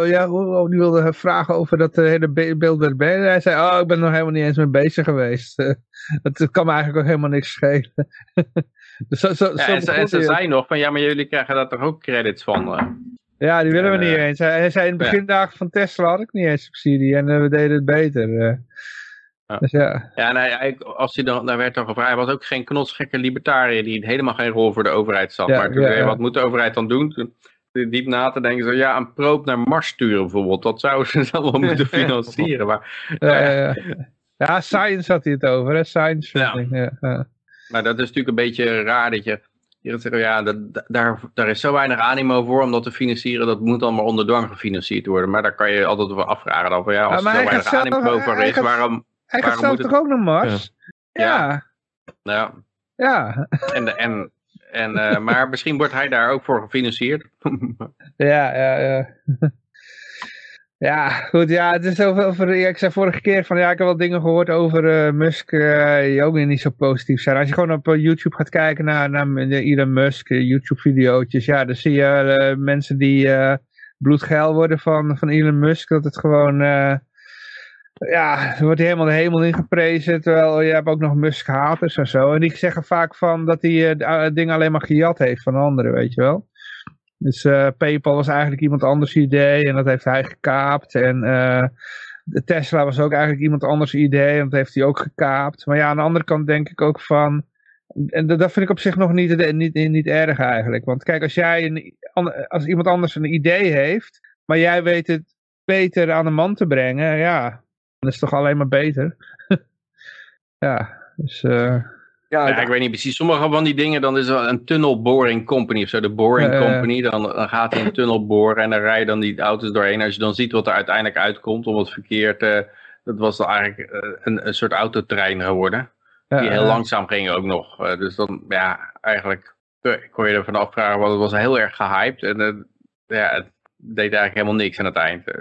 ja, die wilde vragen over dat hele beeld werd. Hij zei, oh, ik ben nog helemaal niet eens mee bezig geweest. Het, kan me eigenlijk ook helemaal niks schelen. dus zo, zo, ja, en, en ze zei nog van, ja, maar jullie krijgen daar toch ook credits van? Ja, die willen we niet eens. Hij, zei in de begindagen van Tesla had ik niet eens subsidie en we deden het beter. Ja. Dus ja. ja, nee, als hij dan, daar werd dan gevraagd, hij was ook geen knotsgekke libertariër die helemaal geen rol voor de overheid zat. maar toen ja, wat moet de overheid dan doen? Toen diep na te denken, zo, ja, een proop naar Mars sturen bijvoorbeeld, dat zou ze dan wel moeten financieren. Maar, ja, ja, ja. science had hij het over, hè? science. Ja. Maar dat is natuurlijk een beetje raar dat je ja, dat, daar, daar is zo weinig animo voor om dat te financieren, dat moet dan maar onder dwang gefinancierd worden. Maar daar kan je altijd over afvragen. Dan van, ja, als er zo weinig animo voor is, waarom, hij gaat zelf toch ook naar Mars? Ja. Ja. ja. Ja. En, de, en, en, uh, maar misschien wordt hij daar ook voor gefinancierd. ja, ja, ja. Ja, goed, ja, het is over, over, ik zei vorige keer van, ja, ik heb wel dingen gehoord over uh, Musk, uh, die ook niet zo positief zijn. Als je gewoon op YouTube gaat kijken naar, naar Elon Musk, YouTube-videootjes, ja, dan zie je mensen die bloedgeil worden van, van Elon Musk, dat het gewoon ja, er wordt hij helemaal de hemel ingeprezen, terwijl je hebt ook nog Musk-haters en zo. En die zeggen vaak van dat hij uh, dingen alleen maar gejat heeft van anderen, weet je wel. Dus uh, PayPal was eigenlijk iemand anders idee en dat heeft hij gekaapt. En de Tesla was ook eigenlijk iemand anders idee en dat heeft hij ook gekaapt. Maar ja, aan de andere kant denk ik ook van... En dat vind ik op zich nog niet, niet, niet erg eigenlijk. Want kijk, als, jij een, als iemand anders een idee heeft, maar jij weet het beter aan de man te brengen, ja, dat is toch alleen maar beter. ja, dus... Uh... Ja, ik weet niet precies. Sommige van die dingen, dan is er een tunnel boring company of zo. De boring company, dan, dan gaat hij een tunnel boren en dan rijden dan die auto's doorheen. Als je dan ziet wat er uiteindelijk uitkomt om het verkeer te... Dat was dan eigenlijk uh, een, een soort autotrein geworden. Die heel langzaam ging ook nog. Dus dan, ja, eigenlijk... Ik kon je ervan afvragen, want het was heel erg gehyped. En ja, het deed eigenlijk helemaal niks aan het eind.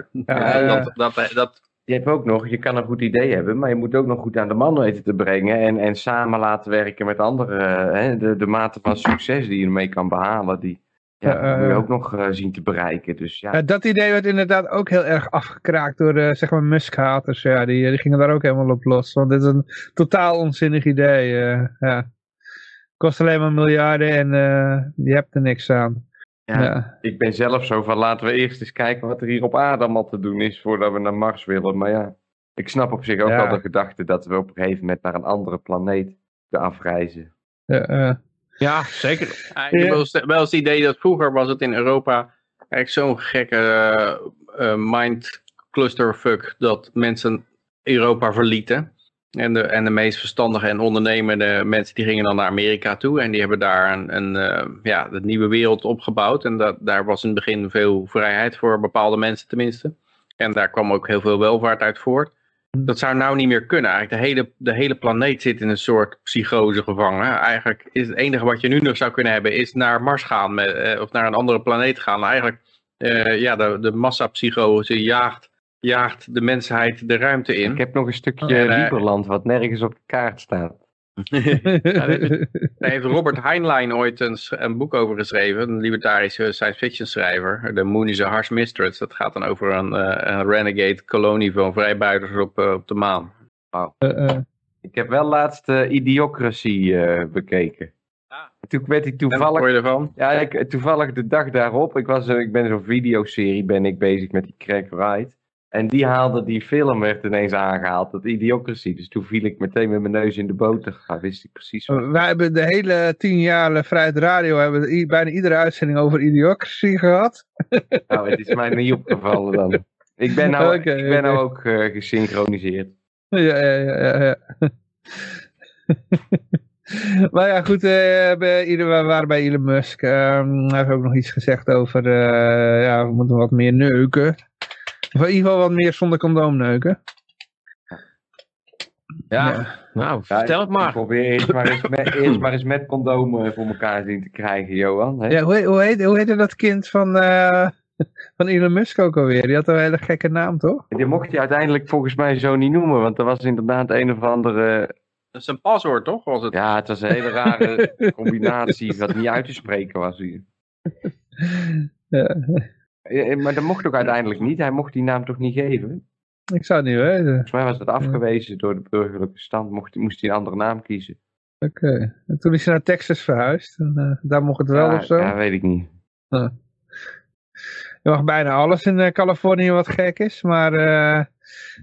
dat, dat, dat je hebt ook nog, je kan een goed idee hebben, maar je moet ook nog goed aan de man weten te brengen en, en samen laten werken met anderen. Hè? De, de mate van succes die je ermee kan behalen, die ja, moet je ook nog uh, zien te bereiken. Dus, ja. dat idee werd inderdaad ook heel erg afgekraakt door uh, zeg maar Musk-haters. Ja, die, die gingen daar ook helemaal op los. Want dit is een totaal onzinnig idee. Ja. Kost alleen maar miljarden en je hebt er niks aan. Ja, Ik ben zelf zo van laten we eerst eens kijken wat er hier op aarde allemaal te doen is voordat we naar Mars willen. Maar ja, ik snap op zich ook wel de gedachte dat we op een gegeven moment naar een andere planeet kunnen afreizen. Ja, ja zeker. ik heb wel eens, wel het idee dat vroeger was het in Europa eigenlijk zo'n gekke uh, mind clusterfuck dat mensen Europa verlieten. En de, en de meest verstandige en ondernemende mensen die gingen dan naar Amerika toe. En die hebben daar een, een uh, ja, de nieuwe wereld opgebouwd. En dat, daar was in het begin veel vrijheid voor bepaalde mensen tenminste. En daar kwam ook heel veel welvaart uit voort. Hm. Dat zou nou niet meer kunnen. Eigenlijk de hele, de hele planeet zit in een soort psychose gevangen. Eigenlijk is het enige wat je nu nog zou kunnen hebben is naar Mars gaan. Met, uh, of naar een andere planeet gaan. Eigenlijk, uh, ja, de, de massapsychose jaagt jaagt de mensheid de ruimte in. Ik heb nog een stukje oh, Lieberland wat nergens op de kaart staat. Daar heeft Robert Heinlein ooit een, een, boek over geschreven, een libertarische science fiction schrijver. The Moon is a Harsh Mistress. Dat gaat dan over een, uh, een renegade kolonie van vrijbuiters op, uh, op de maan. Wow. Uh, ik heb wel laatst Idiocracy bekeken. Ah. Toen werd ik toevallig. je ervan? Ja, ik, toevallig de dag daarop. Ik, was, ik ben zo'n videoserie ben ik bezig met die Craig Wright. En die haalde die film, werd ineens aangehaald, dat idiocratie. Dus toen viel ik meteen met mijn neus in de boter. Ja, wist ik precies wat. Wij hebben de hele tien jaar Vrijheid Radio, hebben bijna iedere uitzending over idiocratie gehad. Nou, het is mij niet opgevallen dan. Ik ben nou, ik ben nou ook uh, gesynchroniseerd. Ja, ja, ja, ja. maar ja, goed, uh, we waren bij Elon Musk. Um, hij heeft ook nog iets gezegd over, uh, ja, we moeten wat meer neuken. Of in ieder geval wat meer zonder condoom neuken. Ja, nou, vertel het maar. probeer eerst maar eens met, eerst maar eens met condomen voor elkaar zien te krijgen, Johan. Hè? Ja, hoe, hoe, heet, hoe heette dat kind van, uh, van Elon Musk ook alweer? Die had een hele gekke naam, toch? Die mocht hij uiteindelijk volgens mij zo niet noemen, want er was inderdaad een of andere... Dat is een paswoord, toch? Was het? Ja, het was een hele rare combinatie wat niet uit te spreken was hier. Ja. Maar dat mocht ook uiteindelijk niet. Hij mocht die naam toch niet geven? Ik zou het niet weten. Volgens mij was dat afgewezen door de burgerlijke stand. Mocht, moest hij een andere naam kiezen. Oké. En toen is hij naar Texas verhuisd. En, uh, daar mocht het wel ja, of zo? Ja, weet ik niet. Uh. Je mag bijna alles in uh, Californië wat gek is. Maar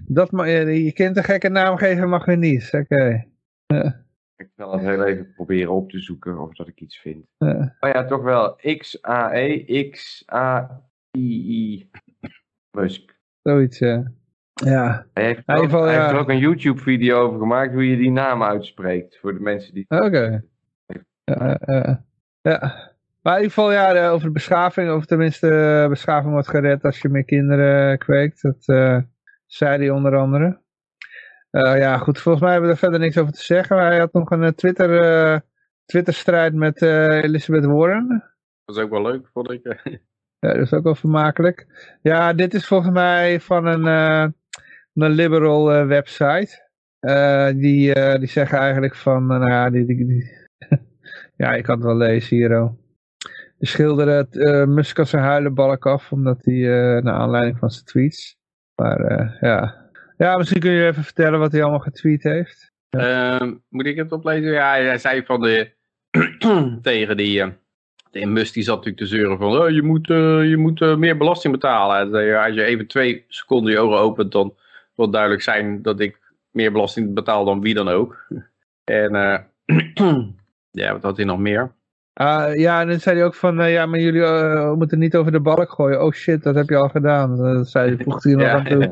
dat je kind een gekke naam geven mag weer niet. Oké. Ik zal het heel even proberen op te zoeken of dat ik iets vind. Maar ja, toch wel X-A-E, X-A... I.I. Musk. Zoiets, ja. Ja. Hij heeft, ook, geval, hij heeft er ook een YouTube video over gemaakt hoe je die naam uitspreekt. Voor de mensen die... Oké. Ja, ja. Maar in ieder geval, ja, over de beschaving, of tenminste de beschaving wordt gered als je meer kinderen kweekt. Dat uh, zei hij onder andere. Uh, ja, goed, volgens mij hebben we er verder niks over te zeggen. Hij had nog een Twitter Twitter-strijd met Elizabeth Warren. Dat is ook wel leuk, vond ik. ja, dat is ook wel vermakelijk. Ja, dit is volgens mij van een, een liberal website. die, die zeggen eigenlijk van, nou ja, die, die, ja, ik kan het wel lezen hier. Oh. De schilderen uh, Musk als af, omdat hij, naar aanleiding van zijn tweets. Maar ja. ja, misschien kun je even vertellen wat hij allemaal getweet heeft. Uh, moet ik het oplezen? Ja, hij zei van de, tegen die, de Musk die zat natuurlijk te zeuren van, oh, je moet, je moet meer belasting betalen. als je even twee seconden je ogen opent, dan wil duidelijk zijn dat ik meer belasting betaal dan wie dan ook. En ja, wat had hij nog meer? Uh, ja, en dan zei hij ook van, uh, ja, maar jullie uh, moeten niet over de balk gooien. Oh shit, dat heb je al gedaan. Dat zei, voegde hij nog ja, aan toe.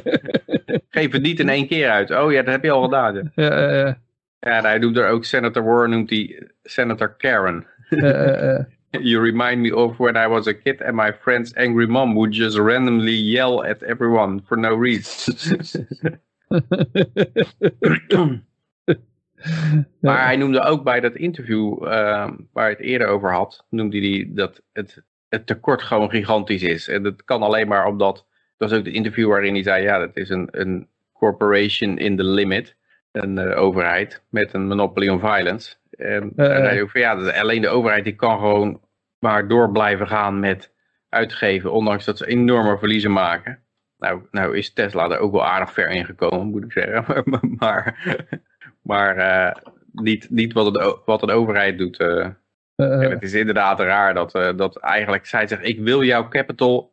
Geef het niet in één keer uit. Oh ja, dat heb je al gedaan. Ja, ja, ja. Ja, hij doet er ook Senator Warren, noemt hij Senator Karen. You remind me of when I was a kid and my friend's angry mom would just randomly yell at everyone for no reason. Maar hij noemde ook bij dat interview uh, waar hij het eerder over had, noemde hij dat het, het tekort gewoon gigantisch is. En dat kan alleen maar omdat, dat was ook de interview waarin hij zei, ja, dat is een, een corporation in the limit, een uh, overheid met een monopoly on violence. En uh, ook van, ja, alleen de overheid die kan gewoon maar door blijven gaan met uitgeven, ondanks dat ze enorme verliezen maken. Nou, nou is Tesla er ook wel aardig ver in gekomen, moet ik zeggen. maar maar uh, niet, niet wat, het, wat een overheid doet. Uh. Uh, en het is inderdaad raar dat, dat eigenlijk zij zegt, ik wil jouw capital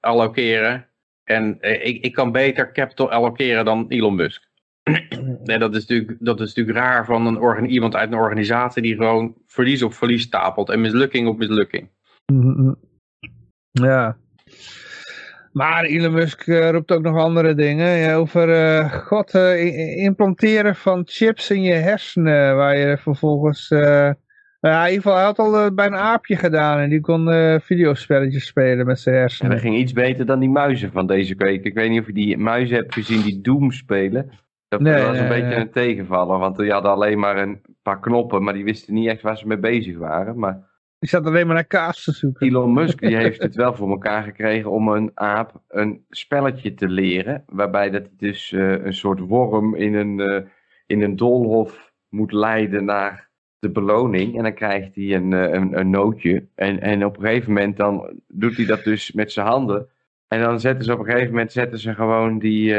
allokeren. En ik, ik kan beter capital allokeren dan Elon Musk. en dat is natuurlijk, dat is natuurlijk raar van een iemand uit een organisatie die gewoon verlies op verlies stapelt en mislukking op mislukking. Mm-hmm. Ja, maar Elon Musk uh, roept ook nog andere dingen. over uh, God, uh, implanteren van chips in je hersenen. Waar je vervolgens... Nou ja, in ieder geval, hij had al bij een aapje gedaan. En die kon videospelletjes spelen met zijn hersenen. En dat ging iets beter dan die muizen van deze week. Ik weet niet of je die muizen hebt gezien die Doom spelen. Dat nee, was een beetje een tegenvaller. Want die hadden alleen maar een paar knoppen. Maar die wisten niet echt waar ze mee bezig waren. Maar die zat alleen maar naar kaas te zoeken. Elon Musk die heeft het wel voor elkaar gekregen om een aap een spelletje te leren. Waarbij dat hij dus uh, een soort worm in een, uh, in een doolhof moet leiden naar de beloning. En dan krijgt hij een, uh, een, een, nootje. En, en op een gegeven moment dan doet hij dat dus met zijn handen. En dan zetten ze op een gegeven moment zetten ze gewoon die,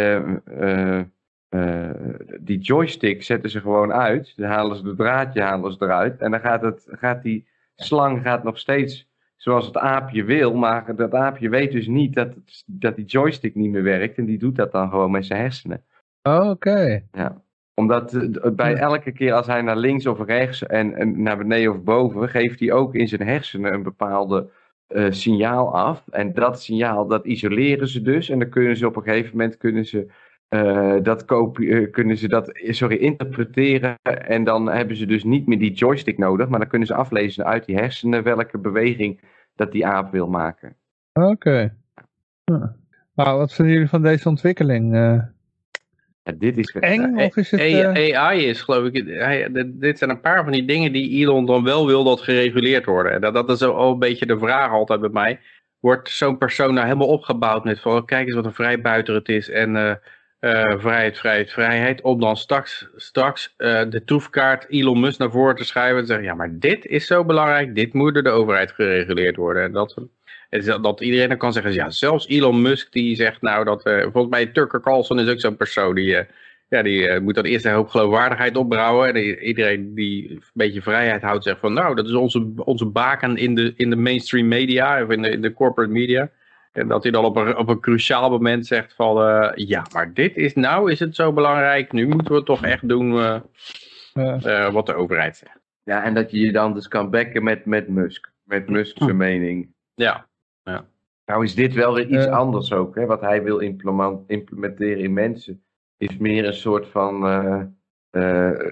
die joystick zetten ze gewoon uit. Dan halen ze het draadje halen ze eruit. En dan gaat, het, gaat die slang gaat nog steeds zoals het aapje wil, maar dat aapje weet dus niet dat, het, dat die joystick niet meer werkt en die doet dat dan gewoon met zijn hersenen. Oh, oké. Ja. Omdat uh, bij elke keer als hij naar links of rechts en, en, naar beneden of boven, geeft hij ook in zijn hersenen een bepaalde uh, signaal af. En dat signaal, dat isoleren ze dus. En dan kunnen ze op een gegeven moment kunnen ze uh, dat uh, kunnen ze dat sorry, interpreteren en dan hebben ze dus niet meer die joystick nodig, maar dan kunnen ze aflezen uit die hersenen welke beweging dat die aap wil maken. Oké. Nou, wat vinden jullie van deze ontwikkeling? Uh... Ja, dit is eng of is het... AI is geloof ik, dit zijn een paar van die dingen die Elon dan wel wil dat gereguleerd worden. En dat, dat is al een beetje de vraag altijd bij mij. Wordt zo'n persoon nou helemaal opgebouwd met van kijk eens wat een vrijbuiter het is en uh, vrijheid, vrijheid, vrijheid. Om dan straks, straks uh, de troefkaart Elon Musk naar voren te schrijven. En zeggen, ja, maar dit is zo belangrijk. Dit moet door de overheid gereguleerd worden. En dat, dat iedereen dan kan zeggen, ja, zelfs Elon Musk die zegt nou dat... Uh, volgens mij Tucker Carlson is ook zo'n persoon die... ja, die moet dan eerst een hoop geloofwaardigheid opbouwen. En iedereen die een beetje vrijheid houdt zegt van... nou, dat is onze, onze baken in de, in de mainstream media of in de, in de corporate media. En dat hij dan op een, op een cruciaal moment zegt van, uh, ja, maar dit is nou, is het zo belangrijk, nu moeten we het toch echt doen uh, uh, wat de overheid zegt. Ja, en dat je je dan dus kan bekken met, met Musk, met Musk's hm. mening. Ja. ja. Nou is dit wel weer iets anders ook, hè? wat hij wil implementeren in mensen, is meer een soort van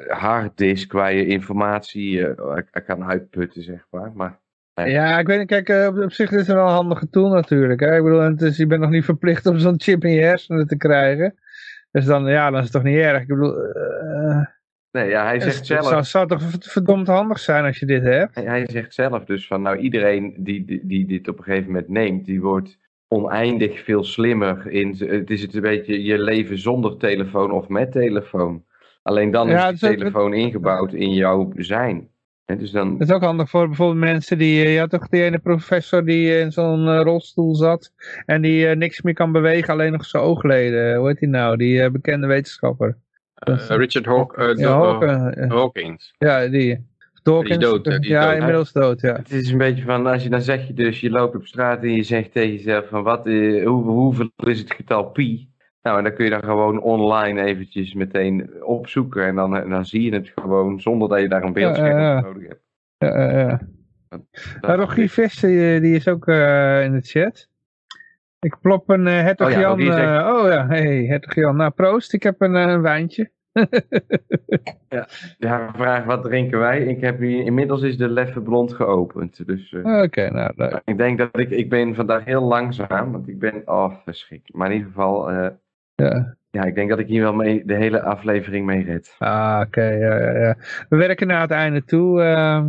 harddisk waar je informatie kan uitputten, zeg maar. maar ja, ik weet niet, kijk, eh, op, zich is het wel een handige tool natuurlijk. Hè? Ik bedoel, het is, je bent nog niet verplicht om zo'n chip in je hersenen te krijgen. Dus dan, ja, dan is het toch niet erg. Ik bedoel, uh, Nee, ja, hij zegt zelf... Het zou, toch verdomd handig zijn als je dit hebt? Hij, hij zegt zelf dus van, nou iedereen die, die, die dit op een gegeven moment neemt, die wordt oneindig veel slimmer. In, het is het een beetje je leven zonder telefoon of met telefoon. Alleen dan is de telefoon ingebouwd in jouw zijn. Dus dan... Dat is ook handig voor bijvoorbeeld mensen die... Eh, je had toch die ene professor die in zo'n eh, rolstoel zat... en die uh, niks meer kan bewegen, alleen nog zijn oogleden. Hoe heet die nou? Die bekende wetenschapper. Richard Haw ja, Hawkins. Ja, die. Dawkins. Die dood, die ja, dood. inmiddels dood, ja. Het is een beetje van, als je dan zeg je dus, je loopt op straat en je zegt tegen jezelf van, wat, hoe, hoeveel is het getal pi? Nou, en dan kun je dan gewoon online eventjes meteen opzoeken. En dan, dan zie je het gewoon zonder dat je daar een beeldscherm ja, ja, nodig hebt. Ja, ja, ja. Nou, Rogier die is ook uh, in de chat. Ik plop een uh, hertog oh, ja, Jan. Uh, oh ja, hey, hertog Jan. Nou, proost. Ik heb een, een wijntje. ja, ja, vraag wat drinken wij? Ik heb hier, inmiddels is de Leffe Blond geopend. Dus, uh, Oké, nou leuk. Ik denk dat ik, ik ben vandaag heel langzaam, want ik ben, oh. Maar in ieder geval, uh, ja. Ja, ik denk dat ik hier wel mee de hele aflevering mee red. Ah, oké. ja, ja, ja. We werken naar het einde toe. Uh,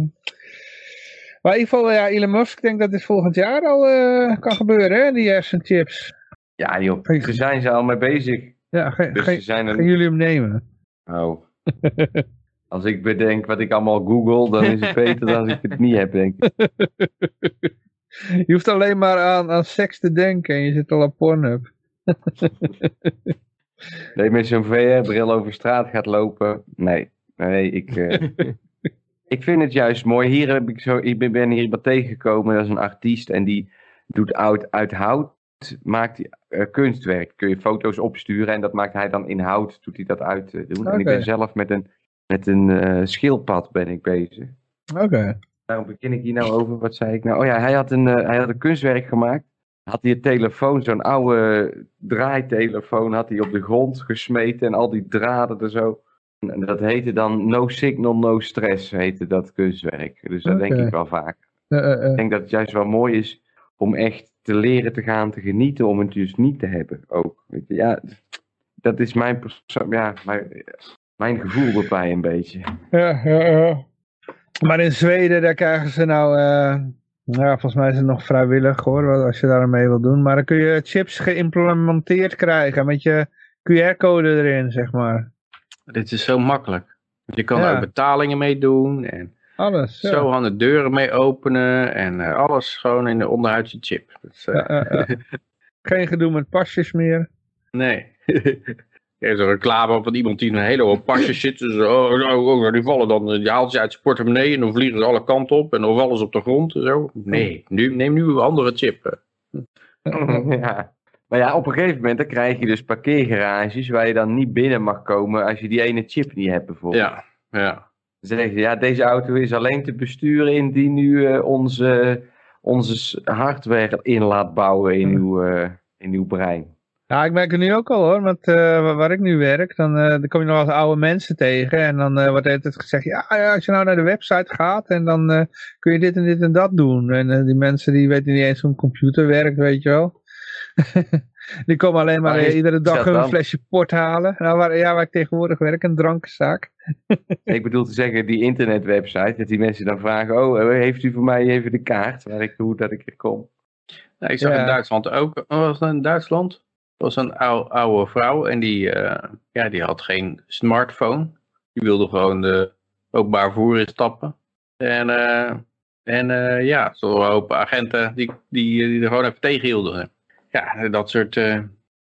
maar in ieder geval, ja, Elon Musk, ik denk dat dit volgend jaar al uh, kan gebeuren, hè, die hersenchips. Ja, joh, daar zijn ze al mee bezig. Ja, ga, dus zijn er... gaan jullie hem nemen? Oh. Als ik bedenk wat ik allemaal google, dan is het beter dan als ik het niet heb, denk ik. Je hoeft alleen maar aan, aan seks te denken en je zit al op Pornhub. Dat je met zo'n VR-bril over straat gaat lopen. Nee, nee, ik, uh, ik vind het juist mooi. Hier heb ik zo, ik ben hier iemand tegengekomen, dat is een artiest en die doet uit, uit hout, maakt uh, kunstwerk. Kun je foto's opsturen en dat maakt hij dan in hout, doet hij dat uit uh. Okay. En ik ben zelf met een, met een schildpad ben ik bezig. Oké. Waarom begin ik hier nou over? Wat zei ik nou? Oh ja, hij had een, hij had een kunstwerk gemaakt had hij een telefoon, zo'n oude draaitelefoon, had hij op de grond gesmeten en al die draden er zo. En dat heette dan No Signal, No Stress, heette dat kunstwerk. Dus dat denk ik wel vaak. Ik denk dat het juist wel mooi is om echt te leren te gaan, te genieten, om het dus niet te hebben ook. Ja, dat is mijn, ja, mijn, mijn gevoel erbij een beetje. Ja, ja, ja. Maar in Zweden, daar krijgen ze nou... Ja, volgens mij is het nog vrijwillig hoor, als je daar mee wil doen. Maar dan kun je chips geïmplementeerd krijgen met je QR-code erin, zeg maar. Dit is zo makkelijk. Je kan er ook betalingen mee doen en alles, ja. zo aan de deuren mee openen en uh, alles gewoon in de onderhuidse chip. Dus, uh... ja, Geen gedoe met pasjes meer. Nee. Er is een reclame van iemand die een hele hoop pasjes zit. Dus, oh, oh, oh, die vallen dan, die haalt ze uit zijn portemonnee en dan vliegen ze alle kanten op en dan vallen ze op de grond en zo. Nee, nu, neem nu een andere chip. Ja. Maar ja, op een gegeven moment dan krijg je dus parkeergarages waar je dan niet binnen mag komen als je die ene chip niet hebt bijvoorbeeld. Ja, ja. Dan zeggen ze, ja, deze auto is alleen te besturen indien u uh, onze, onze hardware in laat bouwen in uw, uh, in uw brein. Ja, ik merk het nu ook al hoor, want uh, waar ik nu werk, dan, uh, dan kom je nog als oude mensen tegen en dan uh, wordt altijd gezegd, ja, ja, als je nou naar de website gaat en dan kun je dit en dit en dat doen. En die mensen die weten niet eens hoe een computer werkt, weet je wel. die komen alleen maar iedere dag een flesje port halen. Nou, waar, ja, waar ik tegenwoordig werk, een drankzaak. ik bedoel te zeggen, die internetwebsite, dat die mensen dan vragen, oh, heeft u voor mij even de kaart, waar ik, hoe dat ik er kom. Nou, ik zag in Duitsland ook, oh, was dat in Duitsland? Was een oude, oude vrouw en die, uh, ja, die had geen smartphone. Die wilde gewoon de openbaar vervoer instappen. En, uh, en uh, ja, zo'n hoop agenten die, die, die er gewoon even tegenhielden. Ja, dat soort...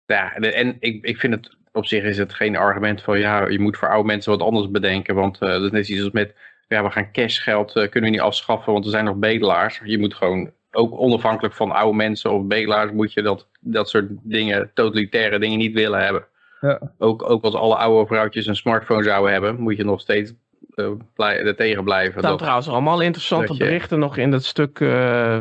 ja, en ik, ik vind het op zich is het geen argument van ja, je moet voor oude mensen wat anders bedenken. Want dat is net iets als met, ja, we gaan cashgeld kunnen we niet afschaffen, want er zijn nog bedelaars. Je moet gewoon ook onafhankelijk van oude mensen of bedelaars moet je dat, dat soort dingen, totalitaire dingen niet willen hebben. Ja. Ook, ook als alle oude vrouwtjes een smartphone zouden hebben, moet je nog steeds uh, er tegen blijven. Dan trouwens allemaal interessante berichten nog in dat stuk uh,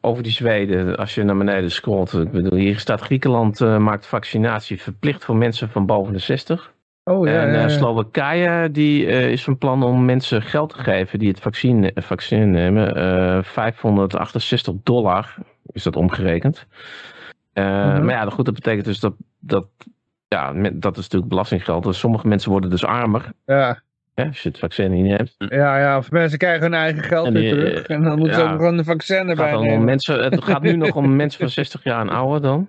over die Zweden. Als je naar beneden scrolt. Ik bedoel, hier staat Griekenland uh, maakt vaccinatie verplicht voor mensen van boven de 60. Oh, ja, en uh, Slowakije die, uh, is van plan om mensen geld te geven die het vaccin, vaccin nemen. Uh, eh, 568 dollar is dat omgerekend. Mm -hmm. Maar ja, goed, dat betekent dus dat, dat, ja, dat is natuurlijk belastinggeld. Dus sommige mensen worden dus armer. Ja. als je het vaccin niet hebt. Ja, ja, of mensen krijgen hun eigen geld En weer terug. En dan moeten ze ja. ook gewoon een vaccin erbij gaat, om mensen, het gaat nu nog om mensen van 60 jaar en ouder dan.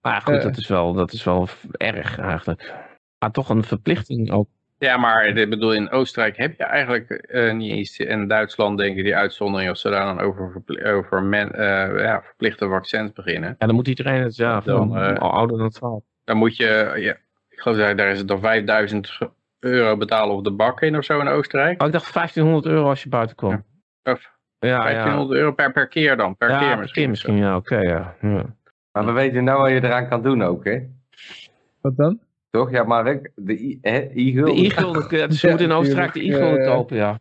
Maar ja, goed, Eh. dat, is wel, dat is wel erg eigenlijk. Maar toch een verplichting ook. Ja, maar ik bedoel, in Oostenrijk heb je eigenlijk eh, niet eens, en Duitsland denk ik, die uitzondering, als ze daar dan over, verpli- over men, eh, ja, verplichte vaccins beginnen. Ja, dan moet iedereen het, ja, Dan, van, eh, al ouder dan 12. Dan moet je, ja, ik geloof dat daar is het dan 5000 euro betalen op de bak in of zo in Oostenrijk. Oh, ik dacht 1500 euro als je buiten kwam. Of Ja, ja. 1500 euro per, per keer dan, per ja, keer per misschien. keer misschien, ja, oké, ja. ja. Maar we weten nou wat je eraan kan doen ook, hè? Wat dan? Toch? Ja, Mark? De e-gulden. De e-gulden, dus moeten in Oostenrijk de e-gulden eh, kopen, ja.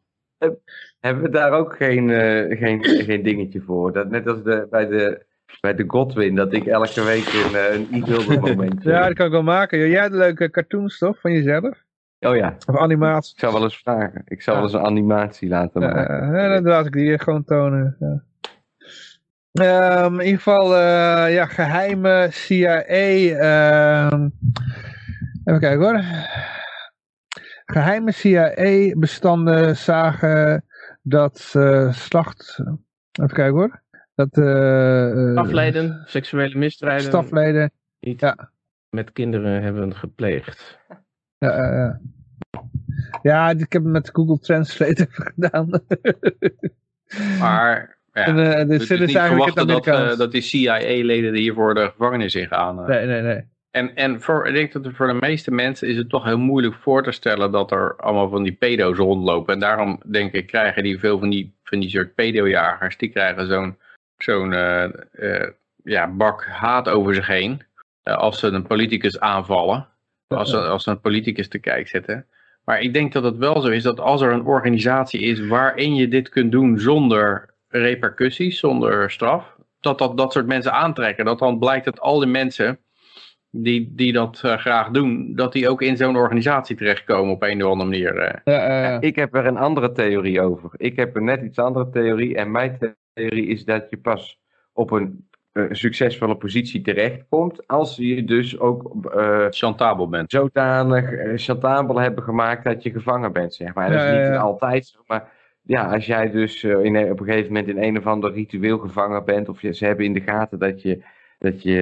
Hebben we daar ook geen, eh, geen, geen dingetje voor? Dat, net als de, bij, de, bij de Godwin, dat ik elke week een, eh, een e-gulden moment... Ja, dat kan ik wel maken. Jij hebt leuke cartoons toch van jezelf? Oh ja, Of animatie? ik zou wel eens vragen. Ik zou wel eens een animatie laten maken. ja, dan laat ik die hier gewoon tonen. Ja. Ehm, in ieder geval, eh, ja, geheime CIA. ehm, even kijken hoor. Geheime CIA-bestanden zagen dat eh, slacht. Even kijken hoor. Dat eh, eh, Afleiden, seksuele misdrijven. stafleden. niet ja. met kinderen hebben gepleegd. Ja, ja, ja. ja, ik heb het met Google Translate even gedaan. Maar ja, en, dus niet in verwachten dat, die CIA-leden hiervoor de gevangenis ingaan. eh. Nee, nee, nee. En, en voor, ik denk dat voor de meeste mensen is het toch heel moeilijk voor te stellen dat er allemaal van die pedo's rondlopen. En daarom denk ik krijgen die veel van die, van die soort pedojagers, die krijgen zo'n zo'n eh, eh, ja, bak haat over zich heen. eh, als ze een politicus aanvallen. Als ze, als ze een politicus te kijk zetten. Maar ik denk dat het wel zo is dat als er een organisatie is waarin je dit kunt doen zonder repercussies, zonder straf, dat dat, dat soort mensen aantrekken. Dat dan blijkt dat al die mensen die, die dat eh, graag doen, dat die ook in zo'n organisatie terechtkomen op een of andere manier. eh. Ja, ja, ja. Ik heb er een andere theorie over. Ik heb een net iets andere theorie. En mijn theorie is dat je pas op een eh, succesvolle positie terechtkomt. Als je dus ook eh chantabel bent. zodanig chantabel hebben gemaakt dat je gevangen bent. Zeg maar. Dat Ja, is niet altijd zo. Maar ja, als jij dus in, op een gegeven moment in een of ander ritueel gevangen bent. Of je, ze hebben in de gaten dat je, dat je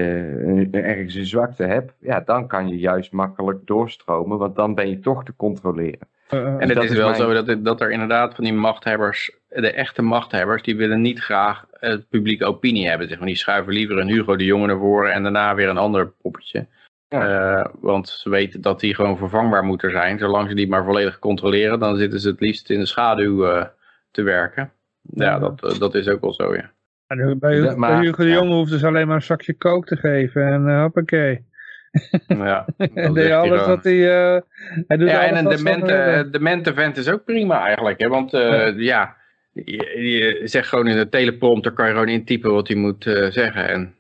eh, ergens een zwakte hebt. Ja, dan kan je juist makkelijk doorstromen. Want dan ben je toch te controleren. Eh, eh, En het dat is is wel mijn- zo dat, dat er inderdaad van die machthebbers, de echte machthebbers, die willen niet graag het publieke opinie hebben. Zeg maar. Die schuiven liever een Hugo de Jonge naar voren en daarna weer een ander poppetje. Eh, want ze weten dat die gewoon vervangbaar moeten zijn. Zolang ze die maar volledig controleren, dan zitten ze het liefst in de schaduw eh, te werken. Ja, Ja. dat, dat is ook wel zo, ja. En bij, Ja, bij maar- Hugo de ja. Jonge hoefde ze alleen maar een zakje kook te geven. En uh, hoppakee. ja dat En deed alles wat hij... eh hij doet Ja, alles en een demente, vent is ook prima eigenlijk. Hè? Want eh, ja, je, je zegt gewoon in de teleprompter, kan je gewoon intypen wat hij moet eh, zeggen. En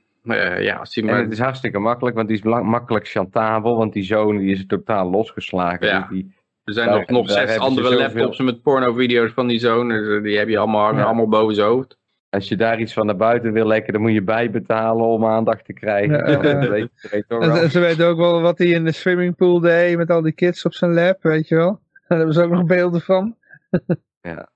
ja, als hij En maar... het is hartstikke makkelijk, want die is makkelijk chantabel. Want die zoon die is totaal losgeslagen. Ja. Dus die, Er zijn daar- nog, nog daar zes andere zoveel- laptops met pornovideo's van die zoon. Dus, die heb je allemaal Ja. allemaal boven zijn hoofd. Als je daar iets van naar buiten wil lekken, dan moet je bijbetalen om aandacht te krijgen. Ja, weet ze, weten ook wel wat hij in de swimmingpool deed met al die kids op zijn lap, weet je wel. Daar hebben ze ook nog beelden van. Ja.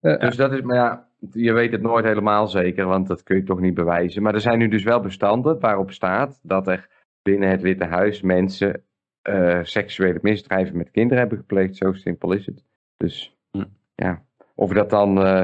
Dus dat is, maar ja, je weet het nooit helemaal zeker, want dat kun je toch niet bewijzen. Maar er zijn nu dus wel bestanden waarop staat dat er binnen het Witte Huis mensen eh, seksuele misdrijven met kinderen hebben gepleegd. Zo simpel is het. Dus Hm. ja, of dat dan eh,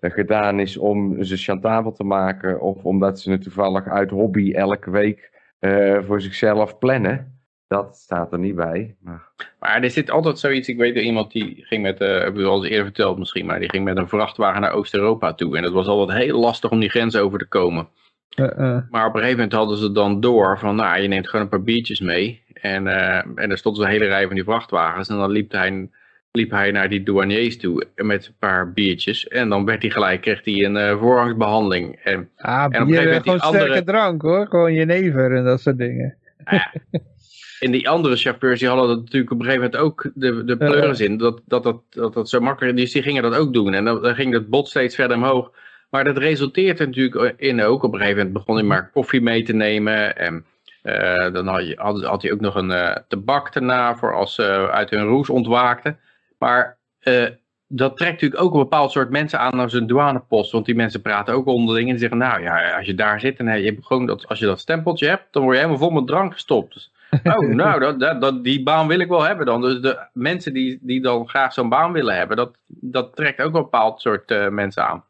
gedaan is om ze chantabel te maken, of omdat ze het toevallig uit hobby elke week eh, voor zichzelf plannen, dat staat er niet bij. Maar Maar er zit altijd zoiets, ik weet er iemand die ging met, eh heb ik al eens eerder verteld misschien, maar die ging met een vrachtwagen naar Oost-Europa toe. En dat was altijd heel lastig om die grens over te komen. eh, eh. Maar op een gegeven moment hadden ze dan door van, nou, je neemt gewoon een paar biertjes mee. En, eh, en er stond zo'n hele rij van die vrachtwagens. En dan liep hij, liep hij naar die douaniers toe met een paar biertjes. En dan werd hij gelijk, kreeg hij een eh, voorrangsbehandeling. En Ah, een bier, moment die gewoon sterke andere- drank hoor. Gewoon jenever en dat soort dingen. En die andere chauffeurs die hadden dat natuurlijk op een gegeven moment ook de, de pleuris in. Dat dat, dat, dat dat zo makkelijk is. Dus die gingen dat ook doen. En dan, dan ging dat bot steeds verder omhoog. Maar dat resulteert er natuurlijk in ook. Op een gegeven moment begon hij maar koffie mee te nemen. En dan had, je, had, had hij ook nog een uh, tabak daarna voor als ze uit hun roes ontwaakten. Maar dat trekt natuurlijk ook een bepaald soort mensen aan naar zijn douanepost. Want die mensen praten ook onderling en zeggen, nou ja, als je daar zit en je hebt gewoon dat, als je dat stempeltje hebt, dan word je helemaal vol met drank gestopt. Dus, oh, nou, dat, dat, die baan wil ik wel hebben dan. Dus de mensen die, die dan graag zo'n baan willen hebben, dat, dat trekt ook een bepaald soort uh, mensen aan.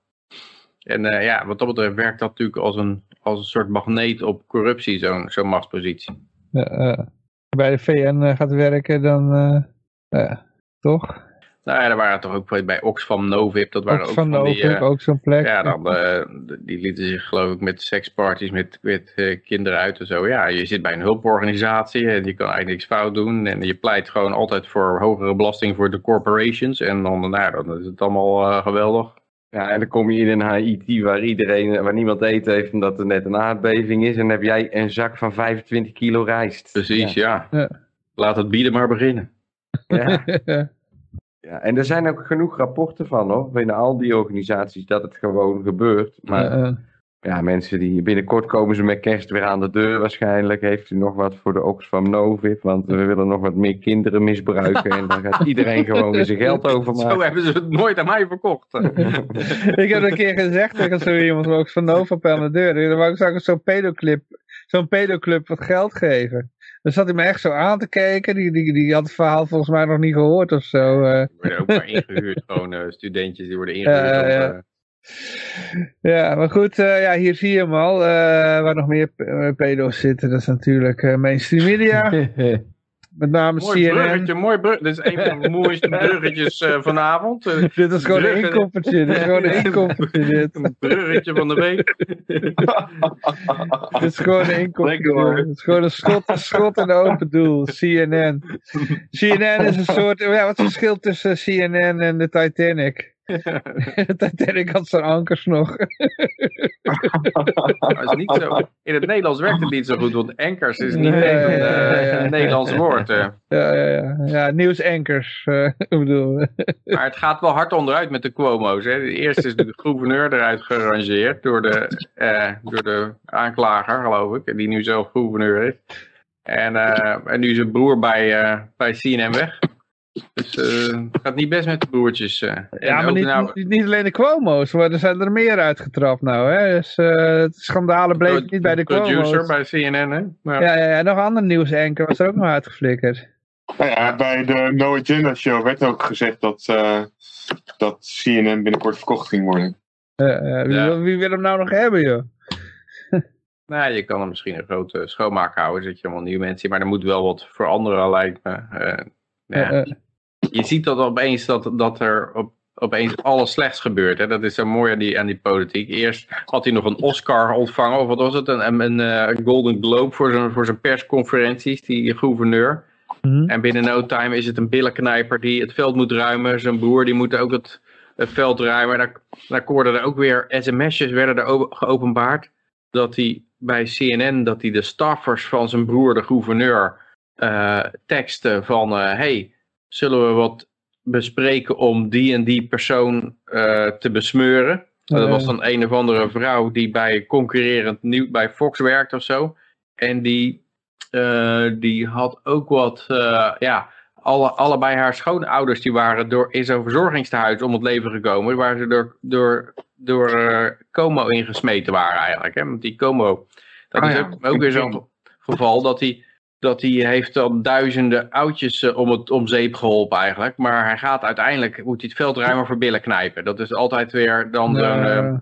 En uh, ja, wat dat betreft werkt dat natuurlijk als een, als een soort magneet op corruptie, zo'n zo'n machtspositie. Uh, bij de VN gaat werken, dan toch? Nou ja, er waren toch ook bij Oxfam Novib, dat waren Oxfam ook van die... Uh, ook zo'n plek. Ja, dan, uh, die lieten zich geloof ik met seksparties met, met uh, kinderen uit en zo. Ja, je zit bij een hulporganisatie en je kan eigenlijk niks fout doen. En je pleit gewoon altijd voor hogere belasting voor de corporations. En dan, nou, dan is het allemaal geweldig. Ja, en dan kom je in een Haiti waar iedereen, waar niemand eten heeft omdat er net een aardbeving is. En dan heb jij een zak van 25 kilo rijst. Precies, ja. ja. Laat het bieden maar beginnen. Ja. Ja, en er zijn ook genoeg rapporten van hoor, binnen al die organisaties dat het gewoon gebeurt. Maar ja, mensen die binnenkort komen ze met kerst weer aan de deur waarschijnlijk. Heeft u nog wat voor de Oxfam Novib? Want we willen nog wat meer kinderen misbruiken. En dan gaat iedereen gewoon weer zijn geld overmaken. Zo hebben ze het nooit aan mij verkocht. ik heb een keer gezegd tegen zo iemand van Oxfam Novib aan de deur. Dan wou ik zo'n pedoclip, zo'n pedoclub wat geld geven. Dan zat hij me echt zo aan te kijken. Die, die, die had het verhaal volgens mij nog niet gehoord of zo. Uh. worden ook maar ingehuurd. Gewoon uh, studentjes die worden ingehuurd. Uh, ja. ja, maar goed. ja, hier zie je hem al. waar nog meer pedo's zitten. Dat is natuurlijk mainstream media. Met name mooi CNN. Bruggetje, mooi bruggetje. Dit is een van de mooiste bruggetjes uh, vanavond. Uh, dit is gewoon een inkoppertje. Dit is gewoon een inkoppertje. Dit. Een bruggetje van de week. dit is gewoon een inkoppertje. Het is gewoon een schot, een schot in open doel. CNN. CNN is een soort... Ja, wat is het verschil tussen CNN en de Titanic? Titanic had zijn ankers nog. is niet zo. In het Nederlands werkt het niet zo goed, want ankers is niet nee, een uh, Nederlands woord. Uh. Ja, ja, ja. ja nieuwsankers. Uh, bedoel. maar het gaat wel hard onderuit met de Cuomo's. Hè. Eerst is de gouverneur eruit gerangeerd door de, door de aanklager, geloof ik, die nu zelf gouverneur is. En, en nu is zijn broer bij, bij CNN weg. Dus uh, het gaat niet best met de broertjes. Uh. Ja, maar niet, nou... niet, niet, alleen de Cuomo's, maar er zijn er meer uitgetrapt nou. Hè? Dus, uh, het schandalen bleef niet bij de Cuomo's. producer bij CNN, hè? Ja, ja, ja, nog een ander nieuwsanker was er ook nog uitgeflikkerd. Nou ja, bij de No Agenda Show werd ook gezegd dat, dat CNN binnenkort verkocht ging worden. Wie, ja. wie, wil hem nou nog hebben, joh? Nou, je kan er misschien een grote schoonmaak houden, zet je allemaal nieuwe mensen in, maar er moet wel wat veranderen, lijkt me. Ja. je ziet dat opeens dat, dat er op, opeens alles slechts gebeurt. Hè? Dat is zo mooi aan die, aan die politiek. Eerst had hij nog een Oscar ontvangen, of wat was het? Een, een, een uh, Golden Globe voor zijn, voor zijn persconferenties, die gouverneur. Mhm. En binnen no time is het een billenknijper die het veld moet ruimen. Zijn broer die moet ook het, het veld ruimen. En daar, daar koorden er ook weer sms'jes werden er geopenbaard. Dat hij bij CNN, dat hij de staffers van zijn broer, de gouverneur uh, teksten van, uh, hey, zullen we wat bespreken om die en die persoon uh, te besmeuren? Dat was dan een of andere vrouw die bij concurrerend nieuw bij Fox werkt of zo. En die, die had ook wat, ja, alle, allebei haar schoonouders die waren door, in zo'n verzorgingstehuis om het leven gekomen. Waar ze door, door, door Como ingesmeten waren eigenlijk. Hè? Want die Como, dat ah, is ook, ook weer zo'n geval dat hij dat hij heeft dan duizenden oudjes uh, om, het, om zeep geholpen eigenlijk. Maar hij gaat uiteindelijk, moet hij het veld ruimer voor billen knijpen. Dat is altijd weer dan zo'n... Uh,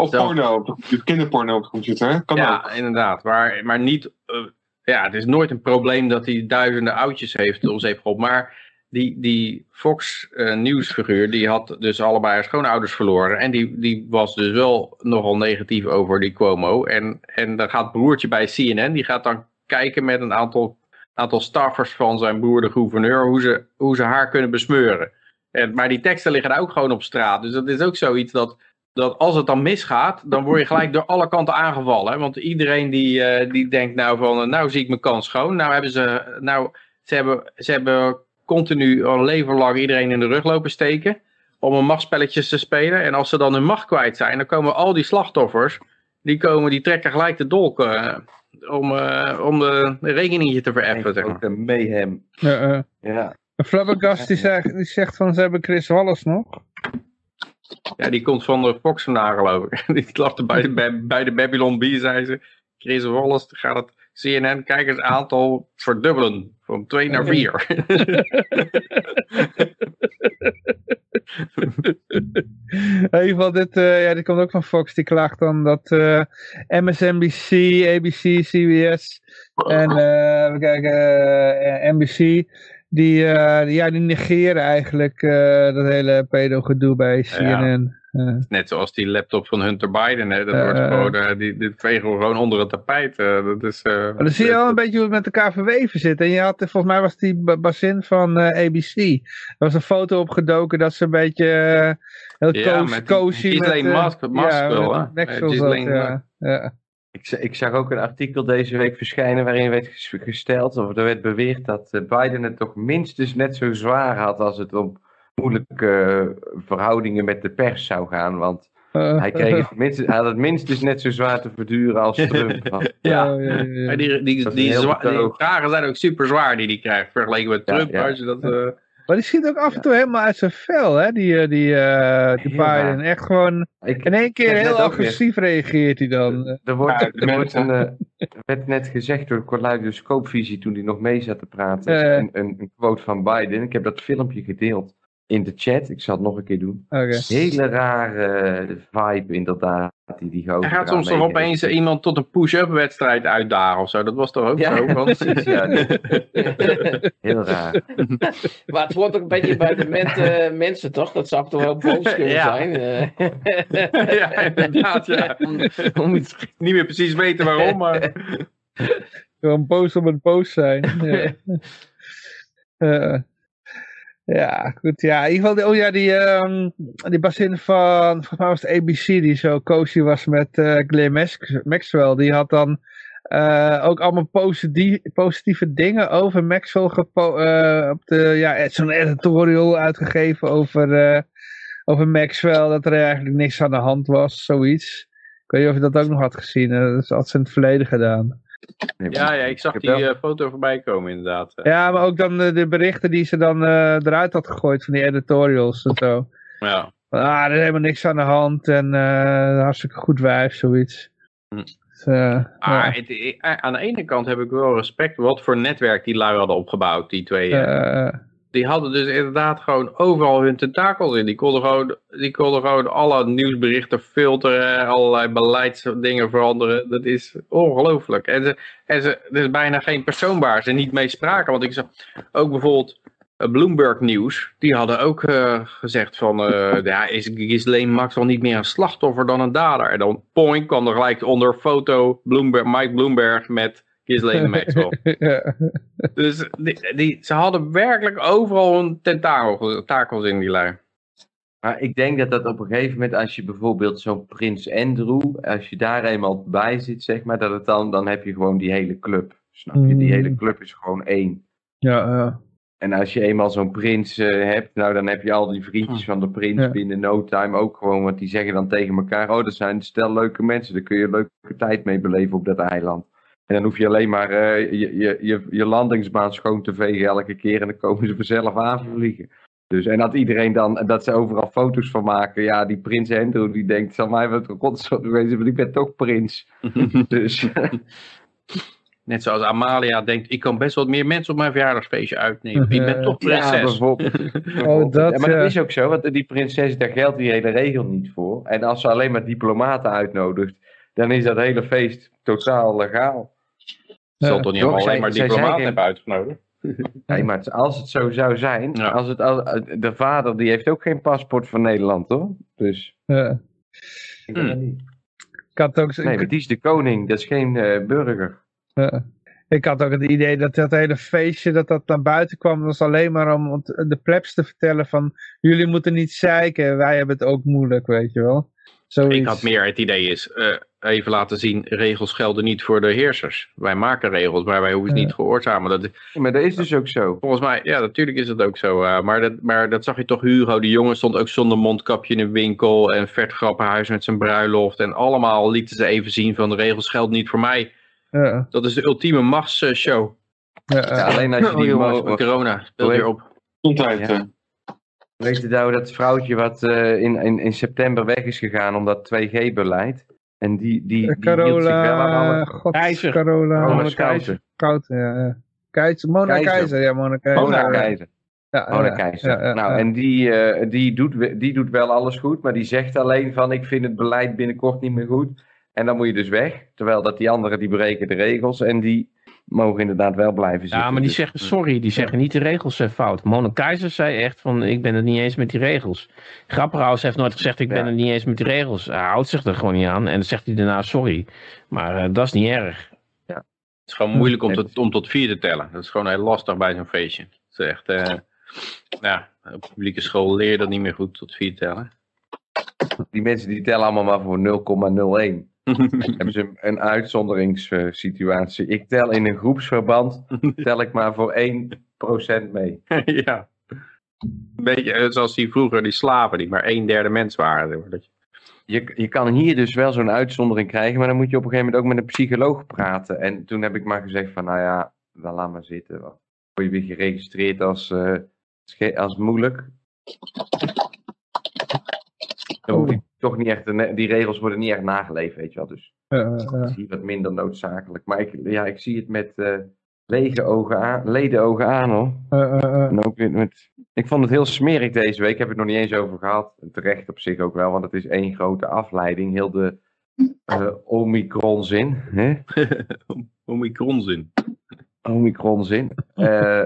of porno, kinderporno op de computer, hè? Kan ja, inderdaad. Maar, maar niet... Uh, ja, het is nooit een probleem dat hij duizenden oudjes heeft om zeep geholpen. Maar die, die Fox nieuwsfiguur, die had dus allebei haar schoonouders verloren. En die, die was dus wel nogal negatief over die Cuomo. En, en dan gaat broertje bij CNN, die gaat dan kijken met een aantal, aantal staffers van zijn broer de gouverneur hoe ze, hoe ze haar kunnen besmeuren. En, maar die teksten liggen daar ook gewoon op straat. Dus dat is ook zoiets dat, dat als het dan misgaat, dan word je gelijk door alle kanten aangevallen. Want iedereen die, uh, die denkt nou van, uh, nou zie ik mijn kans schoon. Nou hebben ze, nou, ze hebben, ze hebben continu een leven lang iedereen in de rug lopen steken. Om een machtspelletjes te spelen. En als ze dan hun macht kwijt zijn, dan komen al die slachtoffers, die, komen, die trekken gelijk de dolk uh, om, uh, om de rekeningetje te vereffen. Zeg maar. Ook mayhem. Ja, uh, ja. Flabbergast die zegt, die zegt van ze hebben Chris Wallace nog. Ja, die komt van de Fox vandaag geloof ik. Die klapte bij, bij, bij de Babylon B, zei ze. Chris Wallace gaat het CNN-kijkersaantal verdubbelen. Van 2 naar 4. Even dit, uh, ja, dit komt ook van Fox. Die klaagt dan dat uh, MSNBC, ABC, CBS en uh, we kijken, NBC die, uh, ja, die negeren eigenlijk dat hele pedo-gedoe bij CNN. Ja. Net zoals die laptop van Hunter Biden. Hè. Dat wordt gewoon, uh, die, die vegen we gewoon onder het tapijt. dat is, maar dan zie je wel een beetje hoe het met elkaar verweven zit. En je had, volgens mij was die Basin van ABC. Er was een foto opgedoken dat ze een beetje heel ja, cozy... met cozy met, Musk, Musk ja, wel, met ja. ja. Ik, ik, zag ook een artikel deze week verschijnen waarin werd gesteld, of er werd beweerd dat eh, Biden het toch minstens net zo zwaar had als het om moeilijke verhoudingen met de pers zou gaan. Want uh, hij, kreeg het hij had het minstens net zo zwaar te verduren als Trump. ja, ja, ja, ja. die, die, die, vragen zijn ook super zwaar die hij krijgt vergeleken met Trump. Als je dat, uh, maar die schiet ook af en toe helemaal uit zijn vel, hè, die, eh, die, uh, die Biden. Echt gewoon, ik, in één keer heel agressief reageert hij dan. Er, wordt, er, wordt een, uh, werd net gezegd door de Kaleidoscoopvisie toen hij nog mee zat te praten. Een, een, een, quote van Biden. Ik heb dat filmpje gedeeld in de chat. Ik zal het nog een keer doen. Okay. Hele rare vibe inderdaad. Die, die Hij gaat soms toch opeens iemand tot een push-up wedstrijd uitdagen of zo. Dat was toch ook ja, zo? Want... ja, Heel raar. maar het wordt ook een beetje bij de uh, mensen toch? Dat zou toch wel boos kunnen ja. zijn? ja, inderdaad. Ja. Om, iets... Niet meer precies weten waarom, maar... Gewoon boos om het boos zijn. Ja. Uh, ja, goed. Ja, in ieder geval, oh ja, die, um, die bazin van, volgens was ABC, die zo cozy was met uh, Glenn Maxwell. Die had dan uh, ook allemaal positieve, dingen over Maxwell uh, op de, ja, zo'n editorial uitgegeven over, over Maxwell, dat er eigenlijk niks aan de hand was, zoiets. Ik weet niet of je dat ook nog had gezien, dat had ze in het verleden gedaan. Ja, ja, ik zag die uh, foto voorbij komen inderdaad. Ja, maar ook dan de berichten die ze dan uh, eruit had gegooid van die editorials en zo. Ja. Ah, er is helemaal niks aan de hand en uh, hartstikke goed wijf, zoiets. Hm. Dus, ah, ja. het, aan de ene kant heb ik wel respect wat voor netwerk die lui hadden opgebouwd, die twee die hadden dus inderdaad gewoon overal hun tentakels in. Die konden gewoon, die konden gewoon alle nieuwsberichten filteren, allerlei beleidsdingen veranderen. Dat is ongelooflijk. En, ze, en er is bijna geen persoon waar ze niet mee spraken. Want ik zag ook bijvoorbeeld eh, Bloomberg Nieuws, die hadden ook uh, gezegd van, uh, ja, is Ghislaine Maxwell niet meer een slachtoffer dan een dader? En dan point kwam er gelijk onder foto Bloomberg, Mike Bloomberg met Ghislaine Maxwell. Dus die, die, ze hadden werkelijk overal een tentakels in die lui. Maar ik denk dat dat op een gegeven moment, als je bijvoorbeeld zo'n Prins Andrew, als je daar eenmaal bij zit, zeg maar, dat het dan, dan heb je gewoon die hele club. Snap je? Die hele mm. club is gewoon één. Ja, ja. En als je eenmaal zo'n prins uh, hebt, nou dan heb je al die vriendjes van de prins ja. binnen no time ook gewoon, want die zeggen dan tegen elkaar, oh dat zijn stel leuke mensen, daar kun je leuke tijd mee beleven op dat eiland. En dan hoef je alleen maar uh, je, je, je, je landingsbaan schoon te vegen elke keer en dan komen ze vanzelf aanvliegen. Dus, en dat iedereen dan, dat ze overal foto's van maken. Ja, die prins Andrew die denkt, zal mij wat rotzooi wezen, want ik ben toch prins. dus... Net zoals Amalia denkt, ik kan best wat meer mensen op mijn verjaardagsfeestje uitnemen. Ik ben toch prinses. Ja, bijvoorbeeld. oh, dat, ja, maar dat is ook zo, want die prinses, daar geldt die hele regel niet voor. En als ze alleen maar diplomaten uitnodigt, dan is dat hele feest totaal legaal. Zal toch niet allemaal alleen maar diplomaten hebben uitgenodigd? Nee, maar als het zo zou zijn, als het, de vader die heeft ook geen paspoort van Nederland, hoor. Dus. Ja. Ik had ook, nee, maar die is de koning, dat is geen uh, burger. Ja. Ik had ook het idee dat dat hele feestje, dat dat naar buiten kwam, was alleen maar om de plebs te vertellen van, jullie moeten niet zeiken, wij hebben het ook moeilijk, weet je wel. Zoiets. Ik had meer het idee is, uh, even laten zien, regels gelden niet voor de heersers. Wij maken regels, maar wij hoeven het niet gehoorzamen. Dat, maar dat is dus ook zo. Volgens mij, ja, natuurlijk is dat ook zo. Uh, maar, dat, maar dat zag je toch, Hugo, die jongen stond ook zonder mondkapje in een winkel. En Vert Grappenhuis met zijn bruiloft. En allemaal lieten ze even zien van de regels gelden niet voor mij. Ja. Dat is de ultieme machtsshow. Ja, alleen als je Oh, die jongens, mo- corona, speel weer op. Gezondheid. Ja. eh. Weet je nou dat vrouwtje wat eh, in, in, in september weg is gegaan omdat 2G-beleid? En die, die, die hield zich wel aan Carola, alle... God, Keizer. Carola, Mona Schouten. Schouten, ja. Keizer, Mona Keizer. Keizer, ja, Mona Keizer. Mona ja. Keizer. Ja, Mona ja, Keizer. ja, ja, nou, ja. en die, eh, die, doet, die doet wel alles goed, maar die zegt alleen van ik vind het beleid binnenkort niet meer goed. En dan moet je dus weg. Terwijl dat die anderen die breken de regels en die mogen inderdaad wel blijven zitten. Ja, maar die Dus- zeggen sorry, die zeggen niet de regels zijn fout. Mona Keizer zei echt van ik ben het niet eens met die regels. Grapperhaus heeft nooit gezegd ik ben Ja. het niet eens met die regels. Hij houdt zich er gewoon niet aan en dan zegt hij daarna sorry. Maar eh, dat is niet erg. Het is gewoon moeilijk om, Nee. tot, om tot vier te tellen. Dat is gewoon heel lastig bij zo'n feestje. Het is echt, eh, ja, op publieke school leer je dat niet meer goed tot vier tellen. Die mensen die tellen allemaal maar voor 0,01. Hebben ze een, uitzonderingssituatie. Ik tel in een groepsverband, tel ik maar voor 1% mee. ja. Beetje eh, zoals die vroeger, die slaven, die maar een derde mens waren. Je- Je, kan hier dus wel zo'n uitzondering krijgen, maar dan moet je op een gegeven moment ook met een psycholoog praten. En toen heb ik maar gezegd van, nou ja, wel laat maar zitten. Word je weer geregistreerd als, sche- als moeilijk. Dan toch niet echt, te- die regels worden niet echt nageleefd, weet je wel. Dus is hier wat minder noodzakelijk. Maar ik, ja, ik zie het met eh, lege ogen aan, leden ogen aan hoor. En ook met... Ik vond het heel smerig deze week. Ik heb het nog niet eens over gehad. En terecht op zich ook wel, want het is één grote afleiding. Heel de eh Omicron-zin. Hè? Omicronzin. Omicron-zin. Eh,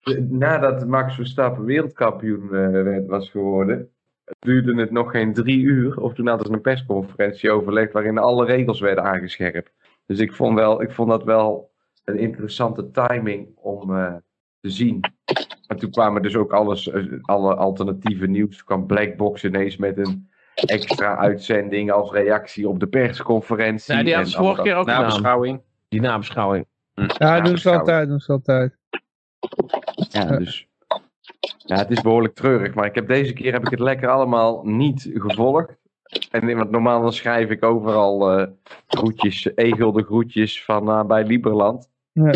de- nadat Max Verstappen wereldkampioen eh, werd, was geworden, duurde het nog geen drie uur. Of toen hadden ze een persconferentie overlegd waarin alle regels werden aangescherpt. Dus ik vond, wel, ik vond dat wel een interessante timing om eh, te zien. En toen kwamen dus ook alles, eh, alle alternatieve nieuws. Toen kwam Blackbox ineens met een extra uitzending als reactie op de persconferentie. Nee, die En hadden ze vorige keer ook. Nabeschouwing. Die nabeschouwing. Ja, doen ze altijd, doen ze altijd. Ja, dus. Ja, het is behoorlijk treurig, maar ik heb deze keer heb ik het lekker allemaal niet gevolgd. En want normaal dan schrijf ik overal eh groetjes, e-gulden groetjes van eh, bij Liberland. Ja.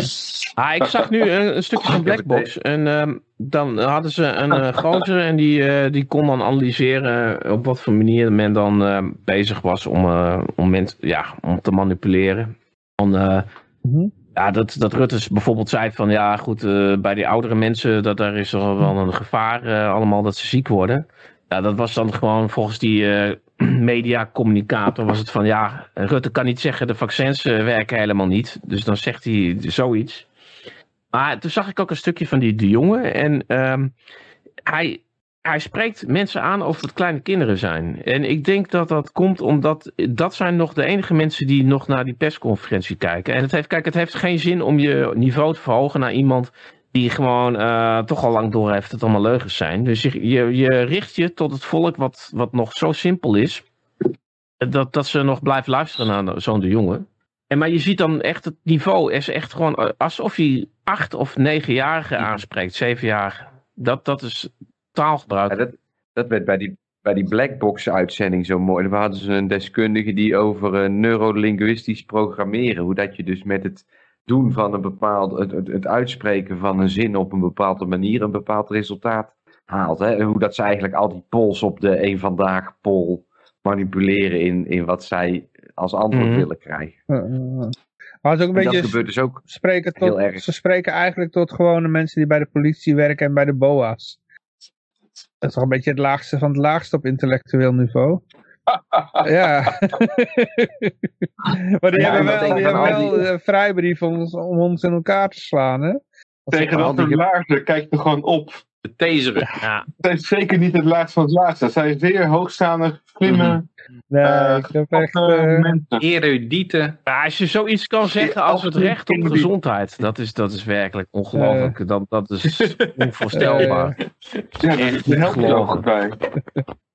Ah, ik zag nu een, een stukje van Blackbox. En ehm, dan hadden ze een eh gozer en die, eh, die kon dan analyseren op wat voor manier men dan eh, bezig was om, eh, om, mens, ja, om te manipuleren. Van, eh, Mhm. Ja, dat, dat Rutte bijvoorbeeld zei van ja goed, eh, bij die oudere mensen dat daar is er wel een gevaar eh, allemaal dat ze ziek worden. Ja, dat was dan gewoon volgens die eh mediacommunicator was het van ja, Rutte kan niet zeggen de vaccins werken helemaal niet. Dus dan zegt hij zoiets. Maar toen zag ik ook een stukje van die de jongen en ehm, hij, hij spreekt mensen aan of het kleine kinderen zijn. En ik denk dat dat komt omdat dat zijn nog de enige mensen die nog naar die persconferentie kijken. En het heeft, kijk, het heeft geen zin om je niveau te verhogen naar iemand die gewoon eh, toch al lang door heeft dat het allemaal leugens zijn. Dus je, je, je richt je tot het volk wat, wat nog zo simpel is, dat, dat ze nog blijven luisteren naar zo'n de jongen. En maar je ziet dan echt het niveau is echt gewoon eh, alsof hij acht of negenjarigen aanspreekt, zevenjarigen. Dat, dat is taalgebruik. Ja, dat, dat werd bij die, bij die Blackbox uitzending zo mooi. We hadden ze een deskundige die over eh, neurolinguistisch programmeren, hoe dat je dus met het doen van een bepaald, het, het, het uitspreken van een zin op een bepaalde manier een bepaald resultaat haalt. Hè? En hoe dat ze eigenlijk al die polls op de een vandaag poll manipuleren in, in wat zij als antwoord Mhm. willen krijgen. Maar het is ook een En dat beetje gebeurt dus ook. spreken heel tot, erg. ze spreken eigenlijk tot gewone mensen die bij de politie werken en bij de BOA's. Dat is toch een beetje het laagste van het laagste op intellectueel niveau. ja. maar die Ja, hebben wel, die hebben wel die- een vrijbrief om, ons- om ons in elkaar te slaan, hè? Tegen al dat laarzen kijk je gewoon op. De taseren. Ja, is zeker niet het laatste van het laatste. Het zijn zeer hoogstaande, slimme, Nee, eh, echt... gevatte eh. Erudite. Ja, als je zoiets kan zeggen als het recht op gezondheid, dat is, dat is werkelijk ongelooflijk. Dat, dat is onvoorstelbaar. Ja, daar helpt ook bij.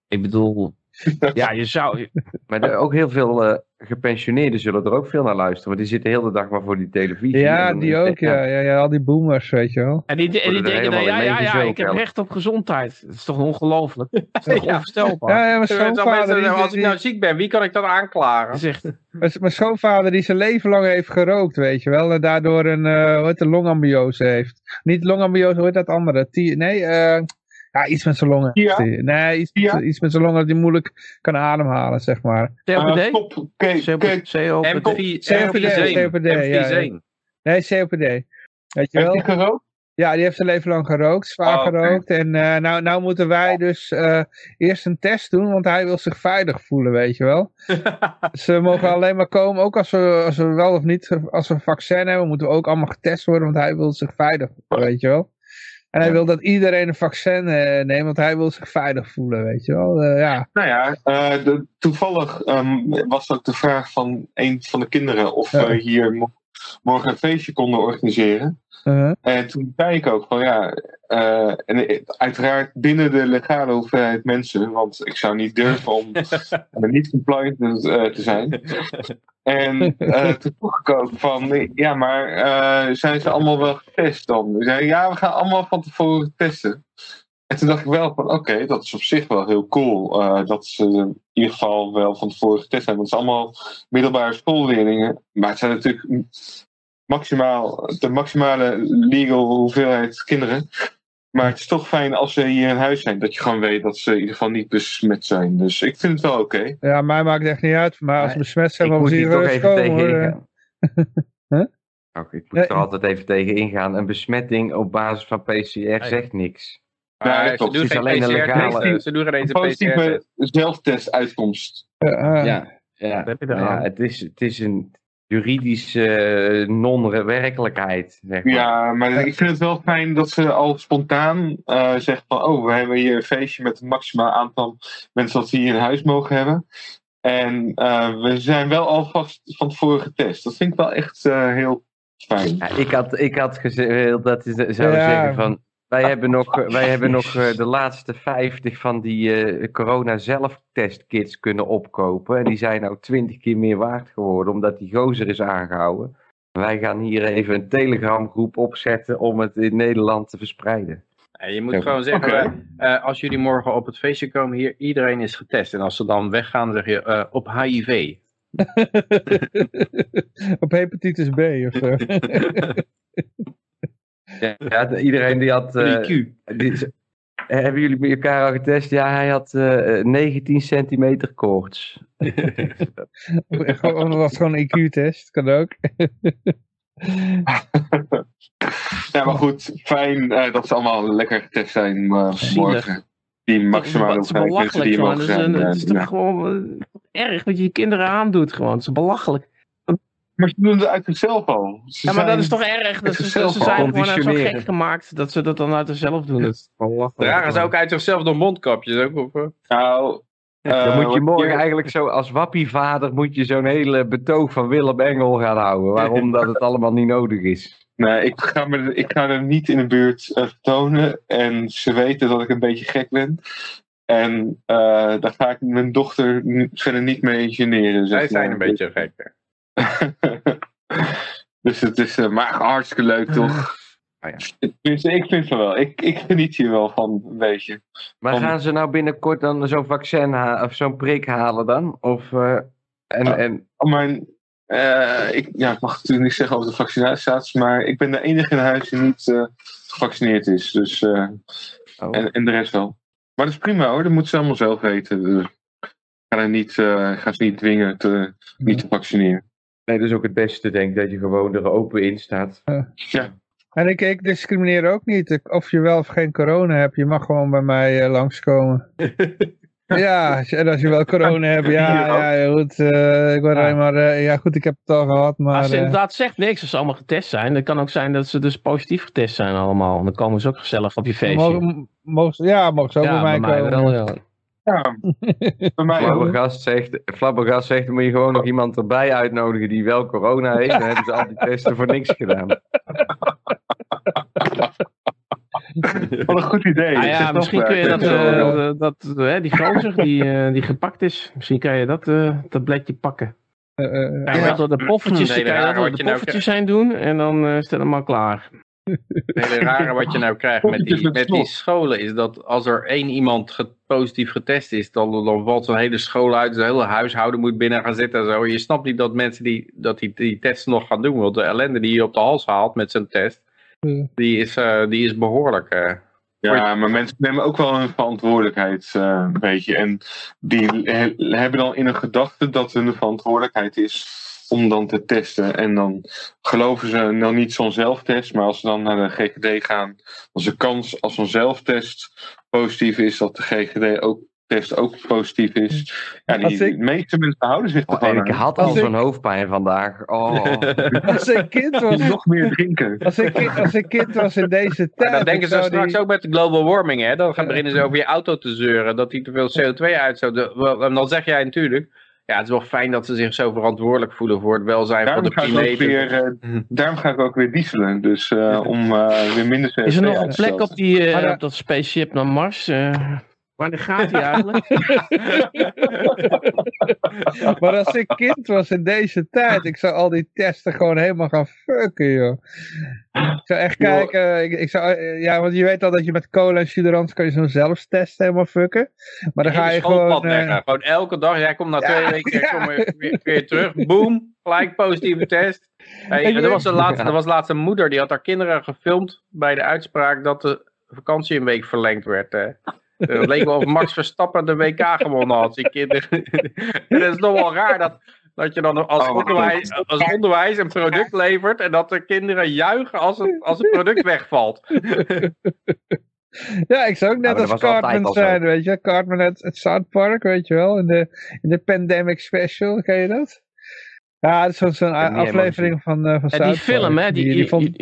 Ik bedoel, ja, je zou... Maar er, ook heel veel uh, gepensioneerden zullen er ook veel naar luisteren. Want die zitten heel de dag maar voor die televisie. Ja, die ook. Ja. Ja, ja, al die boomers, weet je wel. En die, en die denken, dan, ja, ja, ja, ik heb recht op gezondheid. Dat is toch ongelooflijk? Dat is toch onvoorstelbaar? Ja, ja, mijn schoonvader... als ik nou ziek ben, wie kan ik dan aanklagen? Zegt... Mijn schoonvader die zijn leven lang heeft gerookt, weet je wel. En daardoor een, uh, hoe heet de longambiose heeft. Niet longambiose, hoe heet dat andere? T nee, eh... Ja, iets met zijn longen. Ja. Nee, iets, ja. iets met zijn longen dat hij moeilijk kan ademhalen, zeg maar. COPD? COPD. COPD, ja. Nee, COPD. Weet je wel? Heeft hij gerookt? Ja, die heeft zijn leven lang gerookt, zwaar oh, gerookt. En uh, nou, nou moeten wij dus uh, eerst een test doen, want hij wil zich veilig voelen, weet je wel. Ze mogen alleen maar komen, ook als we, als we wel of niet, als we een vaccin hebben, moeten we ook allemaal getest worden, want hij wil zich veilig voelen, weet je wel. En hij wil dat iedereen een vaccin uh, neemt, want hij wil zich veilig voelen, weet je wel. Uh, ja. Nou ja, uh, de, toevallig um, was ook de vraag van een van de kinderen of we hier morgen een feestje konden organiseren. -huh. En toen zei ik ook van ja, en uiteraard binnen de legale hoeveelheid mensen, want ik zou niet durven om niet compliant te zijn. En uh, toen vroeg ik ook van, ja, maar zijn ze allemaal wel getest dan? Zei, ja, we gaan allemaal van tevoren testen. En toen dacht ik wel van, oké, okay, dat is op zich wel heel cool. Uh, dat ze in ieder geval wel van tevoren getest hebben. Want het zijn allemaal middelbare schoolleerlingen. Maar het zijn natuurlijk maximaal, de maximale legal hoeveelheid kinderen. Maar het is toch fijn als ze hier in huis zijn. Dat je gewoon weet dat ze in ieder geval niet besmet zijn. Dus ik vind het wel oké. Okay. Ja, mij maakt het echt niet uit. Maar als ze besmet zijn, dan zie je toch even tegen huh? Ik moet er altijd even tegen ingaan. Een besmetting op basis van PCR zegt niks. Ja, ze, doen geen alleen een legale, ze doen geen eens een positieve zelftestuitkomst. Uh, ja, ja, heb je ja het, is, het is een juridische non-werkelijkheid. Zeg maar. Ja, maar ik vind het wel fijn dat ze al spontaan uh, zeggen van... oh, we hebben hier een feestje met het maximaal aantal mensen dat ze hier in huis mogen hebben. En uh, we zijn wel alvast van tevoren getest. Dat vind ik wel echt uh, heel fijn. Ja, ik had, ik had gezegd dat zou ja. zeggen van... Wij hebben nog, wij hebben nog de laatste 50 van die uh, corona zelftestkits kunnen opkopen. En die zijn nou 20 keer meer waard geworden, omdat die gozer is aangehouden. Wij gaan hier even een telegram groep opzetten om het in Nederland te verspreiden. Ja, je moet ja. gewoon zeggen, okay. uh, als jullie morgen op het feestje komen hier, iedereen is getest. En als ze dan weggaan, zeg je uh, op HIV. op hepatitis B of zo. Ja, iedereen die had... Uh, die, hebben jullie bij elkaar al getest? Ja, hij had uh, 19 centimeter koorts. Dat was gewoon een IQ-test, kan ook. ja, maar goed, fijn uh, dat ze allemaal lekker getest zijn uh, morgen. Die maximale hoeveelheid mensen die mogen zijn. Het is, toch gewoon erg wat je je kinderen aandoet gewoon. Het is belachelijk. Maar ze doen het uit zichzelf al. Ze ja, maar dat is toch erg? Dat ze, ze zijn gewoon zo gek gemaakt dat ze dat dan uit zichzelf doen. Dat Dragen ze ook uit zichzelf door mondkapjes? Ook, of? Nou, uh, dan moet je morgen eigenlijk zo als wappievader moet je zo'n hele betoog van Willem Engel gaan houden. Waarom dat het allemaal niet nodig is. Nee, ik ga, me, ik ga er niet in de buurt uh, tonen. En ze weten dat ik een beetje gek ben. En uh, daar ga ik mijn dochter verder niet mee generen. Zij zijn een beetje gek. dus het is uh, maar hartstikke leuk, toch? Oh ja. Dus ik vind het wel. Ik, ik geniet hier wel van een beetje. Maar van... gaan ze nou binnenkort dan zo'n vaccin of zo'n prik halen dan? Of, uh, en, ja, en... Mijn, uh, ik, ja, ik mag natuurlijk niet zeggen over de vaccinaties, maar ik ben de enige in huis die niet uh, gevaccineerd is. Dus, oh. en, en de rest wel. Maar dat is prima hoor, dat moeten ze allemaal zelf weten. Dus ik ga, niet, ga ze niet dwingen te, niet te vaccineren. Nee, dat is ook het beste, denk ik, dat je gewoon er open in staat. Uh, ja. En ik, ik discrimineer ook niet. Of je wel of geen corona hebt, je mag gewoon bij mij uh, langskomen. ja, en als je wel corona hebt, ja, ja goed. Uh, ik word ja. alleen maar, ja goed, ik heb het al gehad, maar... Als ze inderdaad zegt niks, als ze allemaal getest zijn, dan kan ook zijn dat ze dus positief getest zijn allemaal. Dan komen ze ook gezellig op je feestje. Mogen, mogen, ja, mogen ze ook ja, bij mij bij komen. Mij wel, ja. Ja, bij mij Flabbergast zegt, Flabbergast zegt, dan moet je gewoon nog iemand erbij uitnodigen die wel corona heeft. Dan hebben ze al die testen voor niks gedaan. Wat een goed idee. Ah, ja, misschien kun je dat, uh, dat uh, die gozer die, uh, die gepakt is, misschien kan je dat tabletje pakken. Uh, ja, door de poffertjes, kan je dat door de poffertjes nou zijn doen en dan is het helemaal klaar. Het hele rare wat je nou krijgt met die, met die scholen is dat als er één iemand positief getest is, dan, dan valt zo'n hele school uit, zijn hele huishouden moet binnen gaan zitten en zo. Je snapt niet dat mensen die, dat die, die tests nog gaan doen, want de ellende die je op de hals haalt met zijn test, die, is, uh, die is behoorlijk. Uh, ja, maar mensen nemen ook wel hun verantwoordelijkheid uh, een beetje. En die hebben dan in een gedachte dat hun verantwoordelijkheid is om dan te testen. En dan geloven ze nou niet zo'n zelftest, maar als ze dan naar de GGD gaan, dan is de kans als zo'n zelftest positief is, dat de GGD ook test ook positief is. Ja, die, de meeste mensen houden zich oh, Ik had al zo'n hoofdpijn vandaag. Oh. als ik kind was... nog meer drinken. Als ik, als ik kind was in deze tijd... dan denken ze straks ook met de global warming. Hè? Dan gaan beginnen ze over je auto te zeuren. Dat die te veel CO2 uitstoot. En dan zeg jij natuurlijk ja, het is wel fijn dat ze zich zo verantwoordelijk voelen voor het welzijn daarom van de planeet. Weer, uh, daarom ga ik ook weer dieselen, dus uh, om uh, weer minder CO2 Is er nog een plek op, die, op dat spaceship naar Mars? Wanneer gaat hij eigenlijk? maar als ik kind was in deze tijd, ik zou al die testen gewoon helemaal gaan fucken, joh. Ik zou echt kijken, ik, ik, zou, ja, want je weet al dat je met cola en suderans kan je zo'n zelfstest helemaal fucken. Maar dan ga je gewoon... Uh... Gewoon elke dag, jij komt na twee weken ja. kom weer, weer, terug, boom, gelijk positieve test. Hey, er, was een laatste, er was laatst een moeder, die had haar kinderen gefilmd bij de uitspraak dat de vakantie een week verlengd werd. Hè. Het leek wel of Max Verstappen de WK gewonnen had. Die kinderen. het is nog wel raar dat, dat je dan als, oh, onderwijs, als onderwijs een product levert en dat de kinderen juichen als het, als het product wegvalt. Ja, ik zou ook net als Cartman zijn, weet je. Cartman uit het South Park, weet je wel. In de, in de Pandemic Special, ken je dat? Ja, dat is zo'n aflevering van, uh, van South Die film, hè? Die, die, die, vond...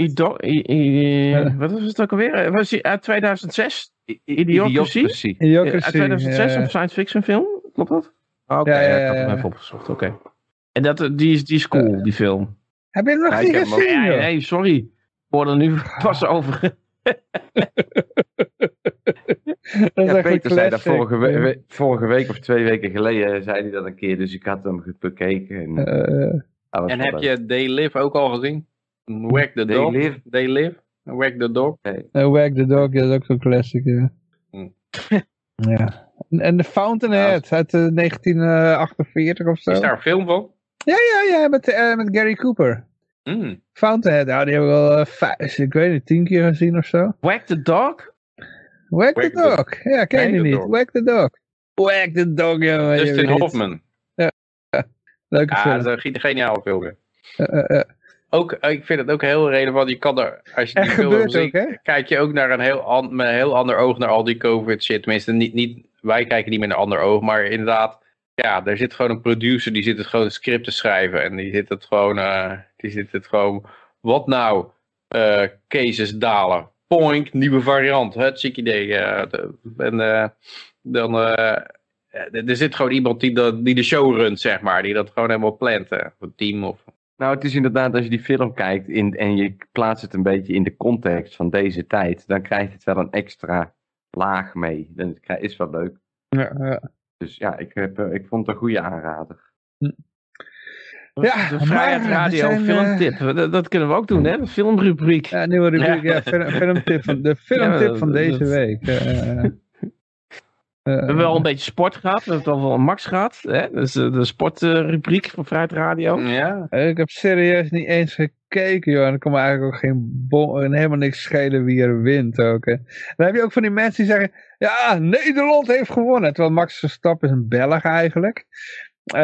wat was het ook alweer? Was die uit 2006? Idiocracy? Idiocracy. Uit 2006, een science fiction film, klopt dat? Oké, okay, ja, ja, ja, ik heb hem even opgezocht, oké. En dat, die, is, die is cool, die film. Heb je het nog niet gezien? Nee, nee, sorry. Ik hoorde er nu pas over. ja, Peter zei dat vorige, we vorige, week of twee weken geleden zei hij dat een keer, dus ik had hem bekeken. En, uh, en heb je They Live ook al gezien? Whack the Dog? They Live? They Live? Wag the Dog. Uh, Wag the Dog, ja, dat is ook zo'n classic, ja. Hm. ja. En The Fountainhead uit uh, 1948 of zo. Is daar een film van? Ja, ja, ja, met, uh, met Gary Cooper. Mm. Fountainhead, nou, die hebben we wel uh, vijf, ik weet niet, tien keer gezien of zo. Wag the Dog? Wag, the, Dog, ja, ken je niet. Wag the Dog. Wag the Dog, ja. Justin Hoffman. Ja, ja. leuke ja, film. dat is een geniale film. Uh, ook, ik vind het ook heel relevant. Je kan er, als je die film ziet, kijk je ook naar een heel, met een heel ander oog naar al die COVID shit. Tenminste, niet, niet, wij kijken niet met een ander oog, maar inderdaad, ja, er zit gewoon een producer die zit het gewoon een script te schrijven. En die zit het gewoon, uh, die zit het gewoon, wat nou, uh, cases dalen. Poink, nieuwe variant, het ziek idee. Uh, en dan, er zit gewoon iemand die de, die de show runt, zeg maar, die dat gewoon helemaal plant. een team of nou, het is inderdaad, als je die film kijkt in, en je plaatst het een beetje in de context van deze tijd, dan krijgt het wel een extra laag mee. Dan is wel leuk. Ja, ja. Dus ja, ik, heb, eh, ik vond het een goede aanrader. Hm. Ja, de Vrijheid Radio zijn, filmtip. Dat, dat, kunnen we ook doen, hè? De filmrubriek. Ja, nieuwe rubriek. Ja, film, filmtip van, de filmtip van deze week. Uh, we hebben wel een beetje sport gehad. We hebben het al wel Max gehad. Hè? Dus de sportrubriek van Vrijheid Radio. Ja. Ik heb serieus niet eens gekeken, joh. En er kan eigenlijk ook geen bon, helemaal niks schelen wie er wint ook. Hè. Dan heb je ook van die mensen die zeggen... Ja, Nederland heeft gewonnen. Terwijl Max Verstappen is een Belg eigenlijk. Uh,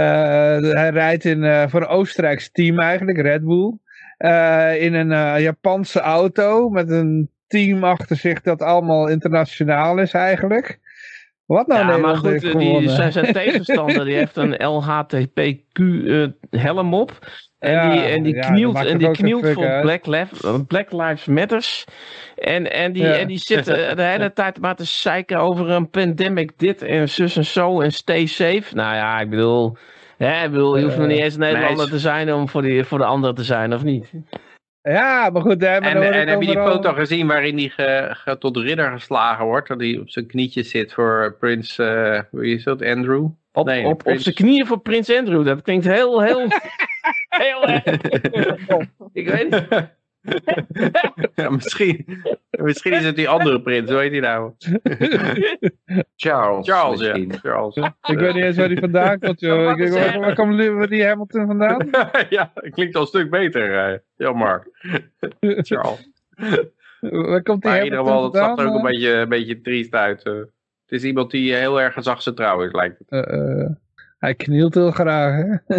hij rijdt in, uh, voor een Oostenrijks team eigenlijk, Red Bull. Uh, in een Japanse auto met een team achter zich dat allemaal internationaal is eigenlijk. Wat nou ja, maar goed, die, zijn, zijn tegenstander die heeft een LHTPQ uh, eh, helm op. En ja, die, en die ja, knielt, en die knielt voor Black, Black, Lives Matters. En, en, die, en die zit de hele tijd maar te zeiken over een pandemic dit en zus en zo en stay safe. Nou ja, ik bedoel, hè, ik bedoel je hoeft nog niet eens Nederlander te zijn om voor, die, voor de anderen te zijn, of niet? Ja, maar goed. Hè, maar en en heb je die foto gezien waarin hij ge, tot ridder geslagen wordt? Dat hij op zijn knietjes zit voor prins, uh, hoe is dat, Andrew? Op, nee, op, op zijn knieën voor prins Andrew. Dat klinkt heel, heel... heel ik weet niet. ja, misschien, misschien is het die andere prins, hoe heet hij nou? Charles. Charles, ja. Charles. Ik weet niet eens waar die vandaan komt, joh. Ik, waar, waar komt die Hamilton vandaan? ja, klinkt al een stuk beter, uh, ja, Mark. Charles. Waar komt die maar in ieder geval, het zag er ook een beetje, een beetje triest uit. Uh. Het is iemand die heel erg gezagstrouw is, lijkt het. Uh, hij knielt heel graag, hè?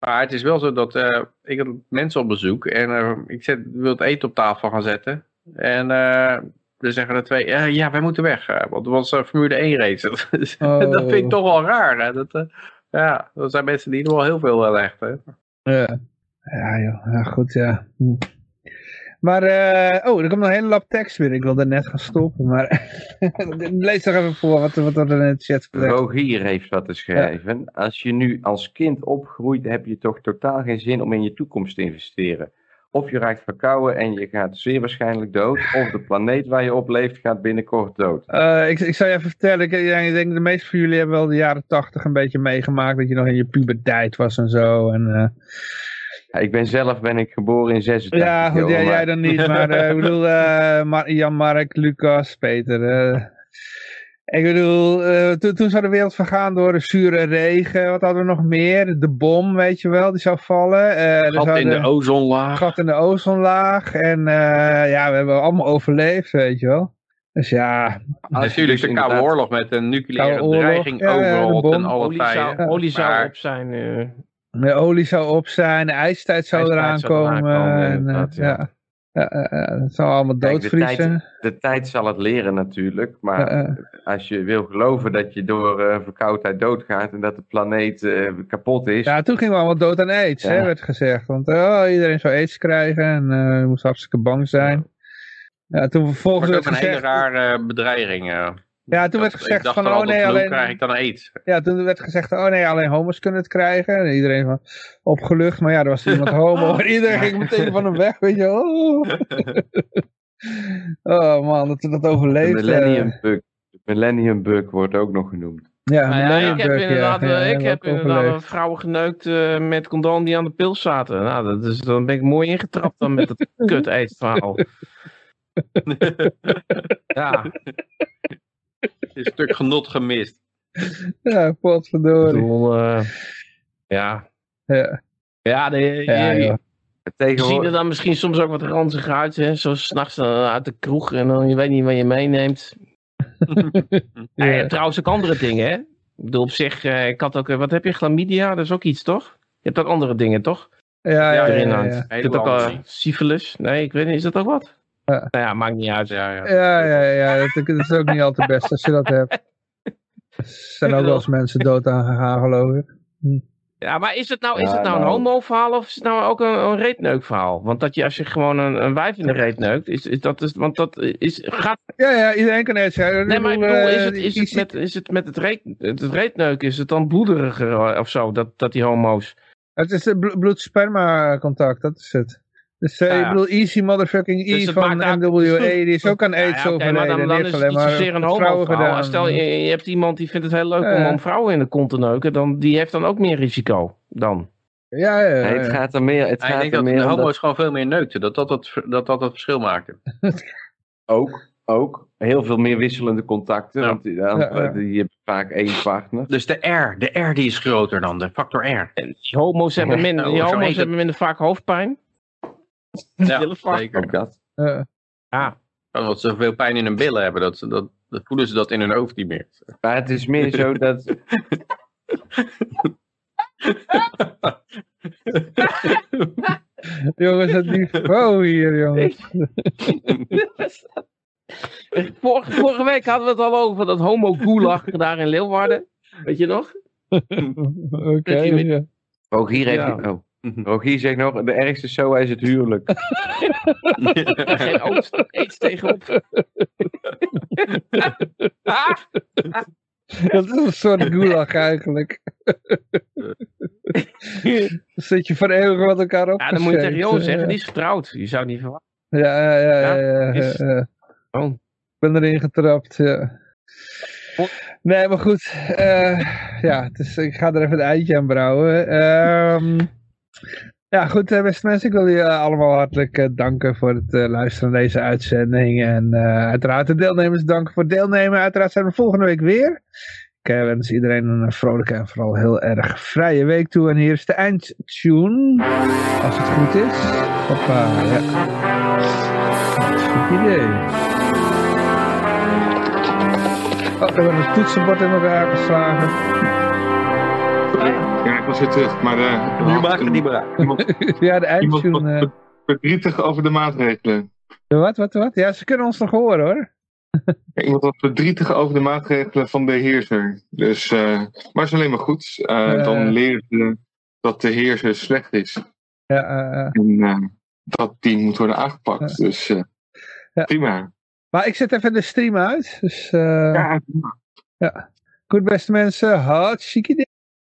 Maar het is wel zo dat uh, ik had mensen op bezoek en uh, ik zet, wil het eten op tafel gaan zetten. En dan zeggen de twee, ja, wij moeten weg, want het was Formule 1 race. Oh. dat vind ik toch wel raar. Hè? Dat, ja, dat zijn mensen die er wel heel veel leggen. Ja. Ja, joh. ja, goed, ja. Hm. Maar, uh, oh, er komt nog een hele lap tekst weer. Ik wilde net gaan stoppen, maar lees toch even voor wat, wat er in het chat staat. Rogier heeft wat geschreven. Als je nu als kind opgroeit, heb je toch totaal geen zin om in je toekomst te investeren. Of je raakt verkouden en je gaat zeer waarschijnlijk dood. Of de planeet waar je op leeft gaat binnenkort dood. Uh, ik, ik zou je even vertellen. Ik, ik denk de meeste van jullie hebben wel de jaren tachtig een beetje meegemaakt. Dat je nog in je puberteit was en zo. En... Uh, ik ben zelf ben ik geboren in 86. Ja, goed, ja, jij dan niet. Maar uh, ik bedoel, uh, Jan-Mark, Lucas, Peter. Uh, ik bedoel, toen, toen zou de wereld vergaan door de zure regen. Wat hadden we nog meer? De bom, weet je wel, die zou vallen. gat in de ozonlaag. Gat in de ozonlaag. En ja, we hebben allemaal overleefd, weet je wel. Dus ja. Natuurlijk de Koude Oorlog met een nucleaire dreiging ja, overal en alle tijden. Olie zou op zijn de olie zou op zijn, de ijstijd zou eraan komen. en, uh, ja. Ja, het zal allemaal doodvriezen. de, tijd, de, tijd, zal het leren natuurlijk, maar als je wil geloven dat je door uh, verkoudheid doodgaat en dat de planeet uh, kapot is. Ja, toen gingen we allemaal dood aan aids, hè, werd gezegd. Want oh, iedereen zou aids krijgen en uh, moest hartstikke bang zijn. Ja, toen vervolgens werd gezegd... een hele rare bedreiging. Ja, toen werd gezegd van, oh nee, alleen... krijg ik dan aids. Ja, toen werd gezegd, oh nee, alleen homo's kunnen het krijgen. En iedereen van, opgelucht, maar ja, er was iemand homo. En iedereen ging meteen van hem weg, weet je Oh, oh man, dat we dat overleefd. De millennium, bug. De millennium bug wordt ook nog genoemd. Ja, nou ja ik heb inderdaad, ja, ik heb inderdaad vrouwen geneukt uh, met condoom die aan de pil zaten. Nou, dat is, dan ben ik mooi ingetrapt dan met het kut verhaal. ja een stuk genot gemist. Ja, potverdorie. Uh, ja. Ja. Ja, de, ja, je, je ziet er dan misschien soms ook wat ranzig uit. Hè? Zo s'nachts uit de kroeg en dan je weet niet wat je meeneemt. ja. trouwens ook andere dingen, hè? Ik bedoel, op zich, uh, ik had ook, wat heb je, chlamydia? Dat is ook iets, toch? Je hebt ook andere dingen, toch? Ja, ja, ja. Ja, ja, Je hebt ook uh, syphilis. Nee, ik weet niet, is dat ook wat? Ja. Nou ja, maakt niet uit. Ja, ja. ja, ja, ja dat, is ook niet altijd best als je dat hebt. Er zijn ook wel eens mensen dood aan gegaan, geloof ik. Hm. Ja, maar is het nou, is het nou een nou. homo-verhaal of is het nou ook een, een reetneuk-verhaal? Want dat je als je gewoon een, een wijf in de reet neukt, is, is dat is, want dat is, gaat... Ja, ja, iedereen kan het zeggen. Nee, maar ik bedoel, is het, is het, met, is het met het, reet, het reetneuk, is het dan bloederiger of zo, dat, dat die homo's... Het is bloed-sperma contact, dat is het. Dus uh, ik bedoel, Easy Motherfucking E dus van NWA, die is ook aan AIDS ja, okay, maar dan, dan is het niet zozeer een homo Stel, je, je, hebt iemand die vindt het heel leuk om, om vrouwen in de kont te neuken, dan, die heeft dan ook meer risico dan. Ja, ja, ja. het gaat er meer, het gaat ik denk dat meer de homo's gewoon veel meer neukten, dat dat dat, dat het verschil maakte. ook, ook. Heel veel meer wisselende contacten, want die, ja, die hebben vaak één partner. Dus de R, de R die is groter dan de factor R. En die homo's hebben minder, die homo's hebben minder vaak hoofdpijn. Ja, zeker. Ook dat. Uh, ja. Omdat ze zoveel pijn in hun billen hebben, dat, dat, dat voelen ze dat in hun hoofd niet meer. Maar het is meer zo dat... jongens, het niveau hier, jongens. vorige, vorige week hadden we het al over dat homo gulag daar in Leeuwarden. Weet je nog? Oké, okay, ja. Ook hier heeft ja. Oh. Rogier zegt nog, de ergste show is het huwelijk. Geen oost, iets tegenop. Dat is een soort gulag eigenlijk. dan zit je voor eeuwig met elkaar op. Ja, dan moet je tegen Johan zeggen, die is getrouwd. Je zou het niet verwachten. Ja, ja, ja. ja, ja, ja. Oh. Ik ben erin getrapt, ja. Nee, maar goed. Uh, ja, dus ik ga er even een eindje aan brouwen. Um, ja, goed, beste mensen. Ik wil jullie allemaal hartelijk uh, danken voor het luisteren naar deze uitzending. En uiteraard de deelnemers danken voor het deelnemen. Uiteraard zijn we volgende week weer. Ik wens iedereen een vrolijke en vooral heel erg vrije week toe. En hier is de eindtune. Als het goed is. Hoppa, ja. Goed idee. Oh, we hebben het toetsenbord in elkaar geslagen. Ja, ik was weer terug, maar... Uh, nu maak het niet meer uit. ja, de eindtune... Uh... verdrietig over de maatregelen. Wat, wat, wat? Ja, ze kunnen ons nog horen, hoor. ja, iemand was verdrietig over de maatregelen van de heerser. Dus, uh, maar het is alleen maar goed. Uh, dan leren ze dat de heerser slecht is. Ja, en dat die moet worden aangepakt. Dus ja. prima. Maar ik zet even de stream uit. Dus, uh, ja. ja. Goed beste mensen, hartstikke